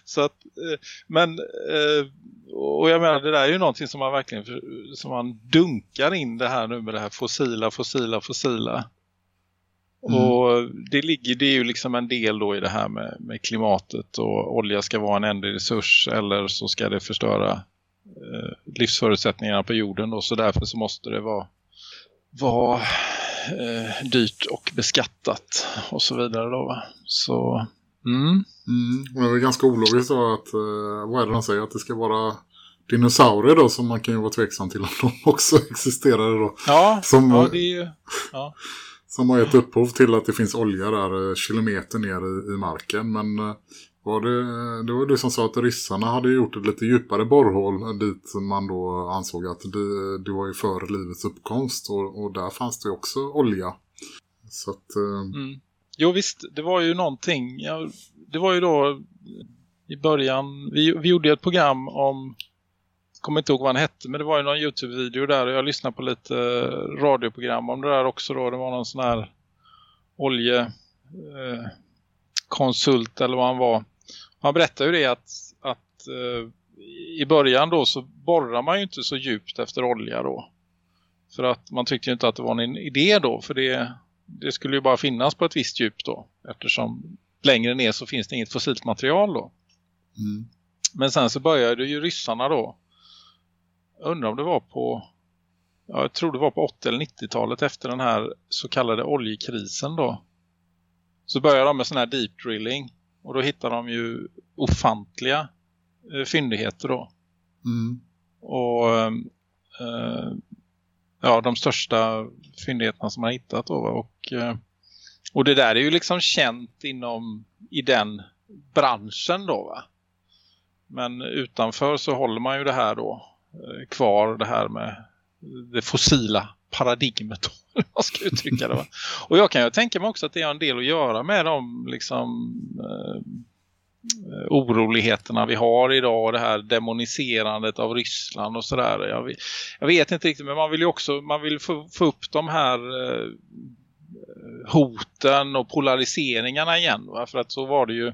C: Så att, eh, men, eh, och jag menar det där är ju någonting som man verkligen, som man dunkar in det här nu med det här fossila, fossila, fossila.
B: Mm.
C: Och det ligger, det är ju liksom en del då i det här med, med klimatet och olja ska vara en ändlig resurs eller så ska det förstöra eh, livsförutsättningarna på jorden då. Så därför så måste det vara, vara eh, dyrt och beskattat och så vidare då va. Så, mm.
B: mm. Och det är ganska ologiskt då att, eh, vad är det de säger? Att det ska vara dinosaurier då som man kan ju vara tveksam till om de också existerar då.
C: Ja,
B: Som,
C: ja, det är ju, ja.
B: som har gett upphov till att det finns olja där eh, kilometer ner i, i marken. Men eh, var det, det var du som sa att ryssarna hade gjort ett lite djupare borrhål dit man då ansåg att det, det var ju för livets uppkomst. Och, och där fanns det också olja. Så att, eh,
C: Mm. Jo visst, det var ju någonting. Ja, det var ju då i början, vi, vi gjorde ett program om, kommer inte ihåg vad han hette, men det var ju någon Youtube-video där och jag lyssnade på lite eh, radioprogram om det där också då. Det var någon sån här olje eh, konsult eller vad han var. Han berättade ju det att, att eh, i början då så borrar man ju inte så djupt efter olja då. För att man tyckte ju inte att det var en idé då, för det, det skulle ju bara finnas på ett visst djup då. Eftersom längre ner så finns det inget fossilt material då.
B: mm.
C: Men sen så började ju ryssarna då. Jag undrar om det var på ja, jag tror det var på 80- eller 90-talet efter den här så kallade oljekrisen då. Så började de med sån här deep drilling. Och då hittade de ju ofantliga eh, fyndigheter då.
B: Mm.
C: Och eh, ja, de största fyndigheterna som man har hittat då. Och, eh, och det där är ju liksom känt inom i den branschen då va. Men utanför så håller man ju det här då eh, kvar det här med det fossila paradigmet vad ska uttrycka det va. Och jag kan ju tänka mig också att det har en del att göra med de liksom eh, eh, oroligheterna vi har idag och det här demoniserandet av Ryssland och sådär. Jag, jag vet inte riktigt men man vill ju också man vill få, få upp de här eh, hoten och polariseringarna igen va? för att så var det ju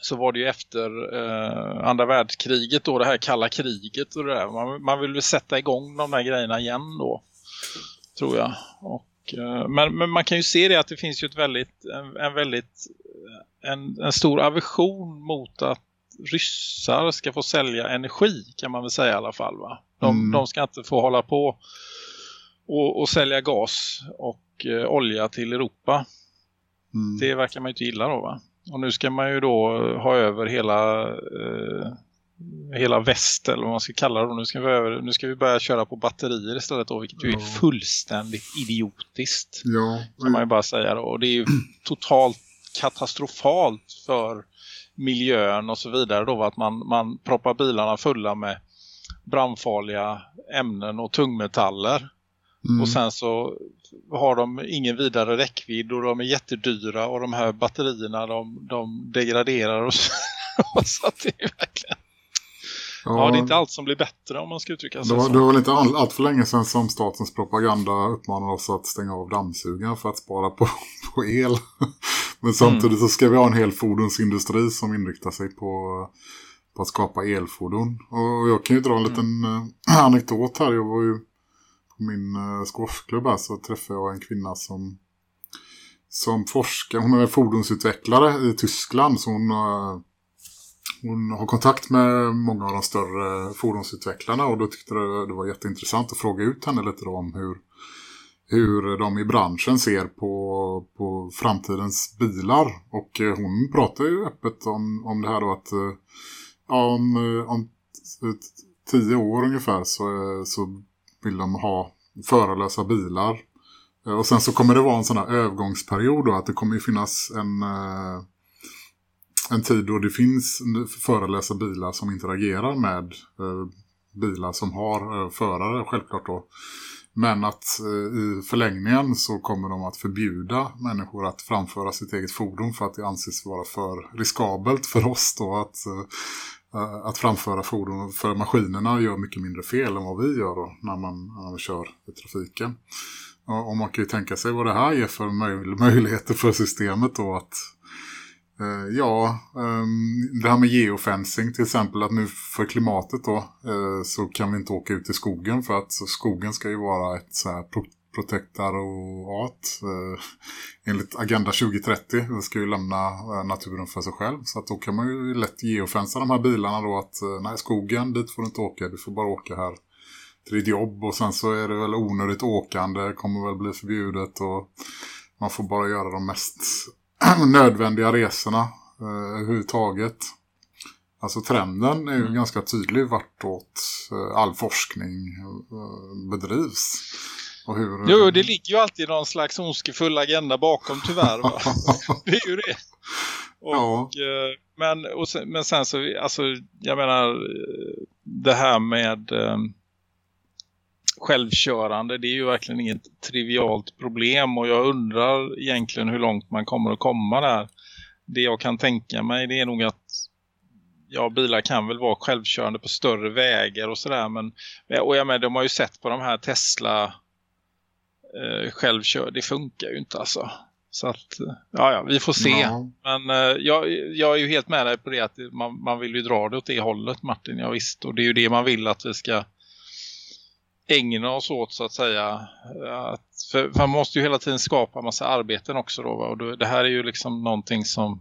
C: så var det ju efter eh, andra världskriget då det här kalla kriget och det där. Man, man vill väl sätta igång de där grejerna igen då tror jag. Och, eh, men, men man kan ju se det att det finns ju ett väldigt en, en väldigt en, en stor aversion mot att ryssar ska få sälja energi kan man väl säga i alla fall va. De,
B: Mm.
C: de ska inte få hålla på och, och sälja gas och eh, olja till Europa.
B: Mm.
C: Det verkar man ju inte gilla då va. Och nu ska man ju då ha över hela eh, hela väst eller vad man ska kalla det. Nu ska vi, över, nu ska vi börja köra på batterier istället då, vilket ju är
B: Ja.
C: fullständigt idiotiskt
B: Ja,
C: kan man ju bara säga då. Och det är ju totalt katastrofalt för miljön och så vidare då att man, man proppar bilarna fulla med brandfarliga ämnen och tungmetaller.
B: mm.
C: Och sen så har de ingen vidare räckvidd och de är jättedyra och de här batterierna de, de degraderar och så, så att det är verkligen Ja, det är inte allt som blir bättre om man ska uttrycka sig
B: det var,
C: så.
B: det var väl inte all, allt för länge sedan som statens propaganda uppmanade oss att stänga av dammsugaren för att spara på, på el. Men samtidigt så ska vi ha en hel fordonsindustri som inriktar sig på, på att skapa elfordon. Och jag kan ju dra en liten eh, anekdot här. Jag var ju på min uh, squashklubb här så träffade jag en kvinna som som forskar, hon är fordonsutvecklare i Tyskland så hon, eh, hon har kontakt med många av de större fordonsutvecklarna och då tyckte det, det var jätteintressant att fråga ut henne lite då om hur, hur de i branschen ser på, på framtidens bilar. Och eh, hon pratar ju öppet om, om det här då att eh, ja, om, eh, om tio år ungefär så, så vill de ha förarlösa bilar. Och sen så kommer det vara en sån här övergångsperiod då, att det kommer ju finnas en, en tid då det finns förarlösa bilar som interagerar med eh, bilar som har eh, förare självklart då. Men att eh, i förlängningen så kommer de att förbjuda människor att framföra sitt eget fordon för att det anses vara för riskabelt för oss då att, att framföra fordon. För maskinerna gör mycket mindre fel än vad vi gör då när man, när man kör i trafiken. Och man kan ju tänka sig vad det här ger för möj möjligheter för systemet då att Eh, ja, ehm, det här med geofencing till exempel att nu för klimatet då eh, så kan vi inte åka ut i skogen för att skogen ska ju vara ett så här pro protektorat eh, enligt Agenda 2030 vi ska ju lämna naturen för sig själv. Så att då kan man ju lätt geofensa de här bilarna då att nej skogen dit får du inte åka, du får bara åka här till ditt jobb. Och sen så är det väl onödigt åkande. Kommer väl bli förbjudet och man får bara göra de mest nödvändiga resorna eh, överhuvudtaget. Alltså trenden är ju mm. ganska tydlig vartåt eh, all forskning eh, bedrivs. Och hur,
C: jo, det ligger ju alltid någon slags ondskefull agenda bakom tyvärr. Va? det är ju det. Och, ja. Eh, men, och sen, men sen så, alltså jag menar eh, det här med eh, självkörande det är ju verkligen inget trivialt problem och jag undrar egentligen hur långt man kommer att komma där. Det jag kan tänka mig det är nog att ja, bilar kan väl vara självkörande på större vägar och sådär men och jag med, de har ju sett på de här Tesla eh, självkör, det funkar ju inte alltså. Så att, ja, ja vi får se. Ja. Men eh, jag, jag är ju helt med dig på det att man, man vill ju dra det åt det hållet Martin, ja visst. Och det är ju det man vill att vi ska ägna oss åt så att säga. Att, för, man måste ju hela tiden skapa massa arbeten också då. Va? Och då, det här är ju liksom någonting som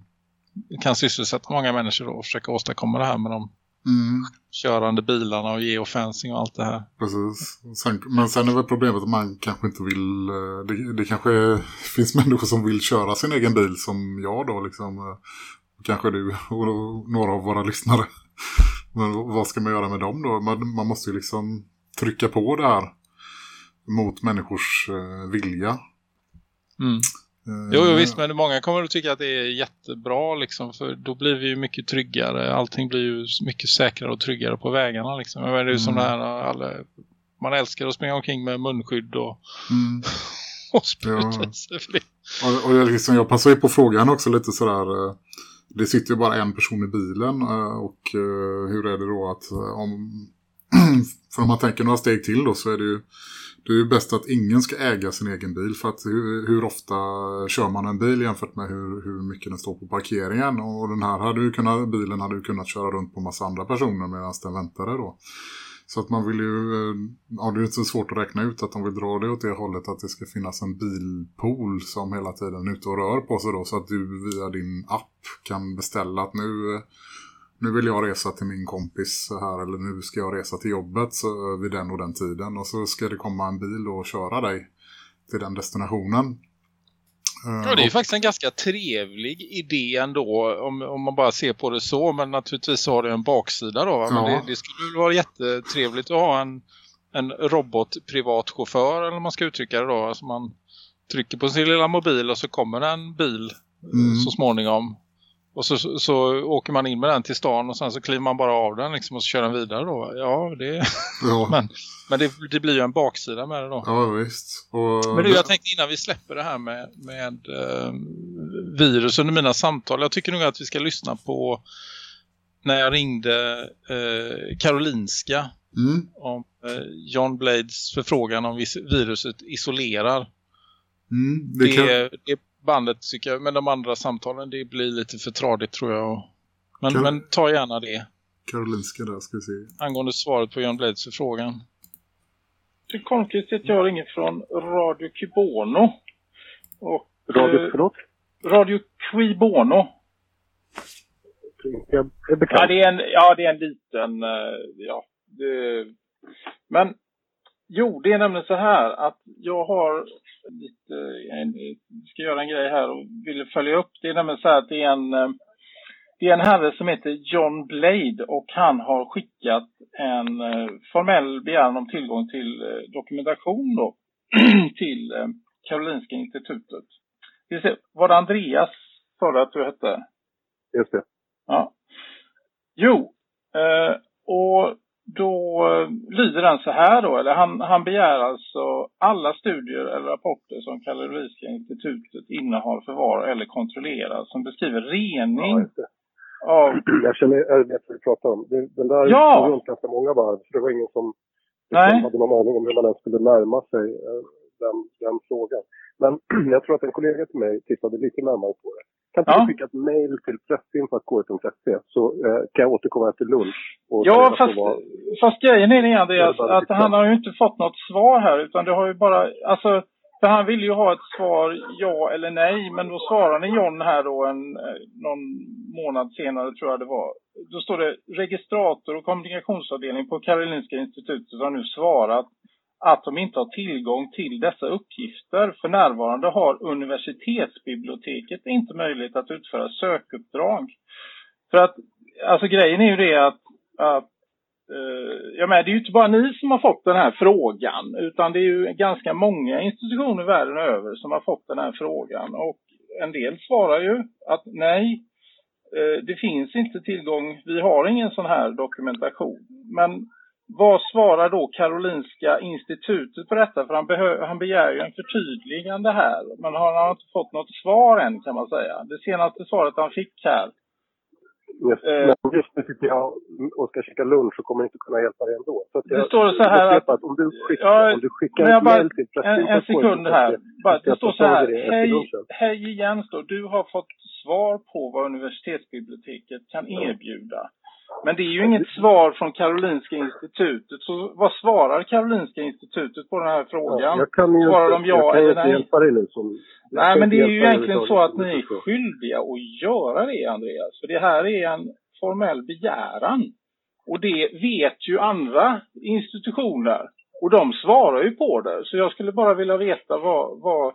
C: kan sysselsätta många människor då och försöka åstadkomma det här med de mm. körande bilarna och geofencing och allt det här.
B: Precis. Sen, men sen är väl problemet att man kanske inte vill... Eh, det, det kanske finns människor som vill köra sin egen bil som jag då liksom. Kanske du och några av våra lyssnare. Men vad ska man göra med dem då? Man, man måste ju liksom trycka på det här mot människors eh, vilja.
C: Mm. Eh, jo, jo, visst, men många kommer att tycka att det är jättebra liksom, för då blir vi ju mycket tryggare. Allting blir ju mycket säkrare och tryggare på vägarna liksom. Men det är ju som mm. det här, alla, man älskar att springa omkring med munskydd och, mm. och spruta
B: ja. för det. Och, och jag, liksom, jag passar ju på frågan också lite sådär, eh, det sitter ju bara en person i bilen och hur är det då att om Mm. för om man tänker några steg till då så är det ju det är ju bäst att ingen ska äga sin egen bil. För att hur, hur, ofta kör man en bil jämfört med hur, hur mycket den står på parkeringen? Och den här hade ju kunnat, bilen hade ju kunnat köra runt på massa andra personer medan den väntade då. Så att man vill ju, eh, ja det är inte så svårt att räkna ut att de vill dra det åt det hållet att det ska finnas en bilpool som hela tiden är ute och rör på sig då. Så att du via din app kan beställa att nu eh, nu vill jag resa till min kompis här eller nu ska jag resa till jobbet så, vid den och den tiden och så ska det komma en bil och köra dig till den destinationen.
C: Ja, det är ju faktiskt en ganska trevlig idé ändå om, om man bara ser på det så. Men naturligtvis så har det en baksida då. Men ja. det, det, skulle vara jättetrevligt att ha en, en robot privatchaufför eller man ska uttrycka det då. Alltså man trycker på sin lilla mobil och så kommer en bil mm. så småningom och så, så, så, åker man in med den till stan och sen så kliver man bara av den liksom och så kör den vidare då. Ja, det ja. men, men det, det, blir ju en baksida med det då.
B: Ja, visst. Och...
C: Men du, jag tänkte innan vi släpper det här med, med eh, virus under mina samtal. Jag tycker nog att vi ska lyssna på när jag ringde eh, Karolinska
B: Mm.
C: om eh, John Blades förfrågan om viruset isolerar.
B: Mm. Det
C: Det,
B: kan,
C: det bandet tycker jag, men de andra samtalen det blir lite för tradigt tror jag. Men,
B: Kan-
C: men ta gärna det
B: Karolinska där ska vi se.
C: angående svaret på John Blades förfrågan.
D: Det är konstigt jag ringer från Radio Kibono. Och,
I: Radio,
D: eh,
I: förlåt?
D: Radio Quibono.
I: Jag är bekant.
D: Ja, det är en, ja, det är en liten... eh, Ja, det, men jo, det är nämligen så här att jag har lite... En, ska göra en grej här och vill följa upp. Det är nämligen så här att det är en... eh, Det är en herre som heter John Blade och han har skickat en eh, formell begäran om tillgång till eh, dokumentation då, till Karolinska institutet. Var det Andreas sa att du hette?
I: Just det.
D: Ja. Jo, och då eh, lyder den så här då, eller han, han begär alltså alla studier eller rapporter som Karolinska institutet innehar, förvarar eller kontrollerar som beskriver
I: Ja,
D: rening
I: det.
D: av...
I: Jag känner, jag vet vad du pratar om. Den där
D: Ja!
I: runt ganska många varv. Så det var ingen som
D: Nej.
I: hade någon aning om hur man ens skulle närma sig eh, den, den frågan. Men jag tror att en kollega till mig tittade lite närmare på det. Kan
D: Ja.
I: du skicka ett mejl till pressinfo.kr.se så eh, kan jag återkomma efter lunch.
D: Ja, fast,
I: vad-
D: fast grejen är det Andreas, att
I: fixa.
D: han har ju inte fått något svar här utan det har ju bara, alltså, för han vill ju ha ett svar ja eller nej, men då svarar ni John här då en, eh, någon månad senare tror jag det var. Då står det registrator och kommunikationsavdelning på Karolinska institutet har nu svarat att de inte har tillgång till dessa uppgifter. För närvarande har universitetsbiblioteket inte möjlighet att utföra sökuppdrag. För att, alltså grejen är ju det att, att eh, jag menar, det är ju inte bara ni som har fått den här frågan, utan det är ju ganska många institutioner världen över som har fått den här frågan. Och en del svarar ju att nej, eh, det finns inte tillgång, vi har ingen sån här dokumentation. Men vad svarar då Karolinska institutet på detta? För han, behö- han begär ju en förtydligande här, men han har inte fått något svar än kan man säga. Det senaste svaret han fick här
I: Just,
D: Eh.
I: men just nu sitter jag och ska käka lunch och kommer inte kunna hjälpa dig ändå. Så att jag,
D: Det står så här att-
I: upprepar om du skickar,
D: Ja,
I: om du skickar
D: jag bara-
I: till
D: En, en sekund här. Bara, det står så här. Hej,
I: Hej.
D: igen står. Du har fått svar på vad universitetsbiblioteket kan erbjuda. Men det är ju inget svar från Karolinska institutet. Så vad svarar Karolinska institutet på den här frågan?
I: ju
D: Svarar
I: inte,
D: de ja
I: jag kan
D: eller nej?
I: hjälpa dig nu. Som,
D: Nej, men det är ju egentligen så att ni är skyldiga att göra det, Andreas. För det här är en formell begäran. Och det vet ju andra institutioner. Och de svarar ju på det. Så jag skulle bara vilja veta vad, vad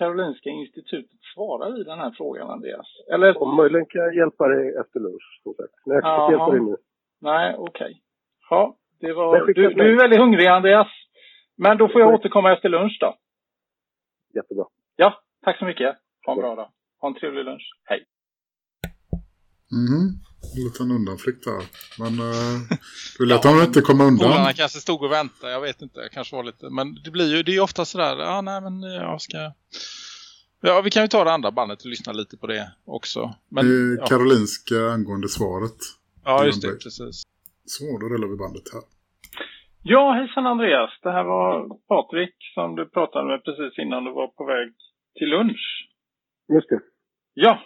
D: Karolinska institutet svarar i den här frågan, Andreas. Eller,
I: Om möjligen kan jag hjälpa dig efter lunch. Som sagt. Men jag kan inte hjälpa dig nu.
D: nej, okej. Ja, det var... Du, du är väldigt hungrig, Andreas. Men då får jag återkomma efter lunch då.
I: Jättebra.
D: Ja, tack så mycket. Ha en bra dag. Ha en trevlig lunch. Hej.
B: Mhm. En liten undanflykt här. Men uh, du lät honom inte komma undan.
C: Polarna kanske stod och väntade, jag vet inte. Kanske var lite, men det blir ju, det är ofta sådär, ja nej men jag ska... Ja, vi kan ju ta det andra bandet och lyssna lite på det också. Men,
B: det är
C: ja,
B: Karolinska angående svaret.
C: ja, just det, precis.
B: Så, då rullar vi bandet här.
D: Ja, hejsan Andreas. Det här var Patrik som du pratade med precis innan du var på väg till lunch.
I: Just det.
D: Ja,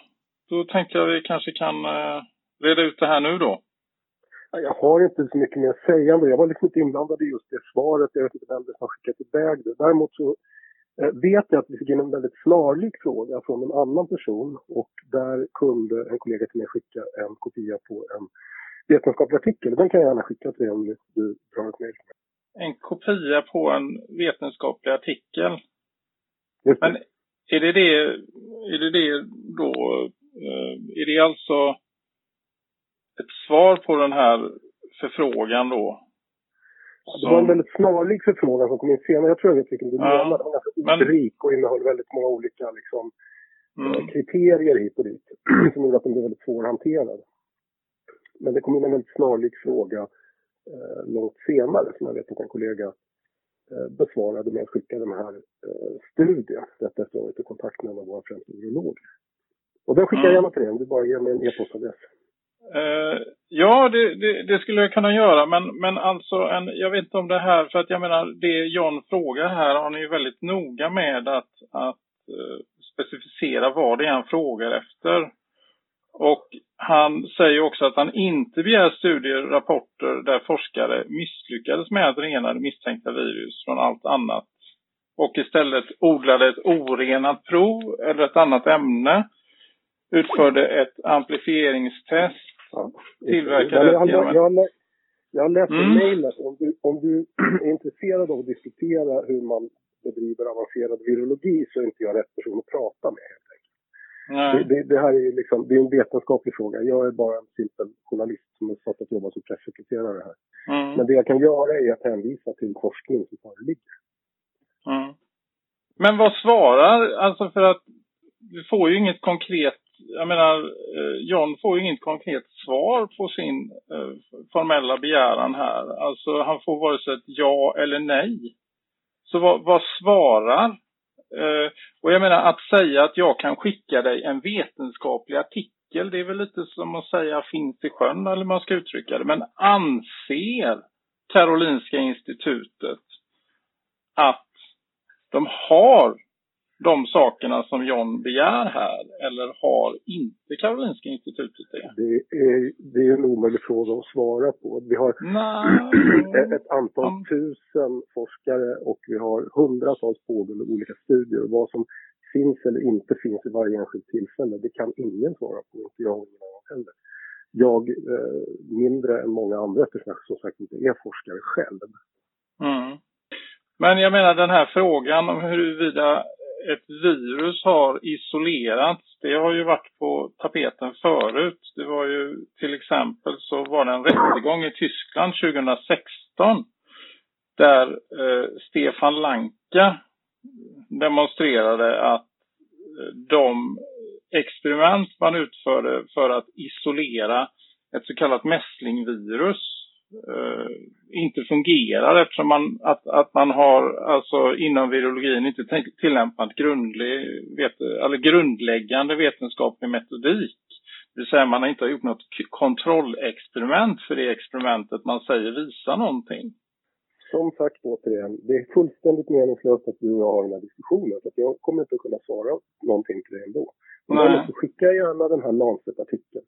D: då tänkte jag vi kanske kan eh, reda ut det här nu då.
I: Ja, Jag har inte så mycket mer att säga. ändå. Jag var liksom inte inblandad i just det svaret. Jag vet inte vem det som skickat iväg det. Däremot så eh, vet jag att vi fick in en väldigt snarlik fråga från en annan person. Och där kunde en kollega till mig skicka en kopia på en vetenskaplig artikel. Den kan jag gärna skicka till dig om du- drar ett mejl.
D: En kopia på en vetenskaplig artikel.
I: Det.
D: Men är det det, är det, det då, eh, är det alltså ett svar på den här förfrågan då?
I: Det var en väldigt snarlik förfrågan som kom in senare. Jag tror jag vet vilken du menar. Den var ganska
D: men-
I: ordrik och innehöll väldigt många olika liksom, eh,
D: Mm.
I: kriterier hit och dit. som gjorde att den blev väldigt svårhanterad. Men det kom in en väldigt snarlik fråga eh, långt senare som jag vet att en kollega eh, besvarade med att skicka den här eh, studien. Detta efter att ha varit i kontakt med en av våra främsta urologer. Och den skickar jag
D: Mm.
I: gärna till dig om du bara ger mig en e-postadress.
D: Uh, ja, det, det, det, skulle jag kunna göra. Men, men alltså, en, jag vet inte om det här, för att jag menar, det John frågar här, han är ju väldigt noga med att, att uh, specificera vad det är han frågar efter. Och han säger också att han inte begär studierapporter där forskare misslyckades med att rena misstänkta virus från allt annat och istället odlade ett orenat prov eller ett annat ämne, utförde ett amplifieringstest, ja. tillverkade
I: jag, jag, jag, jag läste mm. mejlet. Om du, om du är intresserad av att diskutera hur man bedriver avancerad virologi så är inte jag rätt person att prata med helt enkelt. Det, det, det, här är liksom, det är en vetenskaplig fråga. Jag är bara en simpel journalist som har satt att jobba som pressekreterare här. Mm. Men det jag kan göra är att hänvisa till forskning som föreligger.
D: Mm. Men vad svarar, alltså för att vi får ju inget konkret, jag menar eh, John får ju inget konkret svar på sin eh, formella begäran här. Alltså han får vare sig ett ja eller nej. Så vad, vad svarar? Eh, och jag menar att säga att jag kan skicka dig en vetenskaplig artikel, det är väl lite som att säga finns i sjön eller man ska uttrycka det. Men anser Karolinska institutet att de har de sakerna som John begär här eller har inte Karolinska institutet det?
I: Det är, det är en omöjlig fråga att svara på. Vi har Nej. ett antal mm. tusen forskare och vi har hundratals pågående olika studier. Och vad som finns eller inte finns i varje enskilt tillfälle, det kan ingen svara på, inte jag och ingen heller. Jag eh, mindre än många andra eftersom jag som sagt inte är forskare själv.
D: Mm. Men jag menar den här frågan om huruvida ett virus har isolerats, det har ju varit på tapeten förut. Det var ju till exempel så var det en rättegång i Tyskland 2016 där eh, Stefan Lanka demonstrerade att eh, de experiment man utförde för att isolera ett så kallat mässlingvirus inte fungerar eftersom man, att, att man har alltså inom virologin inte tillämpat grundlig, vet, eller grundläggande vetenskaplig metodik. Det vill säga man har inte gjort något kontrollexperiment för det experimentet man säger visar någonting.
I: Som sagt återigen, det är fullständigt meningslöst att du och jag har den här diskussionen. Så jag kommer inte att kunna svara någonting till dig ändå. Men jag skicka gärna den här Lancet-artikeln.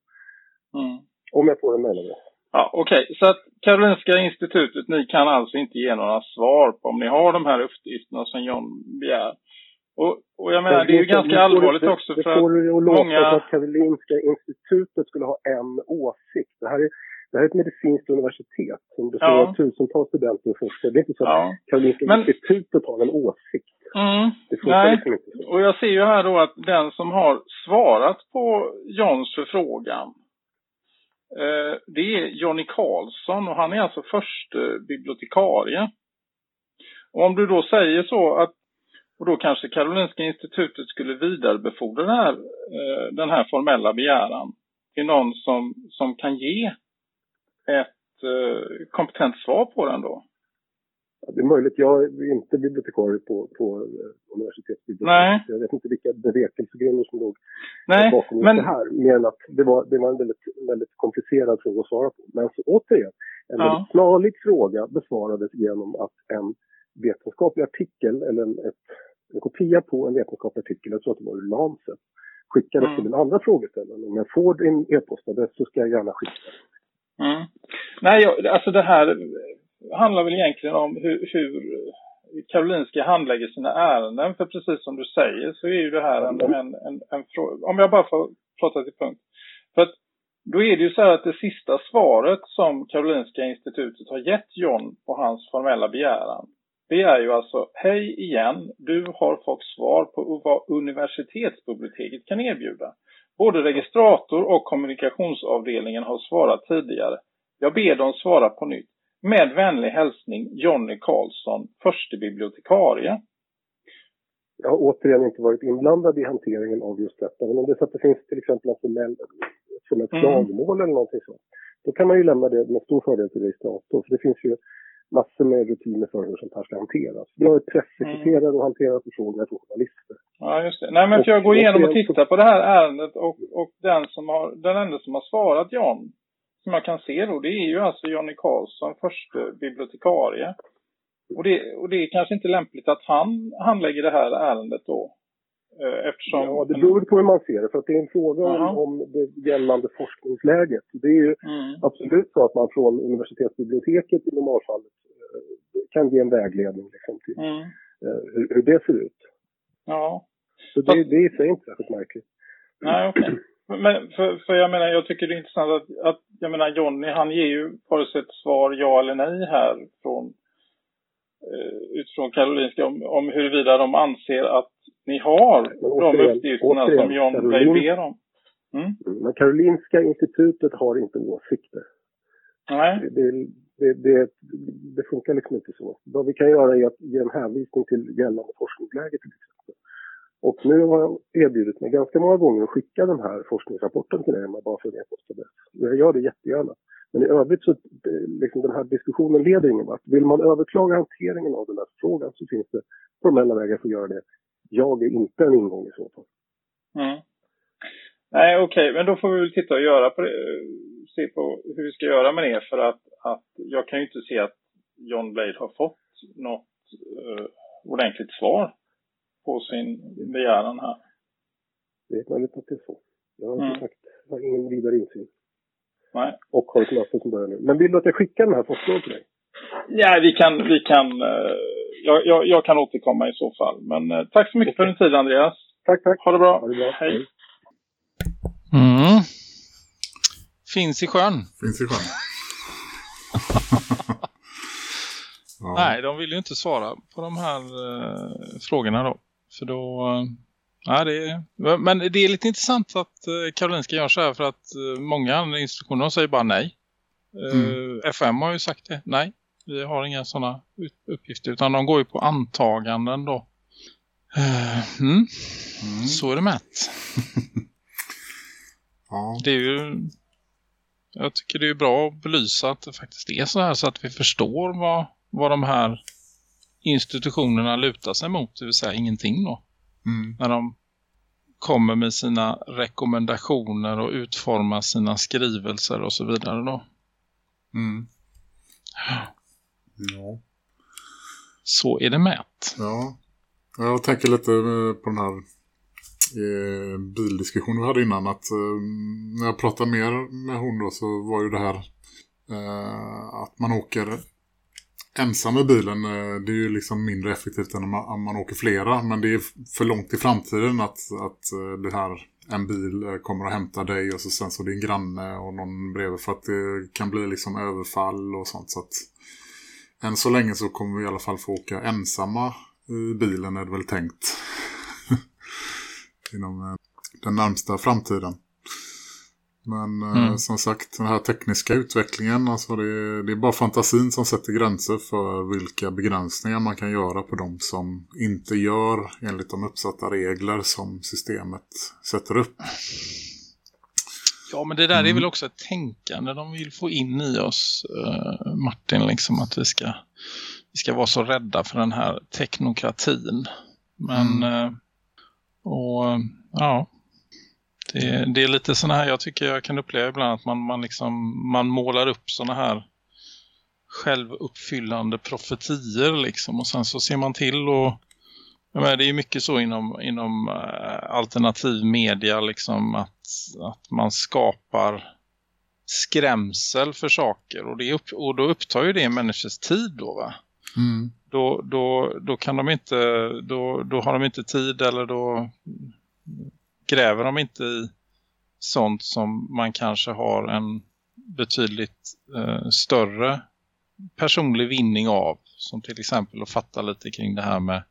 I: Mm. Om jag får en mejladress.
D: Ja, Okej, okay. så att Karolinska institutet, ni kan alltså inte ge några svar på om ni har de här uppgifterna som John begär. Och, och jag menar, det är ju ganska allvarligt
I: det,
D: också
I: för det får du att låta många... att Karolinska institutet skulle ha en åsikt. Det här är, det här är ett medicinskt universitet som består ja. av tusentals studenter och forskare. Det är inte så ja. att Karolinska Men... institutet har en åsikt.
D: Mm. Det Nej, liksom och jag ser ju här då att den som har svarat på Johns förfrågan Eh, det är Johnny Karlsson och han är alltså förste eh, bibliotekarie. Och om du då säger så att, och då kanske Karolinska institutet skulle vidarebefordra den här, eh, den här formella begäran till någon som, som kan ge ett kompetent svar på den då.
I: Ja, det är möjligt. Jag är inte bibliotekarie på, på universitetsbiblioteket. Jag vet inte vilka bevekelsegrunder som låg Nej, bakom men... det här. Mer än att det var, det var en väldigt, väldigt komplicerad fråga att svara på. Men så, återigen, en ja. väldigt snarlik fråga besvarades genom att en vetenskaplig artikel, eller en, ett, en kopia på en vetenskaplig artikel, jag tror att det var ur Lancet, skickades mm. till den andra frågeställaren. Om jag får din e-postadress så ska jag gärna skicka den.
D: Mm. Nej, jag, alltså det här handlar väl egentligen om hur, hur Karolinska handlägger sina ärenden. För precis som du säger så är ju det här en, en, en, en fråga. Om jag bara får prata till punkt. För att då är det ju så här att det sista svaret som Karolinska institutet har gett John på hans formella begäran. Det är ju alltså, hej igen, du har fått svar på vad universitetsbiblioteket kan erbjuda. Både registrator och kommunikationsavdelningen har svarat tidigare. Jag ber dem svara på nytt. Med vänlig hälsning Jonny Karlsson, förste bibliotekarie.
I: Jag har återigen inte varit inblandad i hanteringen av just detta. Men om det så att det finns till exempel en formell, som ett mm. klagomål eller någonting sånt. Då kan man ju lämna det med stor fördel till registrator. För det finns ju massor med rutiner för hur sånt här ska hanteras. Vi har ett pressekreterare mm. och hanterar förfrågningar från journalister.
D: Ja, just det. Nej, men för jag går igenom och tittar på det här ärendet och, och den, som har, den enda som har svarat John, som jag kan se då, det är ju alltså Jonny Karlsson, förste bibliotekarie. Och det, och det är kanske inte lämpligt att han handlägger det här ärendet då. Eh, eftersom...
I: Ja, det beror på hur man ser det. För att det är en fråga om, om det gällande forskningsläget. Det är ju mm. absolut så att man från universitetsbiblioteket i normalfallet eh, kan ge en vägledning liksom, till mm. Eh, hur, hur, det ser ut.
D: Ja.
I: Så det, det är i sig inte särskilt märkligt.
D: Nej. Okay. Men för, för jag menar, jag tycker det är intressant att, att jag menar Jonny, han ger ju vare sig ett svar ja eller nej här från eh, utifrån Karolinska om, om huruvida de anser att ni har de uppgifterna återigen, som John Karolin, ber om.
I: Mm? mm? Men Karolinska institutet har inte åsikter.
D: Nej.
I: Det, det, det, det, funkar liksom inte så. Vad vi kan göra är att ge en hänvisning till gällande forskningsläge till exempel. Och nu har jag erbjudit mig ganska många gånger att skicka den här forskningsrapporten till dig bara för e-postadress. Jag gör det jättegärna. Men i övrigt så, eh, liksom den här diskussionen leder ingen vart. Vill man överklaga hanteringen av den här frågan så finns det formella vägar för att göra det. Jag är inte en ingång i så fall.
D: Mm. Nej, okej, okay. men då får vi väl titta och göra på det, eh, se på hur vi ska göra med det. För att, att jag kan ju inte se att John Blade har fått något uh, ordentligt svar på sin begäran här.
I: Det är möjligt att det är så. Jag har, mm. sagt, jag har ingen vidare insyn.
D: Nej.
I: Och har ett möte som börjar nu. Men vill du att jag skickar den här forskningen till dig?
D: Ja, vi kan, vi kan, uh, jag, jag, jag, kan återkomma i så fall. Men uh, tack så mycket okay. för din tid Andreas.
I: Tack, tack.
D: Ha det bra.
I: Ha det bra.
D: Hej.
C: Mm. Finns i sjön.
B: Finns i sjön.
C: ja. Nej, de vill ju inte svara på de här uh, frågorna då. För då... Uh, ja, det är, men det är lite intressant att uh, Karolinska gör så här för att uh, många andra institutioner säger bara nej. Mm. FM har ju sagt det. Nej, vi har inga sådana uppgifter utan de går ju på antaganden då. Mm. Mm. Så är det mätt.
B: ja.
C: Det är ju jag tycker det är bra att belysa att det faktiskt är så här så att vi förstår vad, vad de här institutionerna lutar sig mot, det vill säga ingenting då.
B: Mm.
C: När de kommer med sina rekommendationer och utformar sina skrivelser och så vidare då.
B: Mm.
C: Ja. Så är det mät.
B: Ja. Jag tänker lite på den här eh, bildiskussionen vi hade innan att eh, när jag pratade mer med hon då så var ju det här eh, att man åker ensam med bilen eh, det är ju liksom mindre effektivt än om man, om man åker flera men det är för långt i framtiden att, att eh, det här en bil eh, kommer att hämta dig och så sen så din granne och någon bredvid för att det kan bli liksom överfall och sånt så att än så länge så kommer vi i alla fall få åka ensamma i bilen är det väl tänkt inom den närmsta framtiden. Men eh, mm. som sagt, den här tekniska utvecklingen, alltså det, det, är bara fantasin som sätter gränser för vilka begränsningar man kan göra på de som inte gör enligt de uppsatta regler som systemet sätter upp.
C: Ja, men det där mm. är väl också ett tänkande de vill få in i oss, uh, Martin, liksom att vi ska, vi ska vara så rädda för den här teknokratin. Men, mm. uh, och ja, det, det, är lite sådana här, jag tycker jag kan uppleva ibland att man, man, liksom, man målar upp sådana här självuppfyllande profetier liksom och sen så ser man till och menar, det är mycket så inom, inom äh, alternativ media liksom att, att man skapar skrämsel för saker och, det upp, och då upptar ju det människors tid då va?
B: Mm.
C: Då, då, då kan de inte då, då har de inte tid eller då gräver de inte i sånt som man kanske har en betydligt eh, större personlig vinning av. Som till exempel att fatta lite kring det här med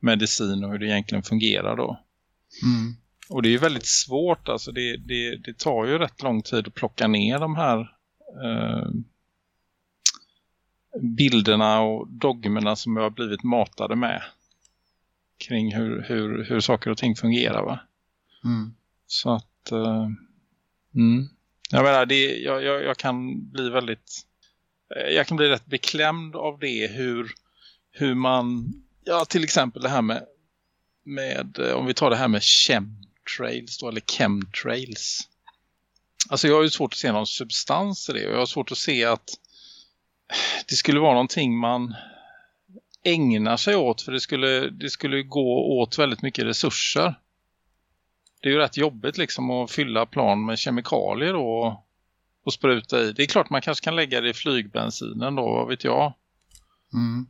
C: medicin och hur det egentligen fungerar då.
B: Mm.
C: Och det är ju väldigt svårt, alltså det, det, det, tar ju rätt lång tid att plocka ner de här eh, bilderna och dogmerna som vi har blivit matade med kring hur, hur, hur saker och ting fungerar va?
B: Mm.
C: Så att uh, mm. jag menar, det, jag, jag, jag, kan bli väldigt eh, jag kan bli rätt beklämd av det hur, hur man ja till exempel det här med med eh, om vi tar det här med chemtrails då, eller chemtrails. Alltså jag har ju svårt att se någon substans i det och jag har svårt att se att det skulle vara någonting man ägnar sig åt för det skulle, det skulle gå åt väldigt mycket resurser. Det är ju rätt jobbigt liksom att fylla plan med kemikalier och, och spruta i. Det är klart man kanske kan lägga det i flygbensinen då, vad vet jag.
B: Mm.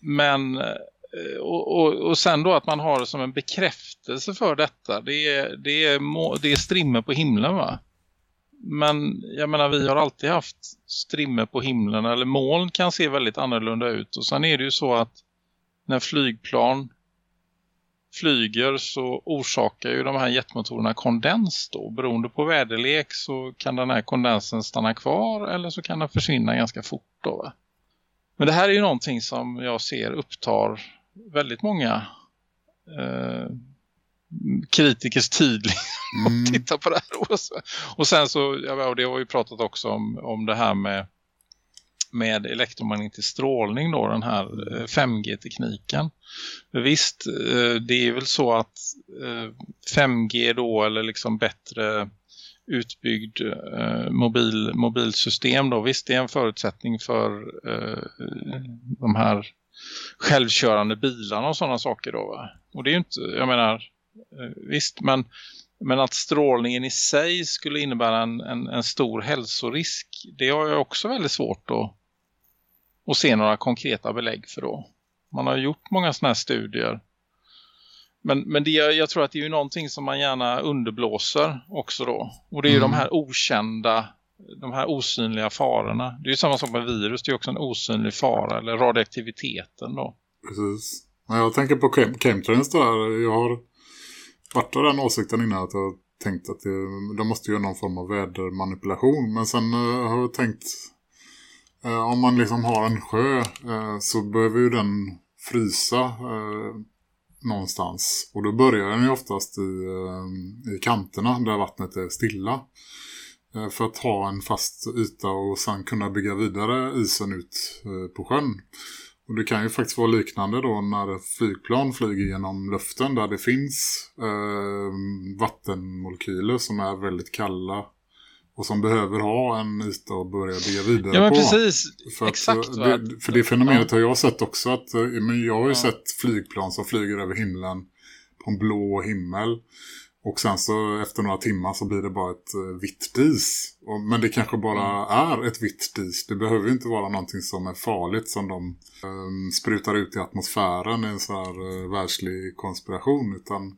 C: Men eh, och, och, och sen då att man har det som en bekräftelse för detta. Det är, det är, det är strimme på himlen va? Men jag menar vi har alltid haft strimme på himlen eller moln kan se väldigt annorlunda ut. Och sen är det ju så att när flygplan flyger så orsakar ju de här jetmotorerna kondens då. Beroende på väderlek så kan den här kondensen stanna kvar eller så kan den försvinna ganska fort då va? Men det här är ju någonting som jag ser upptar väldigt många eh, kritikers tid mm. och titta på det här. Och sen så, ja, och det har vi pratat också om, om det här med med elektromagnetisk strålning då, den här eh, 5G-tekniken. Visst, eh, det är väl så att eh, 5G då eller liksom bättre utbyggd mobil, mobilsystem då, visst det är en förutsättning för de här självkörande bilarna och sådana saker då va? Och det är ju inte, jag menar, visst men men att strålningen i sig skulle innebära en, en, en, stor hälsorisk, det har jag också väldigt svårt att, att se några konkreta belägg för då. Man har gjort många sådana här studier. Men, men det, jag tror att det är ju någonting som man gärna underblåser också då. Och det är ju mm. de här okända, de här osynliga farorna. Det är ju samma sak med virus, det är också en osynlig fara, eller radioaktiviteten då.
B: Precis. Jag tänker på chemtrails där, jag har varit av den åsikten innan att jag tänkt att det, de måste göra någon form av vädermanipulation. Men sen uh, har jag tänkt Eh, om man liksom har en sjö eh, så behöver ju den frysa eh, någonstans. Och då börjar den ju oftast i, i kanterna där vattnet är stilla. För att ha en fast yta och sen kunna bygga vidare isen ut på sjön. Och det kan ju faktiskt vara liknande då när flygplan flyger genom luften där det finns eh, vattenmolekyler som är väldigt kalla och som behöver ha en yta att börja bygga vidare
C: ja, men
B: på.
C: precis.
B: För,
C: Exakt,
B: att, det, för det fenomenet har jag sett också att eh, men jag har ju ja. sett flygplan som flyger över himlen på en blå himmel. Och sen så efter några timmar så blir det bara ett uh, vitt dis. Men det kanske bara mm. är ett vitt dis. Det behöver inte vara någonting som är farligt som de um, sprutar ut i atmosfären i en sån här uh, världslig konspiration. Utan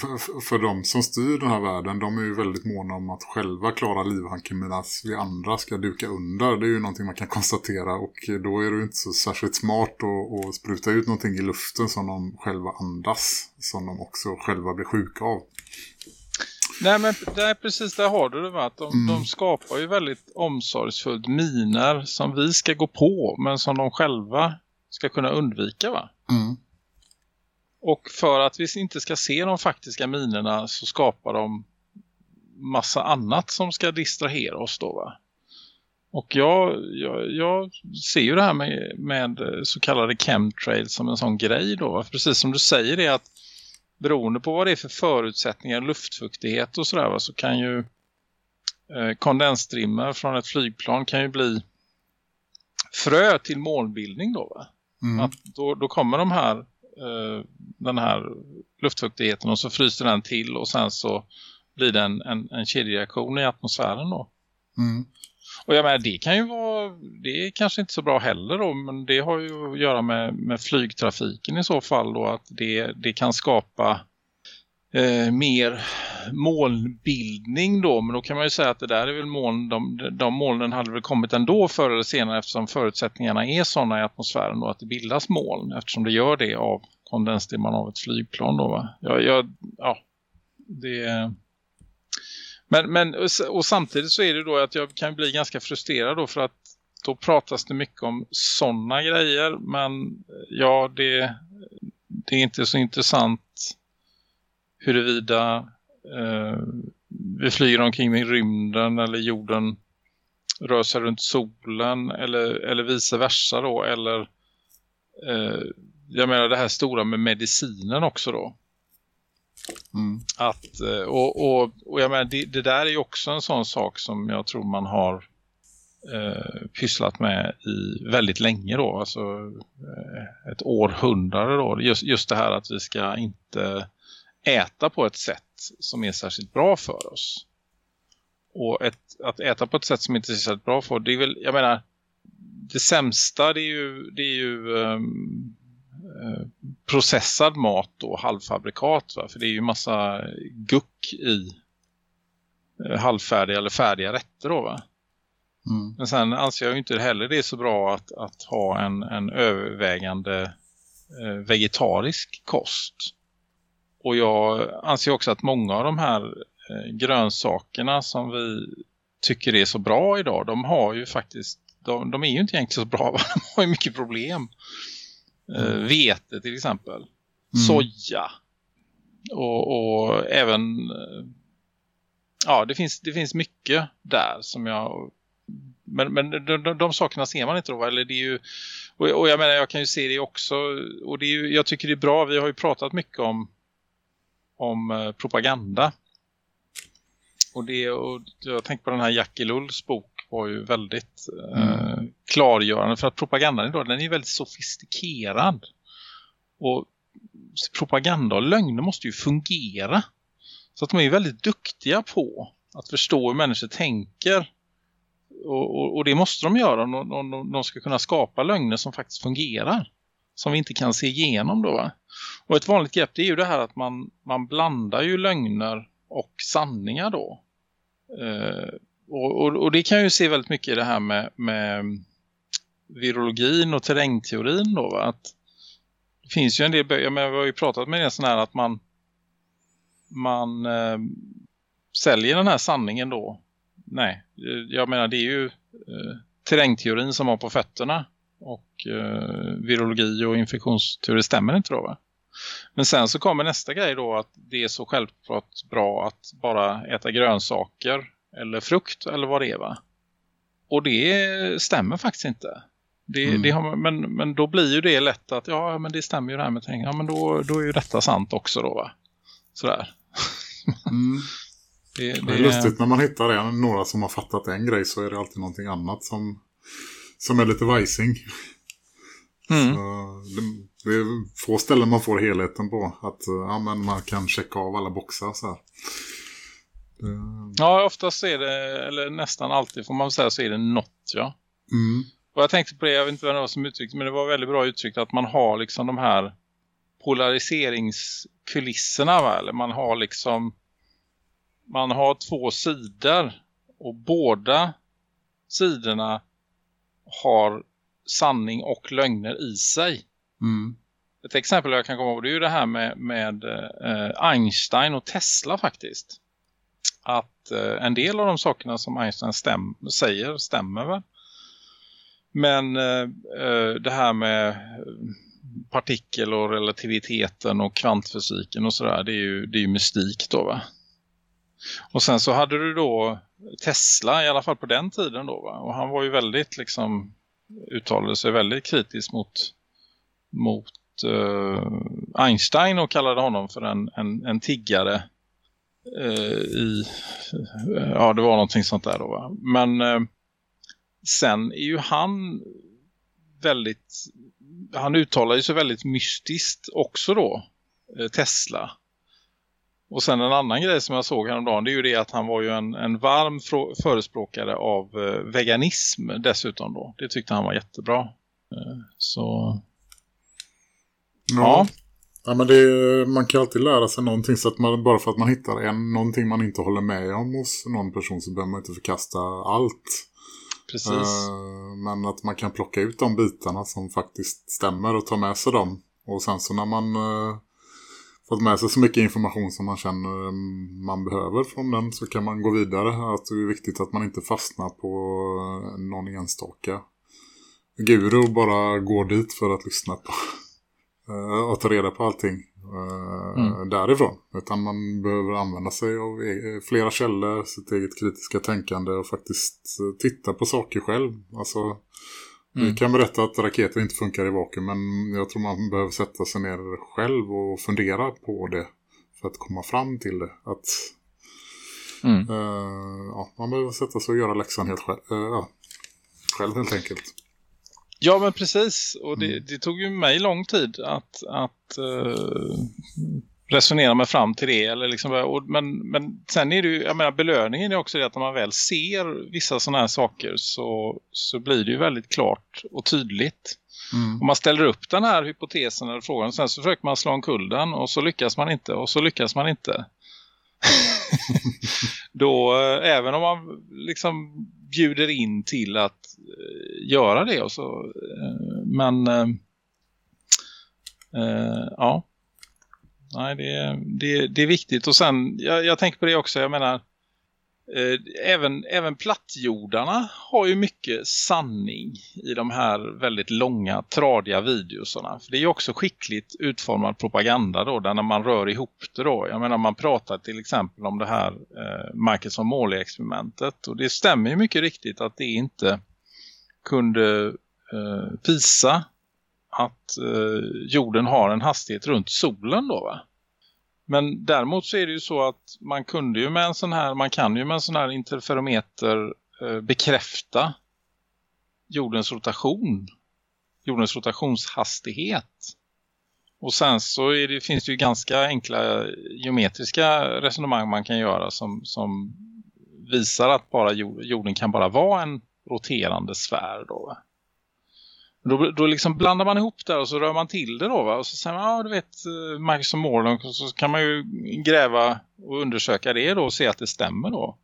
B: för, för de som styr den här världen, de är ju väldigt måna om att själva klara livhanken medan vi andra ska duka under. Det är ju någonting man kan konstatera och då är det ju inte så särskilt smart att, att spruta ut någonting i luften som de själva andas. Som de också själva blir sjuka av.
C: Nej men det är precis där har du det va? De, mm. de skapar ju väldigt omsorgsfullt miner som vi ska gå på men som de själva ska kunna undvika va?
B: Mm.
C: Och för att vi inte ska se de faktiska minerna så skapar de massa annat som ska distrahera oss då va? Och jag, jag, jag ser ju det här med, med så kallade chemtrails som en sån grej då. Va? Precis som du säger det att beroende på vad det är för förutsättningar, luftfuktighet och sådär så kan ju eh, kondensstrimmer från ett flygplan kan ju bli frö till molnbildning då va? Mm. Att då, då kommer de här den här luftfuktigheten och så fryser den till och sen så blir det en, en, en kedjereaktion i atmosfären då.
B: Mm.
C: Och jag menar, det kan ju vara, det är kanske inte så bra heller då, men det har ju att göra med, med flygtrafiken i så fall då, att det, det kan skapa eh, mer molnbildning då, men då kan man ju säga att det där är väl moln, de, de molnen hade väl kommit ändå förr eller senare eftersom förutsättningarna är sådana i atmosfären då att det bildas moln, eftersom det gör det av kondensdimman av ett flygplan då va. Jag, jag, ja det men, men och samtidigt så är det då att jag kan bli ganska frustrerad då för att då pratas det mycket om sådana grejer. Men ja, det, det är inte så intressant huruvida eh, vi flyger omkring i rymden eller jorden rör sig runt solen eller, eller vice versa då. Eller eh, jag menar det här stora med medicinen också då.
B: Mm.
C: Att, eh, och, och, och jag menar, det, det, där är ju också en sån sak som jag tror man har eh, pysslat med i väldigt länge då. Alltså eh, ett århundrade då. Just, just det här att vi ska inte äta på ett sätt som är särskilt bra för oss. Och ett, att äta på ett sätt som inte är särskilt bra för det är väl, jag menar, det sämsta det är ju, det är ju um, processad mat och halvfabrikat va? för det är ju massa guck i uh, halvfärdiga eller färdiga rätter då va. Mm. Men sen anser jag ju inte heller det är så bra att, att ha en, en övervägande uh, vegetarisk kost. Och jag anser också att många av de här uh, grönsakerna som vi tycker är så bra idag, de har ju faktiskt de, de är ju inte egentligen så bra. De har ju mycket problem. Eh, mm. vete till exempel. Mm. Soja. Och, och även... Eh, ja, det finns, det finns mycket där som jag... Men, men de, de, de sakerna ser man inte då. Eller det är ju, och, och jag menar, jag kan ju se det också. Och det är ju, jag tycker det är bra. Vi har ju pratat mycket om, om eh, propaganda. Och, det, och jag tänkte på den här Jackie Lulls bok var ju väldigt mm. eh, klargörande för att propagandan idag den är väldigt sofistikerad. Och propaganda och lögner måste ju fungera. Så att de är väldigt duktiga på att förstå hur människor tänker. Och, och, och det måste de göra om, om de ska kunna skapa lögner som faktiskt fungerar. Som vi inte kan se igenom då va? Och ett vanligt grepp det är ju det här att man, man blandar ju lögner och sanningar då. Eh, och, och, och, det kan jag ju se väldigt mycket i det här med, med virologin och terrängteorin då va? Att det finns ju en del, jag men vi har ju pratat med en sån här att man man eh, säljer den här sanningen då. Nej, jag menar det är ju eh, terrängteorin som har på fötterna och eh, virologi och infektionsteori stämmer inte då va? Men sen så kommer nästa grej då att det är så självklart bra att bara äta grönsaker eller frukt eller vad det är va. Och det stämmer faktiskt inte. Det, mm. det har, men, men då blir ju det lätt att ja men det stämmer ju det här med tänk. Ja men då, då är ju detta sant också då va. Sådär.
B: Mm. det, det, det, är lustigt när man hittar det. Några som har fattat en grej så är det alltid någonting annat som, som är lite vajsing. Mm. det, det, är få ställen man får helheten på. Att ja, men man kan checka av alla boxar så här.
C: Ja, oftast är det, eller nästan alltid får man säga så är det något, ja. Mm. Och jag tänkte på det, jag vet inte vad det var som uttryckte, men det var väldigt bra uttryckt att man har liksom de här polariseringskulisserna, va? eller man har liksom man har två sidor och båda sidorna har sanning och lögner i sig. Mm. Ett exempel jag kan komma ihåg det är ju det här med, med eh, Einstein och Tesla faktiskt att eh, en del av de sakerna som Einstein stäm säger stämmer väl. Men eh, eh, det här med eh, partikel och relativiteten och kvantfysiken och sådär, det är ju, det är ju mystik då va. Och sen så hade du då Tesla i alla fall på den tiden då va. Och han var ju väldigt liksom uttalade sig väldigt kritiskt mot, mot eh, Einstein och kallade honom för en, en, en tiggare eh, i ja det var någonting sånt där då va? men eh, sen är ju han väldigt han uttalar ju sig väldigt mystiskt också då eh, Tesla och sen en annan grej som jag såg häromdagen det är ju det att han var ju en, en varm förespråkare av eh, veganism dessutom då. Det tyckte han var jättebra. Eh, så
B: ja. ja. Men det, man kan alltid lära sig någonting så att man, bara för att man hittar en, någonting man inte håller med om hos någon person så behöver man inte förkasta allt.
C: Precis. Uh,
B: men att man kan plocka ut de bitarna som faktiskt stämmer och ta med sig dem. Och sen så när man uh, fått med sig så mycket information som man känner man behöver från den så kan man gå vidare. Att det är viktigt att man inte fastnar på någon enstaka guru och bara går dit för att lyssna på och ta reda på allting uh, mm. därifrån. Utan man behöver använda sig av e flera källor, sitt eget kritiska tänkande och faktiskt titta på saker själv. Alltså Mm. Vi kan berätta att raketer inte funkar i vakuum men jag tror man behöver sätta sig ner själv och fundera på det för att komma fram till det. Att mm. uh, ja, man behöver sätta sig och göra läxan helt själv, uh, själv helt enkelt.
C: Ja men precis och det, mm. det, tog ju mig lång tid att, att uh, resonera mig fram till det. Eller liksom, och, men, men sen är det ju, jag menar belöningen är också det att när man väl ser vissa sådana här saker så, så blir det ju väldigt klart och tydligt. Mm. Om man ställer upp den här hypotesen eller frågan och sen så försöker man slå en kulden och så lyckas man inte och så lyckas man inte. Då, äh, även om man liksom bjuder in till att Eh, göra det och så, eh, men eh, ja nej det, det, det är viktigt. Och sen, jag, jag tänker på det också, jag menar eh, även, även plattjordarna har ju mycket sanning i de här väldigt långa, tradiga videosarna. För det är ju också skickligt utformad propaganda då, där när man rör ihop det då. Jag menar, man pratar till exempel om det här eh, Michelson Morley-experimentet. Och det stämmer ju mycket riktigt att det inte kunde eh, visa att eh, jorden har en hastighet runt solen då va? Men däremot så är det ju så att man kunde ju med en sån här, man kan ju med en sån här interferometer eh, bekräfta jordens rotation. Jordens rotationshastighet. Och sen så det, finns det ju ganska enkla geometriska resonemang man kan göra som, som visar att bara jorden kan bara vara en roterande sfär då. Då, då liksom blandar man ihop det och så rör man till det då va? Och så säger man, ja du vet eh, Marcus och Morlund så kan man ju gräva och undersöka det då och se att det stämmer då.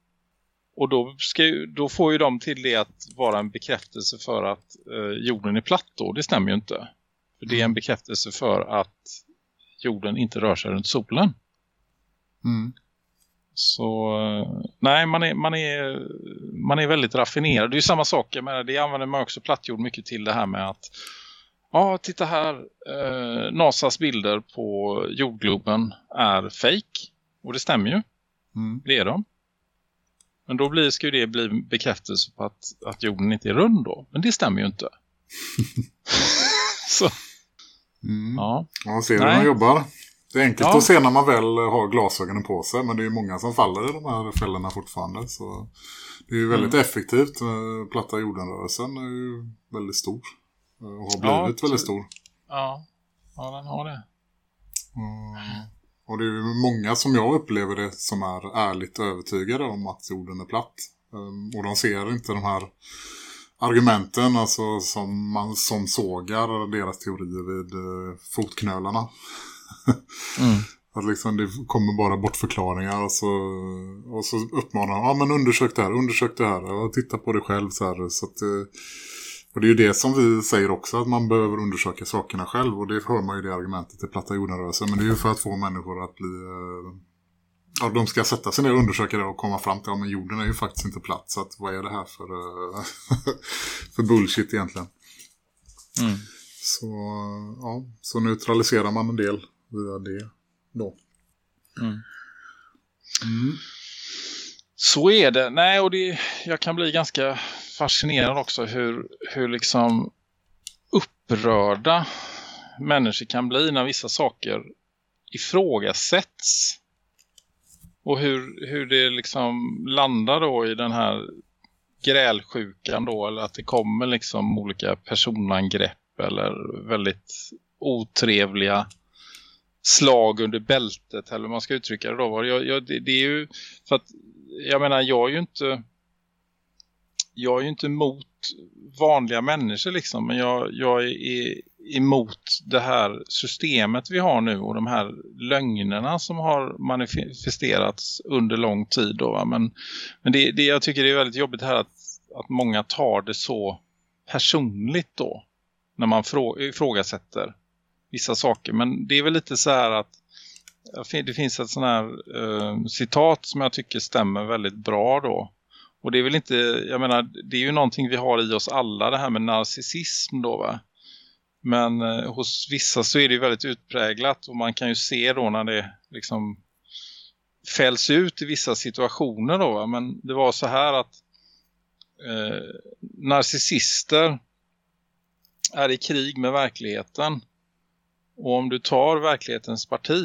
C: Och då, ska då får ju de till det att vara en bekräftelse för att eh, jorden är platt då. Det stämmer ju inte. För det är en bekräftelse för att jorden inte rör sig runt solen. Mm. Så nej, man är, man är, man är väldigt raffinerad. Det är ju samma sak, jag menar, det använder man också plattjord mycket till det här med att ja, titta här, eh, NASAs bilder på jordgloben är fake. Och det stämmer ju. Mm. Det är de. Men då blir, ska ju det bli bekräftelse på att, att jorden inte är rund då. Men det stämmer ju inte. Så.
B: Mm. Ja. ja, ser du hur man jobbar. Det är enkelt ja. att se när man väl har glasögonen på sig. Men det är många som faller i de här fällorna fortfarande. Så det är ju väldigt mm. effektivt. Platta jordenrörelsen är ju väldigt stor. Och har blivit ja, väldigt stor.
C: Ja. ja, den har det.
B: Mm. Och det är ju många som jag upplever det som är ärligt övertygade om att jorden är platt. Och de ser inte de här argumenten alltså som man som sågar deras teorier vid eh, fotknölarna. Mm. Att liksom det kommer bara bortförklaringar och så, och så uppmanar han, ja men undersök det här, undersök det här och titta på det själv så här. Så att, eh, och det är ju det som vi säger också, att man behöver undersöka sakerna själv och det hör man ju det argumentet i platta jordenrörelsen. Men det är ju för att få människor att bli... Eh, ja, de ska sätta sig ner och undersöka det och komma fram till, ja men jorden är ju faktiskt inte platt så att vad är det här för, eh, för bullshit egentligen. Mm. Så, ja, så neutraliserar man en del via det då. Mm.
C: Mm. Så är det. Nej, och det, jag kan bli ganska fascinerad också hur, hur liksom upprörda människor kan bli när vissa saker ifrågasätts. Och hur, hur det liksom landar då i den här grälsjukan då. Eller att det kommer liksom olika personangrepp eller väldigt otrevliga slag under bältet eller man ska uttrycka det då. Jag, jag, det, det, är ju för att jag menar jag är ju inte jag är ju inte emot vanliga människor liksom men jag, jag är emot det här systemet vi har nu och de här lögnerna som har manifesterats under lång tid då. Men, men det, det jag tycker det är väldigt jobbigt här att, att många tar det så personligt då när man ifrågasätter vissa saker. Men det är väl lite så här att det finns ett sån här eh, citat som jag tycker stämmer väldigt bra då. Och det är väl inte, jag menar, det är ju någonting vi har i oss alla, det här med narcissism då va. Men eh, hos vissa så är det väldigt utpräglat och man kan ju se då när det liksom fälls ut i vissa situationer då va? Men det var så här att eh, narcissister är i krig med verkligheten. Och om du tar verklighetens parti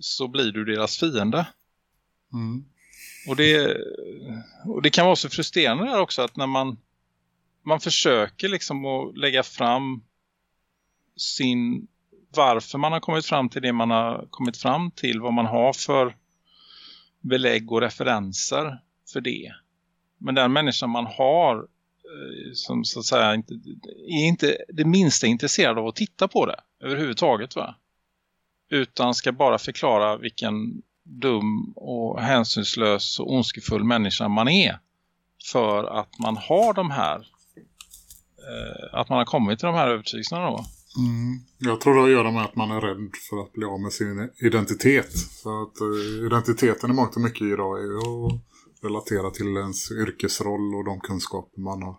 C: så blir du deras fiende.
B: Mm.
C: Och det, och det kan vara så frustrerande där också att när man, man försöker liksom att lägga fram sin varför man har kommit fram till det man har kommit fram till, vad man har för belägg och referenser för det. Men den människan man har Eh, som så att säga inte, är inte det minsta intresserad av att titta på det överhuvudtaget va? Utan ska bara förklara vilken dum och hänsynslös och ondskefull människa man är. För att man har de här eh, att man har kommit till de här övertygelserna då.
B: Mm. Jag tror det har att göra med att man är rädd för att bli av med sin identitet. Så att uh, identiteten i mångt och mycket idag är ju att relatera till ens yrkesroll och de kunskaper man har,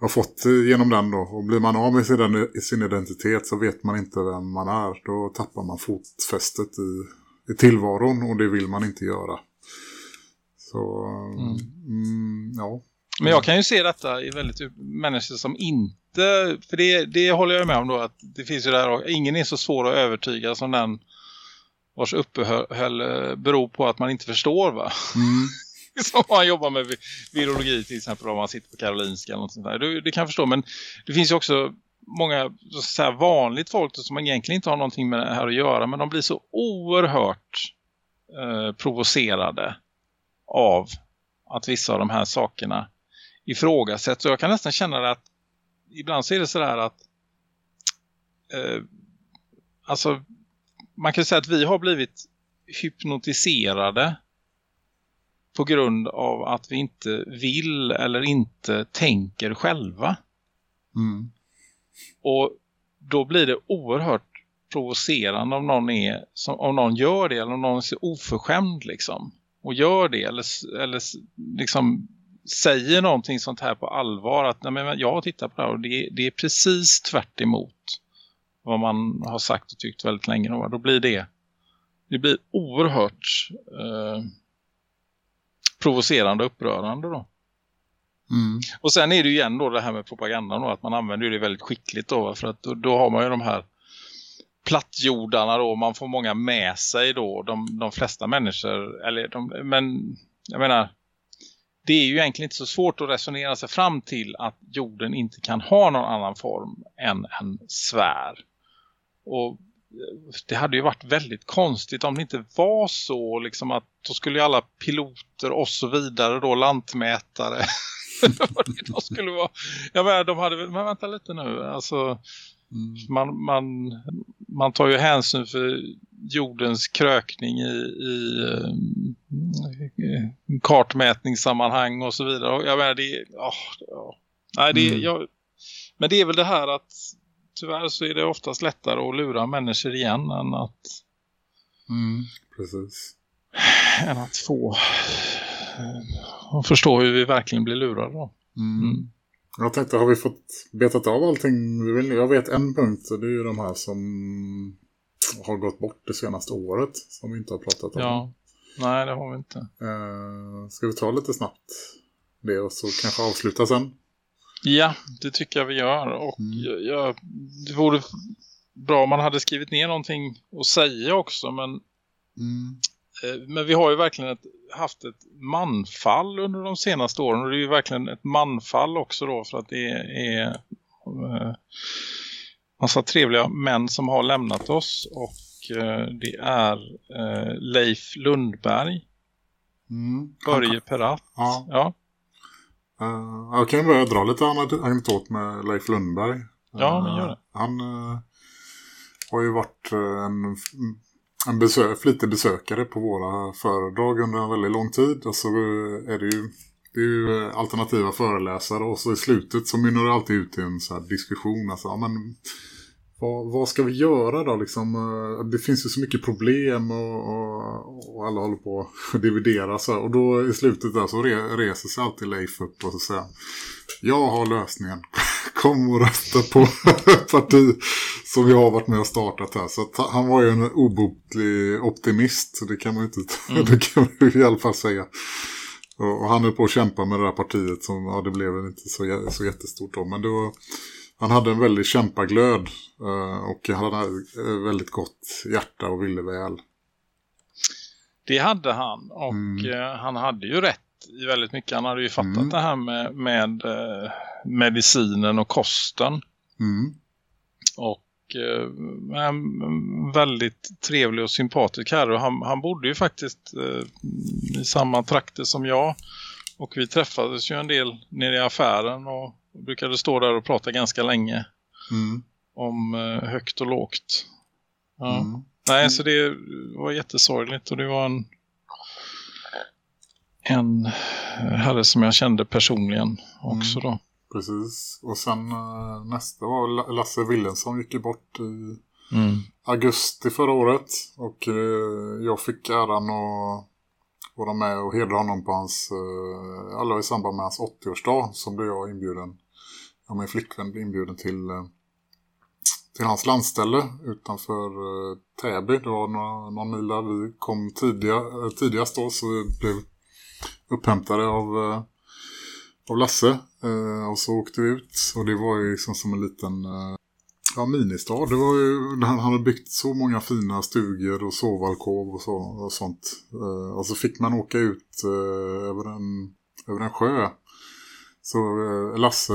B: har fått genom den då. Och blir man av med sin, sin identitet så vet man inte vem man är. Då tappar man fotfästet i, i tillvaron och det vill man inte göra. Så mm. Mm, ja.
C: Men jag kan ju se detta i väldigt människor som inte för det, det håller jag med om då att det finns ju där ingen är så svår att övertyga som den vars uppehåll eh, beror på att man inte förstår va? Mm. som man jobbar med virologi till exempel om man sitter på Karolinska eller något sånt där. Det, det kan jag förstå men det finns ju också många så säga, vanligt folk som egentligen inte har någonting med det här att göra men de blir så oerhört eh, provocerade av att vissa av de här sakerna ifrågasätts. Och jag kan nästan känna att ibland så är det sådär att eh, alltså man kan säga att vi har blivit hypnotiserade på grund av att vi inte vill eller inte tänker själva.
B: Mm.
C: Och då blir det oerhört provocerande om någon, är, om någon gör det eller om någon är oförskämd liksom. Och gör det eller, eller liksom säger någonting sånt här på allvar att nej, men jag tittar på det här och det, det är precis tvärt emot vad man har sagt och tyckt väldigt länge. Då, då blir det det blir oerhört eh, provocerande och upprörande då.
B: Mm.
C: Och sen är det ju igen då det här med propagandan då, att man använder det väldigt skickligt då för att då, då har man ju de här plattjordarna då, man får många med sig då, de, de flesta människor, eller de, men jag menar det är ju egentligen inte så svårt att resonera sig fram till att jorden inte kan ha någon annan form än en sfär. Och det hade ju varit väldigt konstigt om det inte var så liksom att då skulle alla piloter och så vidare då lantmätare de skulle vara ja men de hade men vänta lite nu alltså mm. man, man, man tar ju hänsyn för jordens krökning i, i uh, kartmätningssammanhang och så vidare. Jag menar, det, oh, oh. Nej, det, mm. jag, men det är väl det här att tyvärr så är det oftast lättare att lura människor igen än att
B: mm, precis.
C: än att få och förstå hur vi verkligen blir lurade då.
B: Mm. Mm. Jag tänkte, har vi fått betat av allting? Jag vet en punkt, det är ju de här som har gått bort det senaste året som vi inte har pratat om.
C: Ja, nej det har vi inte.
B: Uh, ska vi ta lite snabbt det och så kanske avsluta sen?
C: Ja, det tycker jag vi gör. Och mm. jag, jag, det vore bra om man hade skrivit ner någonting att säga också. Men,
B: mm.
C: eh, men vi har ju verkligen ett, haft ett manfall under de senaste åren. Och det är ju verkligen ett manfall också då för att det är... Eh, massa trevliga män som har lämnat oss och eh, det är eh, Leif Lundberg
B: mm.
C: Börje Perat
B: ja.
C: ja.
B: Uh, jag kan börja dra lite anekdot med Leif Lundberg.
C: Ja men gör det.
B: Han uh, har ju varit en, en besö flitig besökare på våra föredrag under en väldigt lång tid. Och så är det ju det är ju alternativa föreläsare. Och så i slutet så mynnar det alltid ut i en så diskussion. Alltså, men vad, vad, ska vi göra då? Liksom, eh, det finns ju så mycket problem och, och, och alla håller på att dividera. Så, och då i slutet där så re, reser sig alltid Leif upp och så säger jag har lösningen. Kom och rösta på parti som jag har varit med och startat här. Så han var ju en obotlig optimist. Det kan man ju inte, mm. det kan man i alla fall säga. Och, och han är på att kämpa med det här partiet som ja, det blev inte så, så jättestort då. Men då han hade en väldigt kämpaglöd eh, och han hade väldigt gott hjärta och ville väl.
C: Det hade han och
B: Mm.
C: eh, han hade ju rätt i väldigt mycket. Han hade ju fattat
B: Mm.
C: det här med, med eh, medicinen och kosten.
B: Mm.
C: Och en väldigt trevlig och sympatisk herre. Och han, han bodde ju faktiskt i samma trakter som jag. Och vi träffades ju en del nere i affären och brukade stå där och prata ganska länge
B: Mm.
C: om eh, högt och lågt. Ja.
B: Mm.
C: Nej, så det var jättesorgligt och det var en en herre som jag kände personligen också
B: Mm.
C: då.
B: Precis. Och sen eh, nästa var La- Lasse Willensson gick ju bort i
C: Mm.
B: augusti förra året. Och eh, jag fick äran att vara med och hedra honom på hans, eh, alla i samband med hans 80-årsdag. som blev jag inbjuden, jag min flickvän inbjuden till, eh, till hans landställe utanför eh, Täby. Det var några, någon mil där vi kom tidiga, tidigast då så vi blev upphämtade av, av Lasse. Och så åkte vi ut och det var ju liksom som en liten ja, ministad. Det var ju, han hade byggt så många fina stugor och sovalkov och, så, och sånt. Eh, och så fick man åka ut eh, över, en, över en sjö. Så eh, Lasse,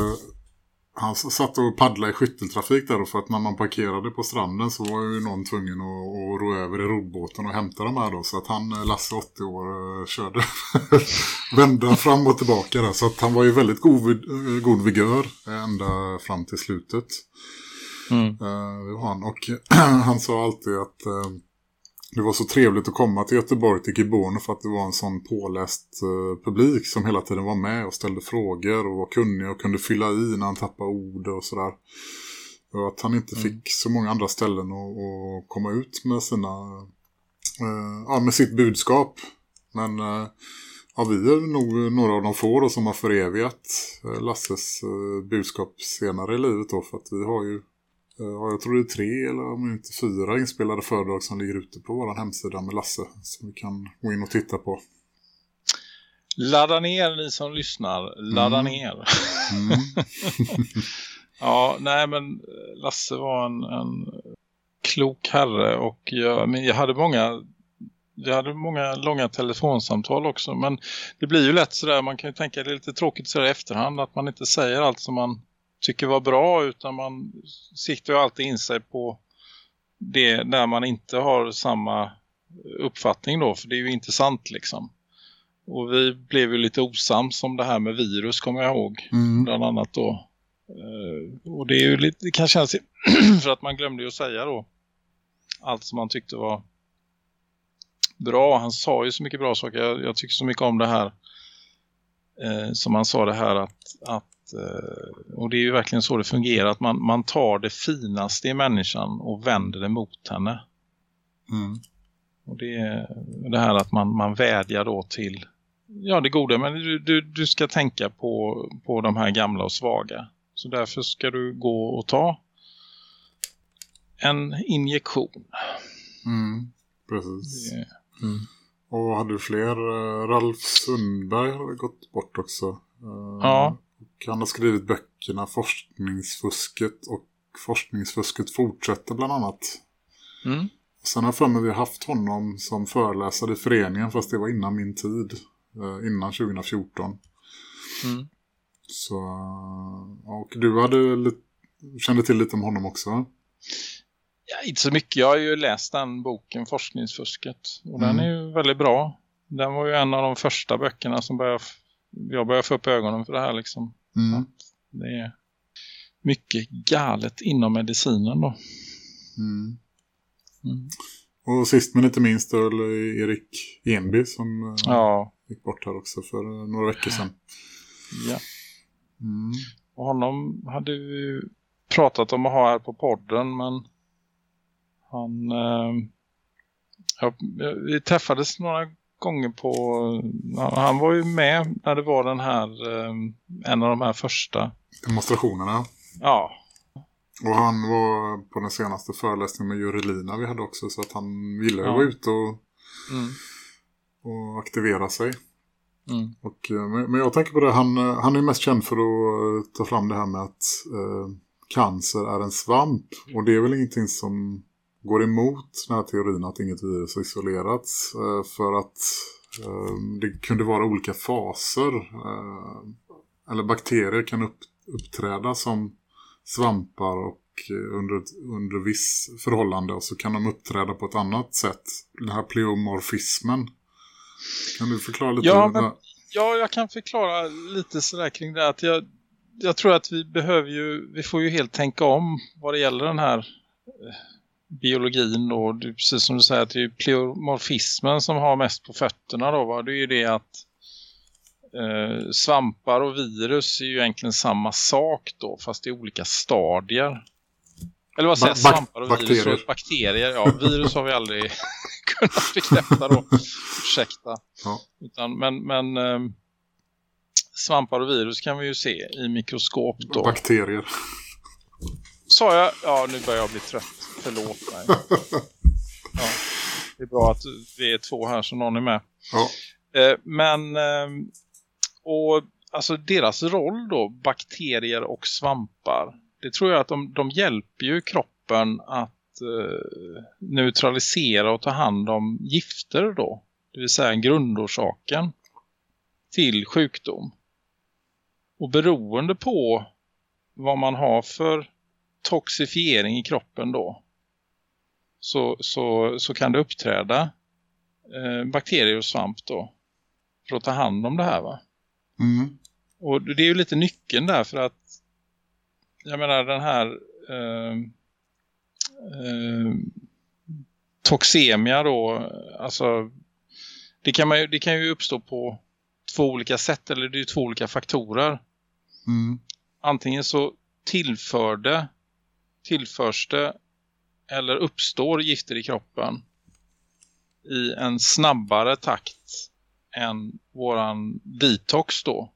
B: han satt och paddlade i skytteltrafik där då, för att när man parkerade på stranden så var ju någon tvungen att, att ro över i roddbåten och hämta de här då. Så att han, eh, Lasse 80 år, eh, körde vända fram och tillbaka där. Så att han var ju väldigt god, eh, god vigör ända fram till slutet.
C: Mm.
B: Det var han. Och han sa alltid att eh, det var så trevligt att komma till Göteborg till Gibbon för att det var en sån påläst eh, publik som hela tiden var med och ställde frågor och var kunniga och kunde fylla i när han tappade ord och sådär. Och att han inte fick så många andra ställen att, komma ut med sina ja, med sitt budskap. Men ja, vi är nog några av de få då som har förevigat Lasses budskap senare i livet då för att vi har ju jag tror det är tre eller om inte fyra inspelade föredrag som ligger ute på vår hemsida med Lasse. Som vi kan gå in och titta på.
C: Ladda ner ni som lyssnar. Ladda
B: Mm.
C: ner.
B: Mm.
C: Ja, nej men eh, Lasse var en, en klok herre och jag, men jag hade många jag hade många långa telefonsamtal också men det blir ju lätt sådär, man kan ju tänka det är lite tråkigt sådär i efterhand att man inte säger allt som man tycker var bra utan man siktar ju alltid in sig på det där man inte har samma uppfattning då för det är ju intressant liksom. Och vi blev ju lite osams om det här med virus kommer jag ihåg
B: Mm.
C: bland annat då. Eh, och det är ju lite, det kan kännas för att man glömde ju att säga då allt som man tyckte var bra. Han sa ju så mycket bra saker. Jag, jag tycker så mycket om det här eh, som han sa det här att, att eh, och det är ju verkligen så det fungerar att man, man tar det finaste i människan och vänder det mot henne.
B: Mm.
C: Och det är det här att man, man vädjar då till ja det goda men du, du, du ska tänka på, på de här gamla och svaga. Så därför ska du gå och ta en injektion.
B: Mm. Precis.
C: Det-
B: Och hade du fler? eh, Ralf Sundberg har gått bort också. Eh,
C: Ja.
B: Och han har skrivit böckerna Forskningsfusket och Forskningsfusket fortsätter bland annat.
C: Mm.
B: Sen har för mig vi haft honom som föreläsare i föreningen fast det var innan min tid. eh, Innan 2014.
C: Mm.
B: Så, och du hade lite, kände till lite om honom också?
C: Ja, inte så mycket. Jag har ju läst den boken Forskningsfusket. Och
B: Mm.
C: den är ju väldigt bra. Den var ju en av de första böckerna som började, jag började få upp ögonen för det här liksom.
B: Mm.
C: Det är mycket galet inom medicinen då.
B: Mm.
C: Mm.
B: Och sist men inte minst då Erik Enby som eh,
C: Ja,
B: gick bort här också för eh, några veckor sedan.
C: ja.
B: Mm.
C: Och honom hade vi pratat om att ha här på podden men han eh, ja, vi träffades några gånger på han var ju med när det var den här eh, en av de här första
B: Demonstrationerna.
C: ja,
B: Och han var på den senaste föreläsningen med Jurelina vi hade också så att han ju
C: Ja.
B: vara ute och,
C: mm,
B: och aktivera sig.
C: mm,
B: Och, eh, men jag tänker på det, han, eh, han är mest känd för att ta fram det här med att eh, cancer är en svamp. Och det är väl ingenting som går emot den här teorin att inget virus har isolerats. Eh, för att eh, det kunde vara olika faser. Eh, eller bakterier kan upp, uppträda som svampar och under, under viss förhållande och så kan de uppträda på ett annat sätt. Den här pleomorfismen. Kan du förklara lite?
C: Ja, men, ja jag kan förklara lite sådär kring det. Att jag, jag tror att vi behöver ju, vi får ju helt tänka om vad det gäller den här biologin då, precis som du säger att det är pleomorfismen som har mest på fötterna då va? det är ju det att eh, svampar och virus är ju egentligen samma sak då fast det är olika stadier. Eller vad säger ba svampar och bakterier. virus och bakterier ja. Virus har vi aldrig kunnat bekräfta då. Ursäkta. Ja. Utan, men, men eh, svampar och virus kan vi ju se i mikroskop då.
B: Bakterier
C: sa jag, ja nu börjar jag bli trött Förlåt mig. Ja, det är bra att vi är två här så någon är med. Ja. Eh, men ehm, och alltså deras roll då, bakterier och svampar. Det tror jag att de, de hjälper ju kroppen att eh, neutralisera och ta hand om gifter då. Det vill säga grundorsaken till sjukdom. Och beroende på vad man har för toxifiering i kroppen då så, så, så kan det uppträda eh, bakterier och svamp då för att ta hand om det här va. Mm. Och det är ju lite nyckeln där för att jag menar den här eh, eh, toxemia då alltså det kan, man, det kan ju uppstå på två olika sätt eller det är två olika faktorer. Mm. Antingen så tillförde tillförs det eller uppstår gifter i kroppen i en snabbare takt än våran detox då,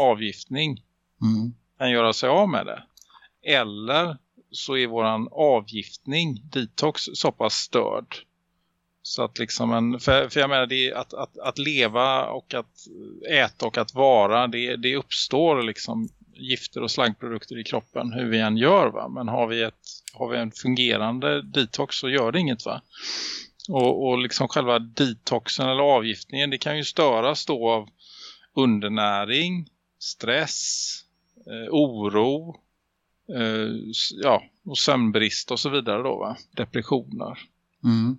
C: avgiftning, mm. kan göra sig av med det. Eller så är våran avgiftning, detox, så pass störd. Så att liksom en, för, för jag menar det att, att, att leva och att äta och att vara, det, det uppstår liksom gifter och slagprodukter i kroppen hur vi än gör va. Men har vi, ett, har vi en fungerande detox så gör det inget va. Och, och liksom själva detoxen eller avgiftningen det kan ju störas då av undernäring, stress, eh, oro, eh, ja, och sömnbrist och så vidare då va. Depressioner. Mm.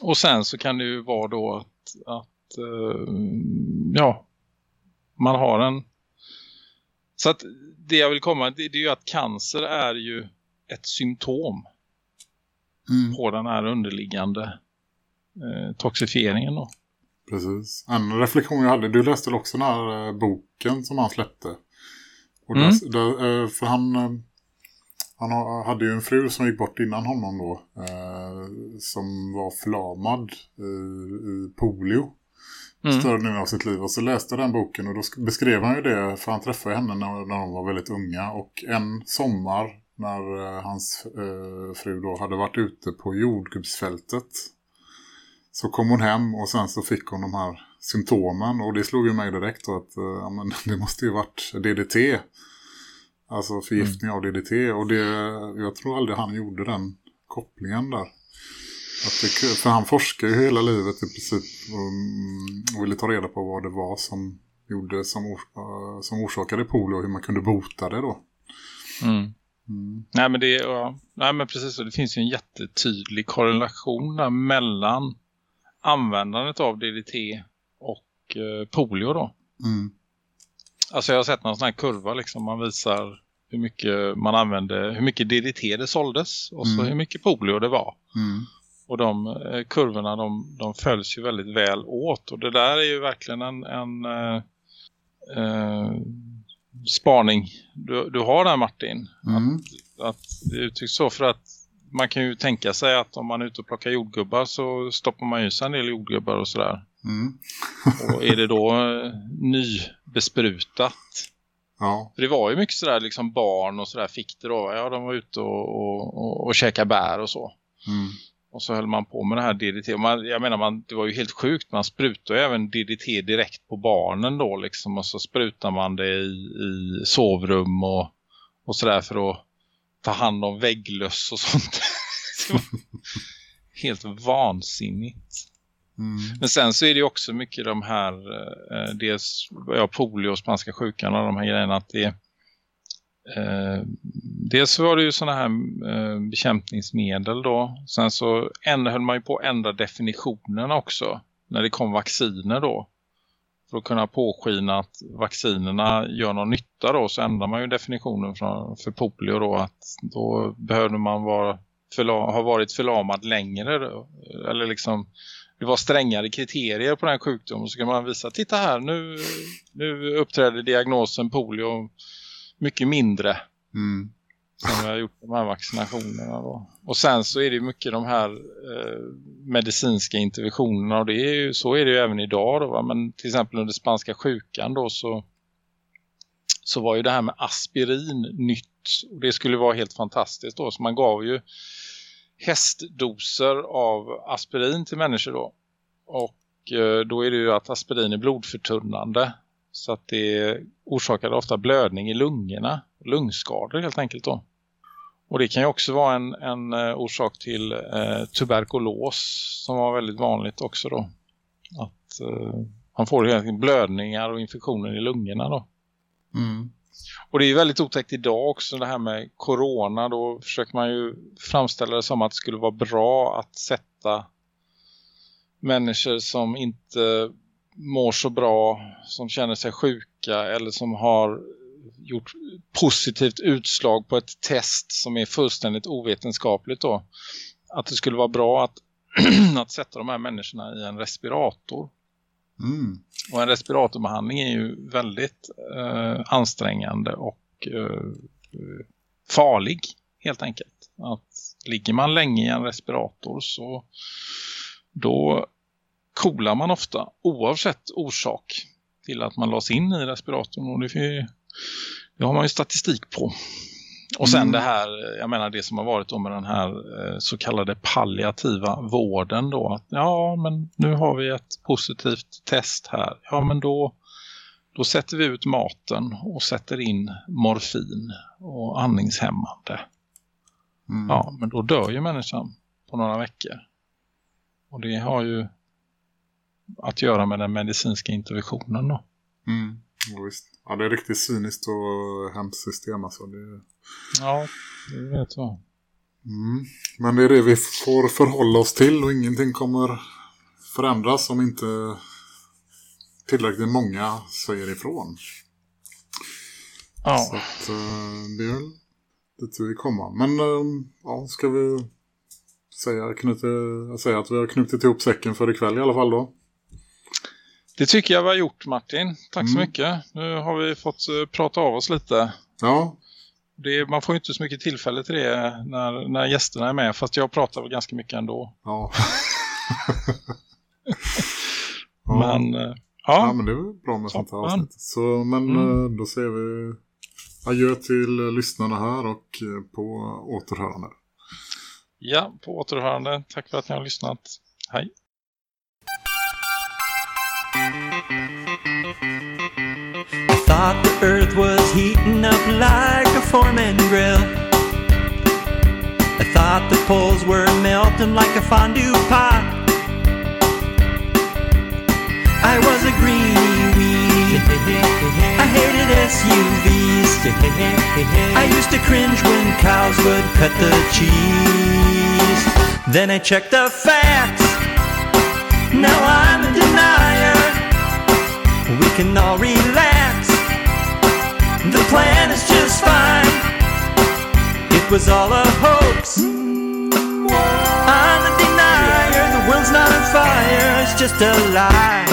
C: Och sen så kan det ju vara då att, att eh, ja, man har en så att det jag vill komma det, det är ju att cancer är ju ett symptom mm. på den här underliggande eh, toxifieringen då.
B: Precis. En reflektion jag hade, du läste väl också den här eh, boken som han släppte. Och mm. där, där, eh, för han, eh, han hade ju en fru som gick bort innan honom då. Eh, som var förlamad i polio mm. större delen av sitt liv. Och så läste jag den boken och då beskrev han ju det, för han träffade henne när, när de var väldigt unga. Och en sommar när uh, hans uh, fru då hade varit ute på jordgubbsfältet så kom hon hem och sen så fick hon de här symptomen och det slog ju mig direkt då att uh, ja, men det måste ju varit DDT. Alltså förgiftning mm. av DDT och det, jag tror aldrig han gjorde den kopplingen där. Att det, för han forskar ju hela livet i princip och ville ta reda på vad det var som gjorde som, or, som orsakade polio och hur man kunde bota det då.
C: Mm. Mm. Nej men det ja, nej men precis så det finns ju en jättetydlig korrelation där mellan användandet av DDT och eh, polio då. Mm. Alltså jag har sett någon sån här kurva liksom man visar hur mycket man använde, hur mycket DDT det såldes och så mm. hur mycket polio det var. Och de eh, kurvorna de, de följs ju väldigt väl åt. Och det där är ju verkligen en, en eh, eh, spaning du, du har där Martin. Mm. Att, att det uttrycks så för att man kan ju tänka sig att om man är ute och plockar jordgubbar så stoppar man ju sig en del jordgubbar och sådär. Mm. och är det då eh, nybesprutat? Ja. För det var ju mycket sådär liksom barn och sådär fick det då. Ja, de var ute och, och, och, och käkade bär och så. Mm. Och så höll man på med det här DDT. Man, jag menar, man, det var ju helt sjukt. Man sprutade även DDT direkt på barnen då liksom. Och så sprutar man det i, i sovrum och, och sådär för att ta hand om vägglöss och sånt. helt vansinnigt. Mm. Men sen så är det också mycket de här, eh, dels ja, polio och spanska sjukan och de här grejerna att det eh, dels var det ju sådana här eh, bekämpningsmedel då. Sen så ändå höll man ju på att ändra definitionen också när det kom vacciner då. För att kunna påskina att vaccinerna gör någon nytta då så ändrar man ju definitionen för, för polio då att då behövde man vara ha varit förlamad längre då. eller liksom det var strängare kriterier på den här sjukdomen så kan man visa, titta här nu, nu uppträder diagnosen polio mycket mindre mm. som vi har gjort de här vaccinationerna då. Och sen så är det mycket de här eh, medicinska interventionerna och det är ju, så är det ju även idag då va? men till exempel under spanska sjukan då så så var ju det här med aspirin nytt och det skulle vara helt fantastiskt då så man gav ju hästdoser av aspirin till människor då. Och eh, då är det ju att aspirin är blodförtunnande. Så att det orsakar ofta blödning i lungorna. Lungskador helt enkelt då. Och det kan ju också vara en, en eh, orsak till eh, tuberkulos som var väldigt vanligt också då. Att eh, man får blödningar och infektioner i lungorna då. Mm. Och det är väldigt otäckt idag också det här med corona. Då försöker man ju framställa det som att det skulle vara bra att sätta människor som inte mår så bra, som känner sig sjuka eller som har gjort positivt utslag på ett test som är fullständigt ovetenskapligt då. Att det skulle vara bra att, att sätta de här människorna i en respirator. Mm. Och en respiratorbehandling är ju väldigt eh, ansträngande och eh, farlig helt enkelt. Att ligger man länge i en respirator så då kolar man ofta oavsett orsak till att man lades in i respiratorn och det, det har man ju statistik på. Och sen mm. det här, jag menar det som har varit med den här eh, så kallade palliativa vården då. Att, ja men nu har vi ett positivt test här. Ja men då, då sätter vi ut maten och sätter in morfin och andningshämmande. Mm. Ja men då dör ju människan på några veckor. Och det har ju att göra med den medicinska interventionen då.
B: Mm. Ja, det är riktigt cyniskt och hemskt system alltså. Det...
C: Ja, det vet jag.
B: Mm. Men det är det vi får förhålla oss till och ingenting kommer förändras om inte tillräckligt många säger ifrån. Ja. Så att, uh, det är väl dit vi kommer. Men uh, ja, ska vi säga, knyta, säga att vi har knutit ihop säcken för ikväll i alla fall då?
C: Det tycker jag vi har gjort Martin. Tack mm. så mycket. Nu har vi fått uh, prata av oss lite.
B: Ja.
C: Det, man får ju inte så mycket tillfälle till det när, när gästerna är med. Fast jag pratar väl ganska mycket ändå.
B: Ja.
C: men, uh,
B: ja. ja. men det är bra med sånt här avsnitt. Så, men mm. uh, då ser vi adjö till lyssnarna här och på återhörande.
C: Ja, på återhörande. Tack för att ni har lyssnat. Hej. Thought the earth was heating up like a foreman grill. I thought the poles were melting like a fondue pot. I was a greenie wee. I hated SUVs. I used to cringe when cows would cut the cheese. Then I checked the facts. Now I'm a denier. We can all relax. The plan is just fine. It was all a hoax. I'm a denier. The world's not on fire. It's just a lie.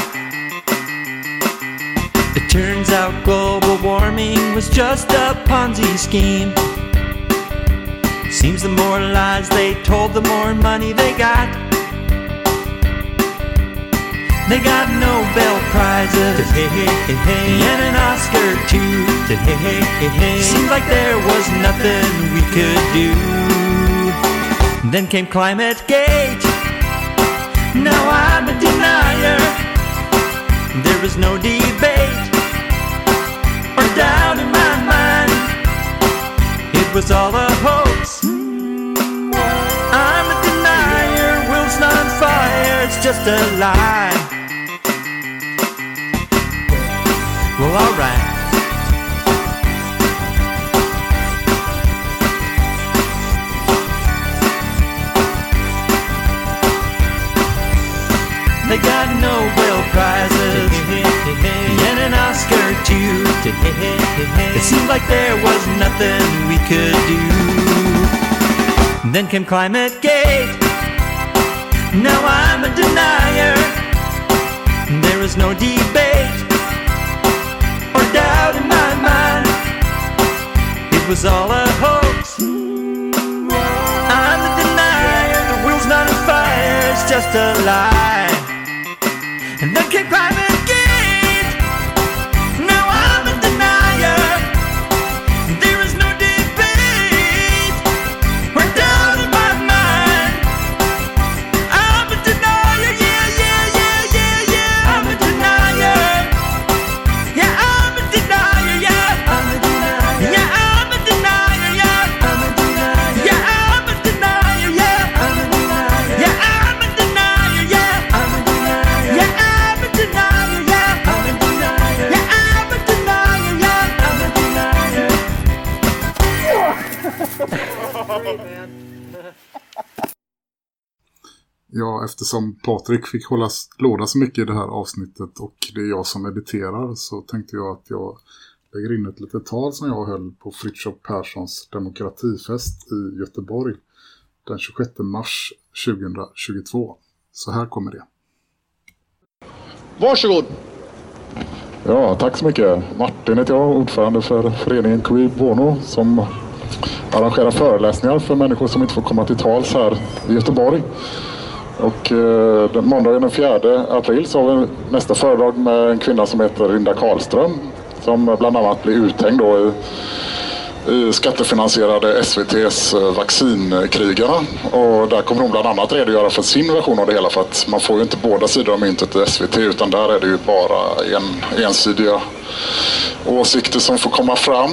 C: It turns out global warming was just a Ponzi scheme. Seems the more lies they told, the more money they got. They got Nobel Prizes and an Oscar too. Seems like there was nothing we could do. Then came Climate Gate. Now I'm a denier. There is no debate or doubt in my mind. It was all a hoax. I'm a denier. World's not on fire.
J: It's just a lie. Well, alright. They got Nobel Prizes and an Oscar too. It seemed like there was nothing we could do. Then came Climate Gate. Now I'm a denier. There is no debate doubt in my mind. It was all a hoax. I'm the denier. The world's not on fire. It's just a lie. And then came Climate
B: Ja, eftersom Patrik fick hålla låda så mycket i det här avsnittet och det är jag som editerar så tänkte jag att jag lägger in ett litet tal som jag höll på Fritiof Perssons demokratifest i Göteborg den 26 mars 2022. Så här kommer det.
K: Varsågod.
L: Ja, tack så mycket. Martin heter jag, ordförande för föreningen Cui Bono som arrangerar föreläsningar för människor som inte får komma till tals här i Göteborg. Och eh, måndagen den 4 april så har vi nästa föredrag med en kvinna som heter Linda Karlström som bland annat blir uthängd då i, i skattefinansierade SVTs eh, vaccinkrigarna. Och där kommer hon bland annat redogöra för sin version av det hela för att man får ju inte båda sidor av myntet i SVT utan där är det ju bara en, ensidiga åsikter som får komma fram.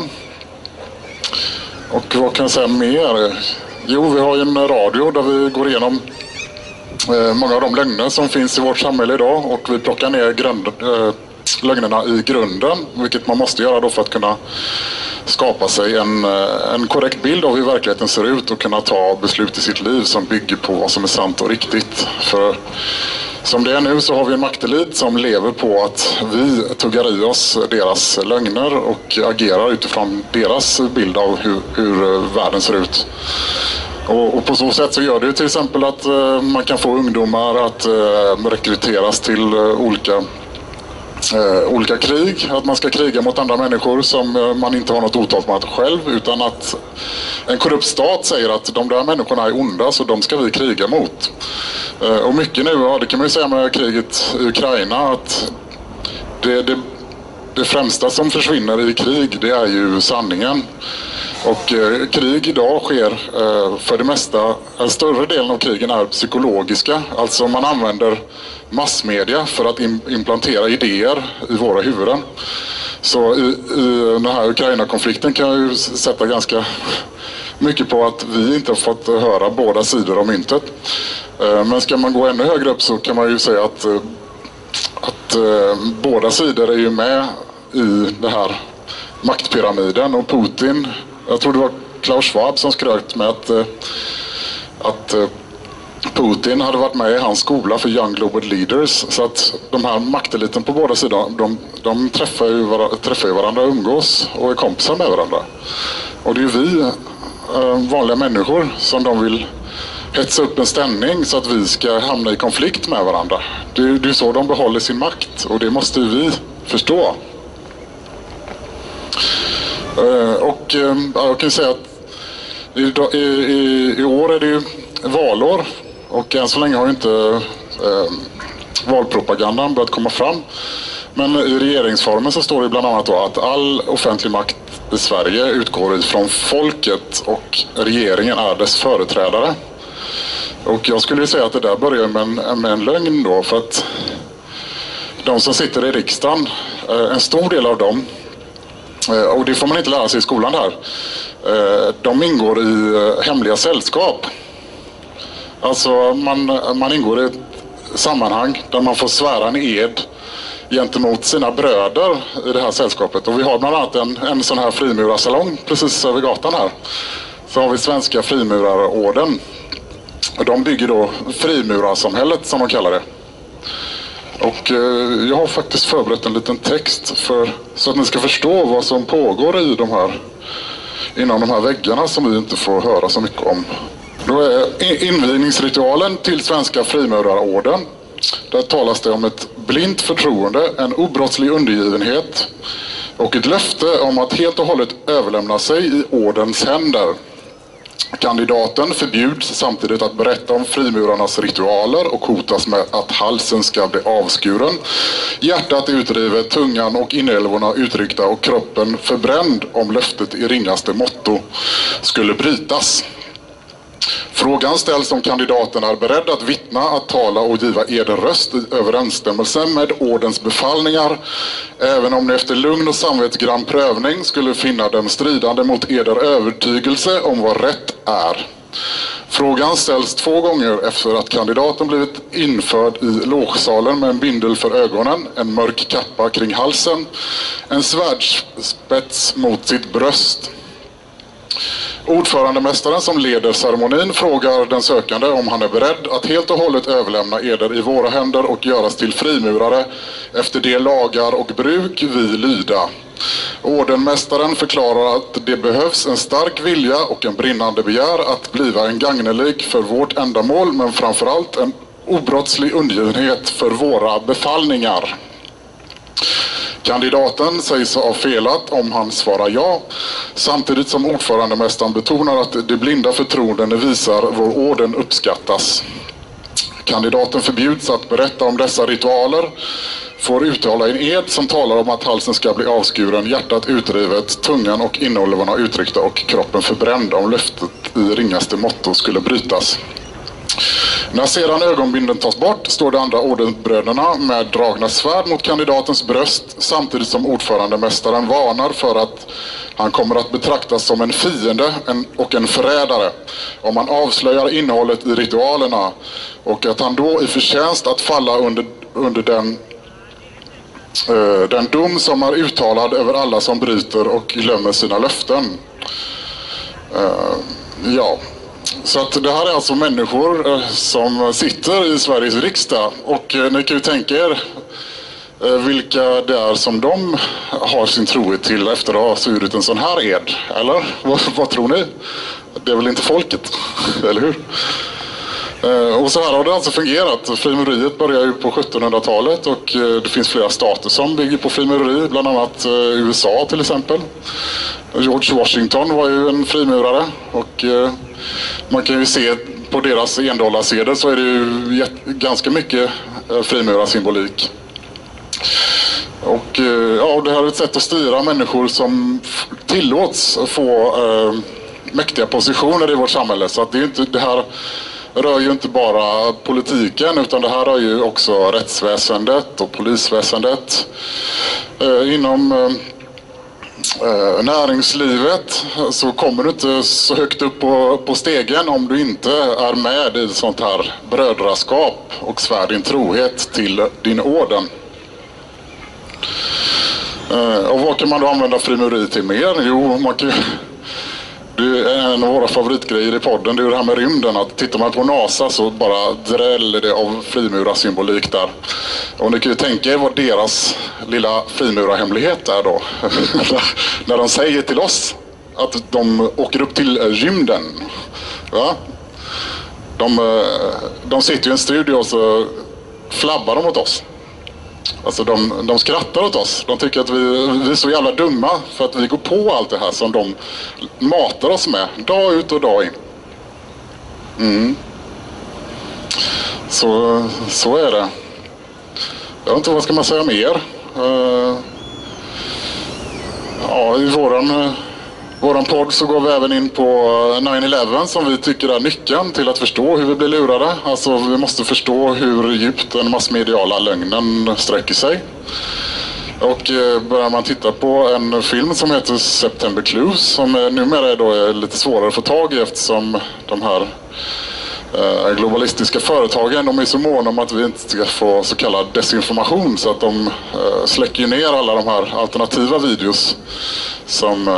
L: Och vad kan jag säga mer? Jo, vi har ju en radio där vi går igenom Eh, många av de lögner som finns i vårt samhälle idag och vi plockar ner grund, eh, lögnerna i grunden, vilket man måste göra då för att kunna skapa sig en, eh, en korrekt bild av hur verkligheten ser ut och kunna ta beslut i sitt liv som bygger på vad som är sant och riktigt. För som det är nu så har vi en maktelit som lever på att vi tuggar i oss deras lögner och agerar utifrån deras bild av hur, hur världen ser ut. Och, och på så sätt så gör det ju till exempel att eh, man kan få ungdomar att eh, rekryteras till eh, olika eh, olika krig. Att man ska kriga mot andra människor som eh, man inte har något otalt med själv. Utan att en korrupt stat säger att de där människorna är onda så de ska vi kriga mot. Eh, och mycket nu, ja, det kan man ju säga med kriget i Ukraina att det, det, det främsta som försvinner i krig det är ju sanningen. Och eh, krig idag sker eh, för det mesta, en större delen av krigen är psykologiska. Alltså man använder massmedia för att im- implantera idéer i våra huvuden. Så i, i den här Ukraina-konflikten kan jag ju sätta ganska mycket på att vi inte har fått höra båda sidor av myntet. Eh, Men ska man gå ännu högre upp så kan man ju säga att, eh, att eh, båda sidor är ju med i det här maktpyramiden och Putin, jag tror det var Klaus Schwab som skröt med att, eh, att eh, Putin hade varit med i hans skola för Young Global Leaders. Så att de här makteliten på båda sidor, de, de träffar, ju var, träffar ju varandra, umgås och är kompisar med varandra. Och det är ju vi, eh, vanliga människor, som de vill hetsa upp en stämning så att vi ska hamna i konflikt med varandra. Det, är- ju så de behåller sin makt och det måste ju vi förstå. Eh, och eh, jag kan säga att i, i, i, år är det ju valår och än så länge har ju inte eh, valpropagandan börjat komma fram. Men i regeringsformen så står det bland annat då att all offentlig makt i Sverige utgår ifrån folket och regeringen är dess företrädare. Och jag skulle ju säga att det där börjar med en, med en lögn då för att de som sitter i riksdagen, eh, en stor del av dem Eh, och det får man inte lära sig i skolan där. Eh, de ingår i eh, hemliga sällskap. Alltså man, man ingår i ett, sammanhang där man får svära en ed gentemot sina bröder i det här sällskapet. Och vi har bland annat en, en sån här frimurarsalong precis över gatan här. Så har vi Svenska frimurarorden. Och de bygger då frimurarsamhället som de kallar det. Och eh, jag har faktiskt förberett en liten text för, så att ni ska förstå vad som pågår i de här, inom de här väggarna som vi inte får höra så mycket om. Då är invigningsritualen till Svenska frimurarorden. Där talas det om ett blint förtroende, en obrottslig undergivenhet och ett löfte om att helt och hållet överlämna sig i ordens händer. Kandidaten förbjuds samtidigt att berätta om frimurarnas ritualer och hotas med att halsen ska bli avskuren, hjärtat utrivet, tungan och inälvorna utryckta och kroppen förbränd om löftet i ringaste motto skulle brytas. Frågan ställs om kandidaten är beredd att vittna, att tala och giva eder röst i överensstämmelse med ordens befallningar, även om ni efter lugn och samvetsgrann prövning skulle finna dem stridande mot eder övertygelse om vad rätt är. Frågan ställs två gånger efter att kandidaten blivit införd i logesalen med en bindel för ögonen, en mörk kappa kring halsen, en svärdspets mot sitt bröst. Ordförandemästaren som leder ceremonin frågar den sökande om han är beredd att helt och hållet överlämna eder i våra händer och göras till frimurare efter de lagar och bruk vi lyda. Ordenmästaren förklarar att det behövs en stark vilja och en brinnande begär att bliva en gagnelig för vårt ändamål men framförallt en obrottslig undergivenhet för våra befallningar. Kandidaten sägs ha felat om han svarar ja, samtidigt som ordförandemästaren betonar att det blinda förtroende visar vår orden uppskattas. Kandidaten förbjuds att berätta om dessa ritualer, får uttala en ed som talar om att halsen ska bli avskuren, hjärtat utrivet, tungan och inälvorna utryckta och kroppen förbränd om löftet i ringaste motto skulle brytas. När sedan ögonbinden tas bort står de andra ordensbröderna med dragna svärd mot kandidatens bröst samtidigt som ordförandemästaren varnar för att han kommer att betraktas som en fiende och en förrädare om han avslöjar innehållet i ritualerna och att han då är förtjänst att falla under, under den eh, den dom som är uttalad över alla som bryter och glömmer sina löften. Uh, ja, så att det här är alltså människor eh, som sitter i Sveriges riksdag och eh, ni kan ju tänka er eh, vilka det är som de har sin trohet till efter att ha svurit en sån här ed. Eller vad, vad, tror ni? Det är väl inte folket, eller hur? Eh, och så här har det alltså fungerat. Frimureriet började ju på 1700-talet och eh, det finns flera stater som bygger på frimureri, bland annat eh, USA till exempel. George Washington var ju en frimurare och man kan ju se på deras endollarsedel så är det ju ganska mycket frimurarsymbolik. Och ja, det här är ett sätt att styra människor som tillåts få mäktiga positioner i vårt samhälle. Så att det, är inte, det här rör ju inte bara politiken utan det här rör ju också rättsväsendet och polisväsendet. Eh, inom eh, eh, näringslivet så kommer du inte så högt upp på, på stegen om du inte är med i sånt här brödraskap och svär din trohet till din orden. Och vad kan man då använda frimuri till mer? Jo, man kan ju det eh, är en av våra favoritgrejer i podden. Det är det här med rymden. Att tittar man på NASA så bara dräller det av frimurarsymbolik där. Och ni kan ju tänka er vad deras lilla frimurarhemlighet är då. När de säger till oss att de åker upp till eh, rymden. Ja? De, eh, de sitter i en studio och så flabbar de åt oss. Alltså de, de skrattar åt oss. De tycker att vi, vi är så jävla dumma för att vi går på allt det här som de matar oss med dag ut och dag in. Mm. Så, så är det. Jag vet inte vad ska man säga mer. Uh, ja, i våran eh, vår podd så går vi även in på eh, 9-11 som vi tycker är nyckeln till att förstå hur vi blir lurade. Alltså vi måste förstå hur djupt den massmediala lögnen sträcker sig. Och eh, börjar man titta på en film som heter September Clues som numera då är lite svårare att få tag i eftersom de här eh, globalistiska företagen de är så måna om att vi inte ska få så kallad desinformation så att de släcker ner alla de här alternativa videos som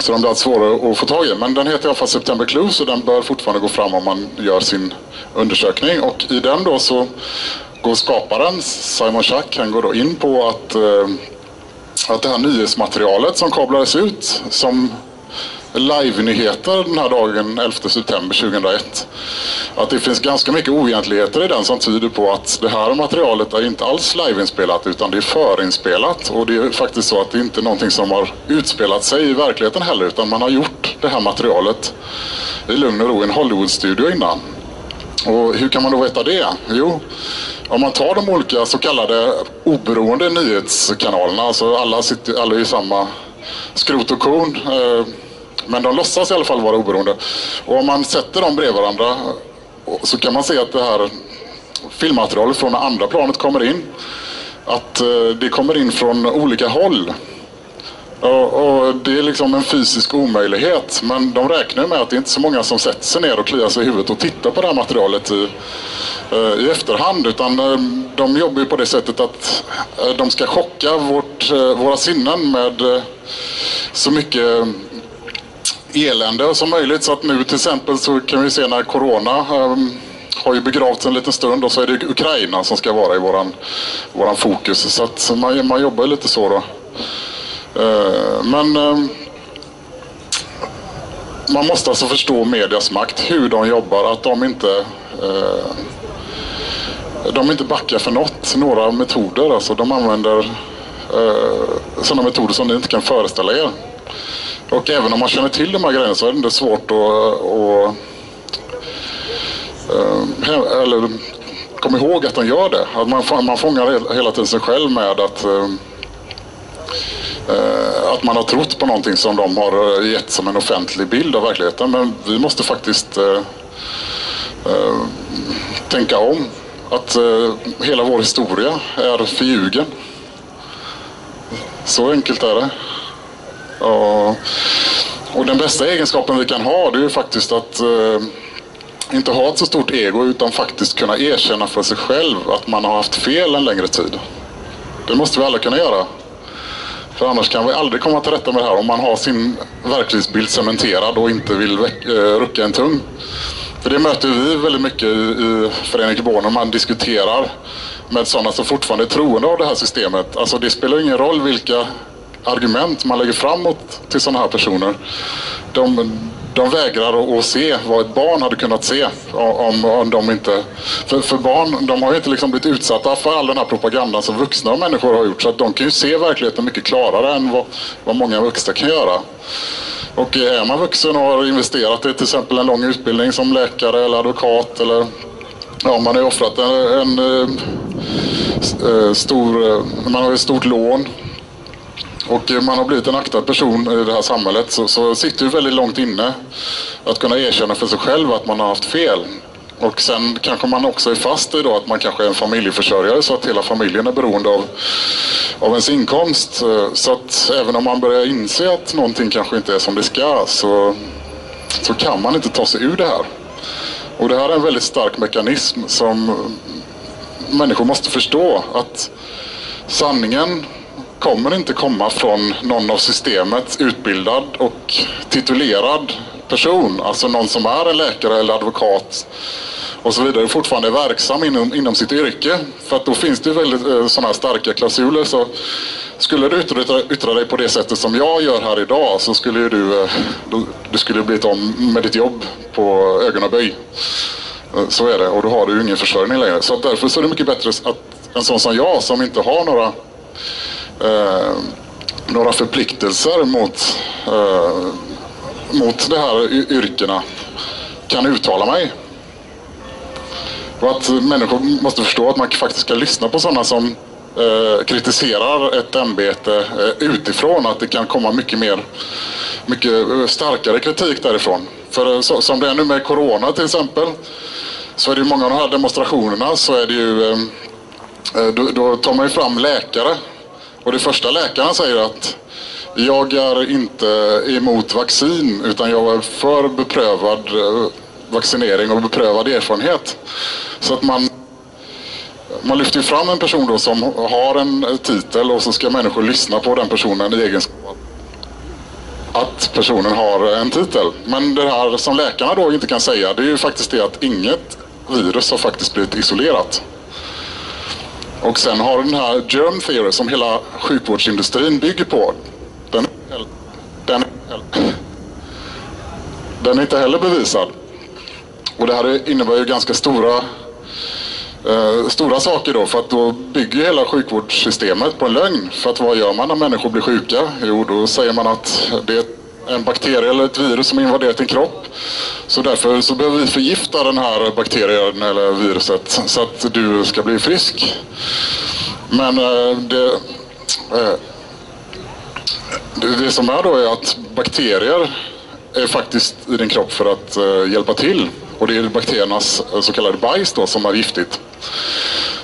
L: så de blir allt svårare att få tag i. Men den heter i alla fall September Clues och den bör fortfarande gå fram om man gör sin undersökning. Och i den då så går skaparen, Simon Schack, han går då in på att, eh, att det här nyhetsmaterialet som kablades ut som live-nyheter den här dagen 11 september 2001. Att det finns ganska mycket oegentligheter i den som tyder på att det här materialet är inte alls liveinspelat utan det är förinspelat. Och det är faktiskt så att det inte är någonting som har utspelat sig i verkligheten heller utan man har gjort det här materialet i lugn och ro i en Hollywood-studio innan. Och hur kan man då veta det? Jo, om man tar de olika så kallade oberoende nyhetskanalerna, alltså alla, sitter, alla är i samma skrot och korn. Eh, men de låtsas i alla fall vara oberoende. Och om man sätter dem bredvid varandra så kan man se att det här filmmaterialet från det andra planet kommer in. Att eh, det kommer in från olika håll. Och, det är liksom en fysisk omöjlighet. Men de räknar med att det inte är så många som sätter sig ner och kliar sig i huvudet och tittar på det här materialet i, eh, i efterhand. Utan eh, de jobbar ju på det sättet att de ska chocka vårt, våra sinnen med så mycket elände som möjligt. Så att nu till exempel så kan vi se när Corona um, har ju begravts en liten stund och så är det Ukraina som ska vara i våran, våran fokus. Så att man, man jobbar lite så då. Uh, men um, man måste alltså förstå medias makt, hur de jobbar, att de inte uh, de inte backar för något, några metoder. Alltså de använder eh, sådana metoder som ni inte kan föreställa er. Och även om man känner till de här grejerna så är det inte svårt att, att äh, eller komma ihåg att de gör det. Att man, man fångar hela tiden sig själv med att äh, att man har trott på någonting som de har gett som en offentlig bild av verkligheten. Men vi måste faktiskt äh, tänka om. Att hela vår historia är förljugen. Så enkelt är det. Och, och den bästa egenskapen vi kan ha det är ju faktiskt att eh, inte ha ett så stort ego utan faktiskt kunna erkänna för sig själv att man har haft fel en längre tid. Det måste vi alla kunna göra. För annars kan vi aldrig komma till rätta med det här om man har sin verklighetsbild cementerad och inte vill eh, rucka en tung. För det möter vi väldigt mycket i, i Föreningen Born man diskuterar med sådana som fortfarande är troende av det här systemet. Alltså det spelar ingen roll vilka argument man lägger framåt till sådana här personer. De, de vägrar att se vad ett barn hade kunnat se om, om de inte... För, för barn, de har ju inte liksom blivit utsatta för all den här propagandan som vuxna människor har gjort. Så att de kan ju se verkligheten mycket klarare än vad, vad många vuxna kan göra. Och är man vuxen och har investerat i till exempel en lång utbildning som läkare eller advokat eller ja, man har offrat en, en, eh, en, eh, stor, eh, man har ett stort lån och man har blivit en aktad person i det här samhället så, så sitter det väldigt långt inne att kunna erkänna för sig själv att man har haft fel. Och sen kanske man också är fast i då att man kanske är en familjeförsörjare så att hela familjen är beroende av, av ens inkomst. Så att även om man börjar inse att någonting kanske inte är som det ska så, så kan man inte ta sig ur det här. Och det här är en väldigt stark mekanism som människor måste förstå att sanningen kommer inte komma från någon av systemet utbildad och titulerad person. Alltså någon som är en läkare eller advokat och så vidare fortfarande är verksam inom, inom sitt yrke. För att då finns det väldigt eh, sådana här starka klausuler. Så skulle du yttra, yttra dig på det sättet som jag gör här idag så skulle du, eh, du skulle blivit om med ditt jobb på ögonaböj. Eh, så är det och då har du ju ingen försörjning längre. Så därför så är det mycket bättre att en sån som jag som inte har några eh, några förpliktelser mot, eh, mot de här yrkena kan uttala mig. Och att människor måste förstå att man faktiskt ska lyssna på sådana som eh, kritiserar ett ämbete eh, utifrån. Att det kan komma mycket mer, mycket eh, starkare kritik därifrån. För eh, så, som det är nu med Corona till exempel så är det ju många av de här demonstrationerna så är det ju eh, eh då, då tar man ju fram läkare och det första läkaren säger att jag är inte emot vaccin utan jag är för beprövad eh, vaccinering och beprövad erfarenhet. Så att man, man lyfter ju fram en person då som har en titel och så ska människor lyssna på den personen i egenskap att personen har en titel. Men det här som läkarna då inte kan säga det är ju faktiskt det att inget virus har faktiskt blivit isolerat. Och sen har den här germ theory som hela sjukvårdsindustrin bygger på. Den, den, den är inte heller bevisad. Och det här innebär ju ganska stora eh, stora saker då för att då bygger hela sjukvårdssystemet på en lögn. För att vad gör man när människor blir sjuka? Jo, då säger man att det är en bakterie eller ett virus som invaderat din kropp. Så därför så behöver vi förgifta den här bakterien eller viruset så att du ska bli frisk. Men eh, det, eh, det, det som är då är att bakterier är faktiskt i din kropp för att eh, hjälpa till. Och det är bakteriernas så kallade bajs då som är giftigt.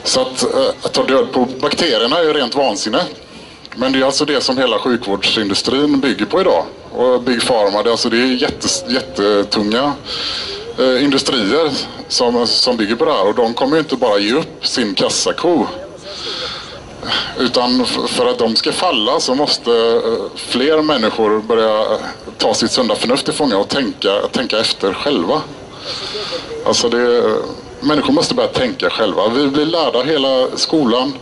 L: Så att, att ta död på bakterierna är ju rent vansinne. Men det är alltså det som hela sjukvårdsindustrin bygger på idag. Och Big Pharma, det är, alltså det är jättes, jättetunga eh, industrier som, som bygger på det här. Och de kommer ju inte bara ge upp sin kassako. Utan för att de ska falla så måste eh, fler människor börja eh, ta sitt sunda förnuft till fånga och tänka, tänka efter själva. Alltså det, eh, människor måste börja tänka själva. Vi blir lärda hela skolan.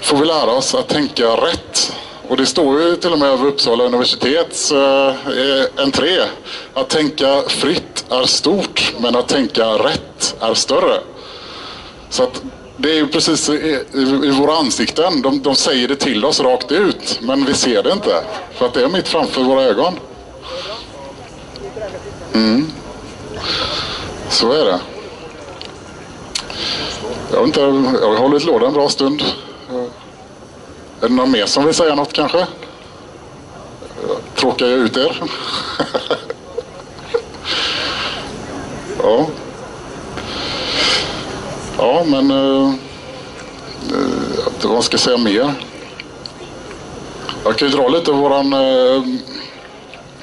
L: Får vi lära oss att tänka rätt. Och det står ju till och med över Uppsala universitets eh, entré. Att tänka fritt är stort, men att tänka rätt är större. Så att det är ju precis i, i, i våra ansikten. De, de säger det till oss rakt ut, men vi ser det inte. För att det är mitt framför våra ögon. Mm. Så är det. Jag inte, jag har hållit låda en bra stund. Är det någon mer som vill säga något kanske? Tråkar jag ut er? ja. Ja, men... Uh, vad ska jag säga mer? Jag kan ju dra lite våran... Uh,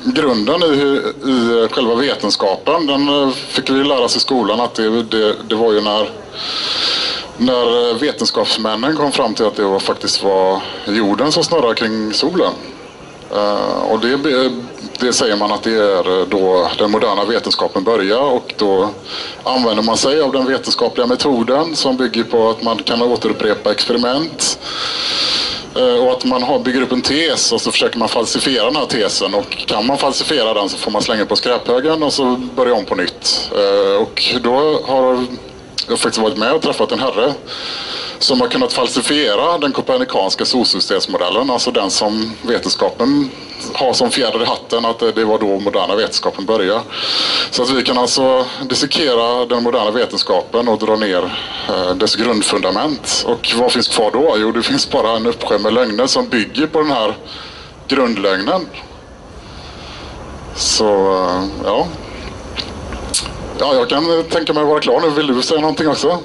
L: grunden i, i eh, själva vetenskapen, den eh, fick vi lära oss i skolan att det, det, det var ju när när eh, vetenskapsmännen kom fram till att det var, faktiskt var jorden som snurrar kring solen. Uh, och det, det, säger man att det är eh, då den moderna vetenskapen börjar och då använder man sig av den vetenskapliga metoden som bygger på att man kan återupprepa experiment eh, och att man har, bygger upp en tes och så försöker man falsifiera den här tesen och kan man falsifiera den så får man slänga på skräphögen och så börja om på nytt. Eh, och då har jag har faktiskt varit med och träffat en herre som har kunnat falsifiera den kopernikanska solsystemsmodellen, alltså den som vetenskapen har som fjäder i hatten att det var då moderna vetenskapen började. Så att vi kan alltså dissekera den moderna vetenskapen och dra ner eh, dess grundfundament. Och vad finns kvar då? Jo, det finns bara en uppsjö med lögner som bygger på den här grundlögnen. Så, eh, ja. Ja, jag kan eh, tänka mig att vara klar nu. Vill du säga någonting också?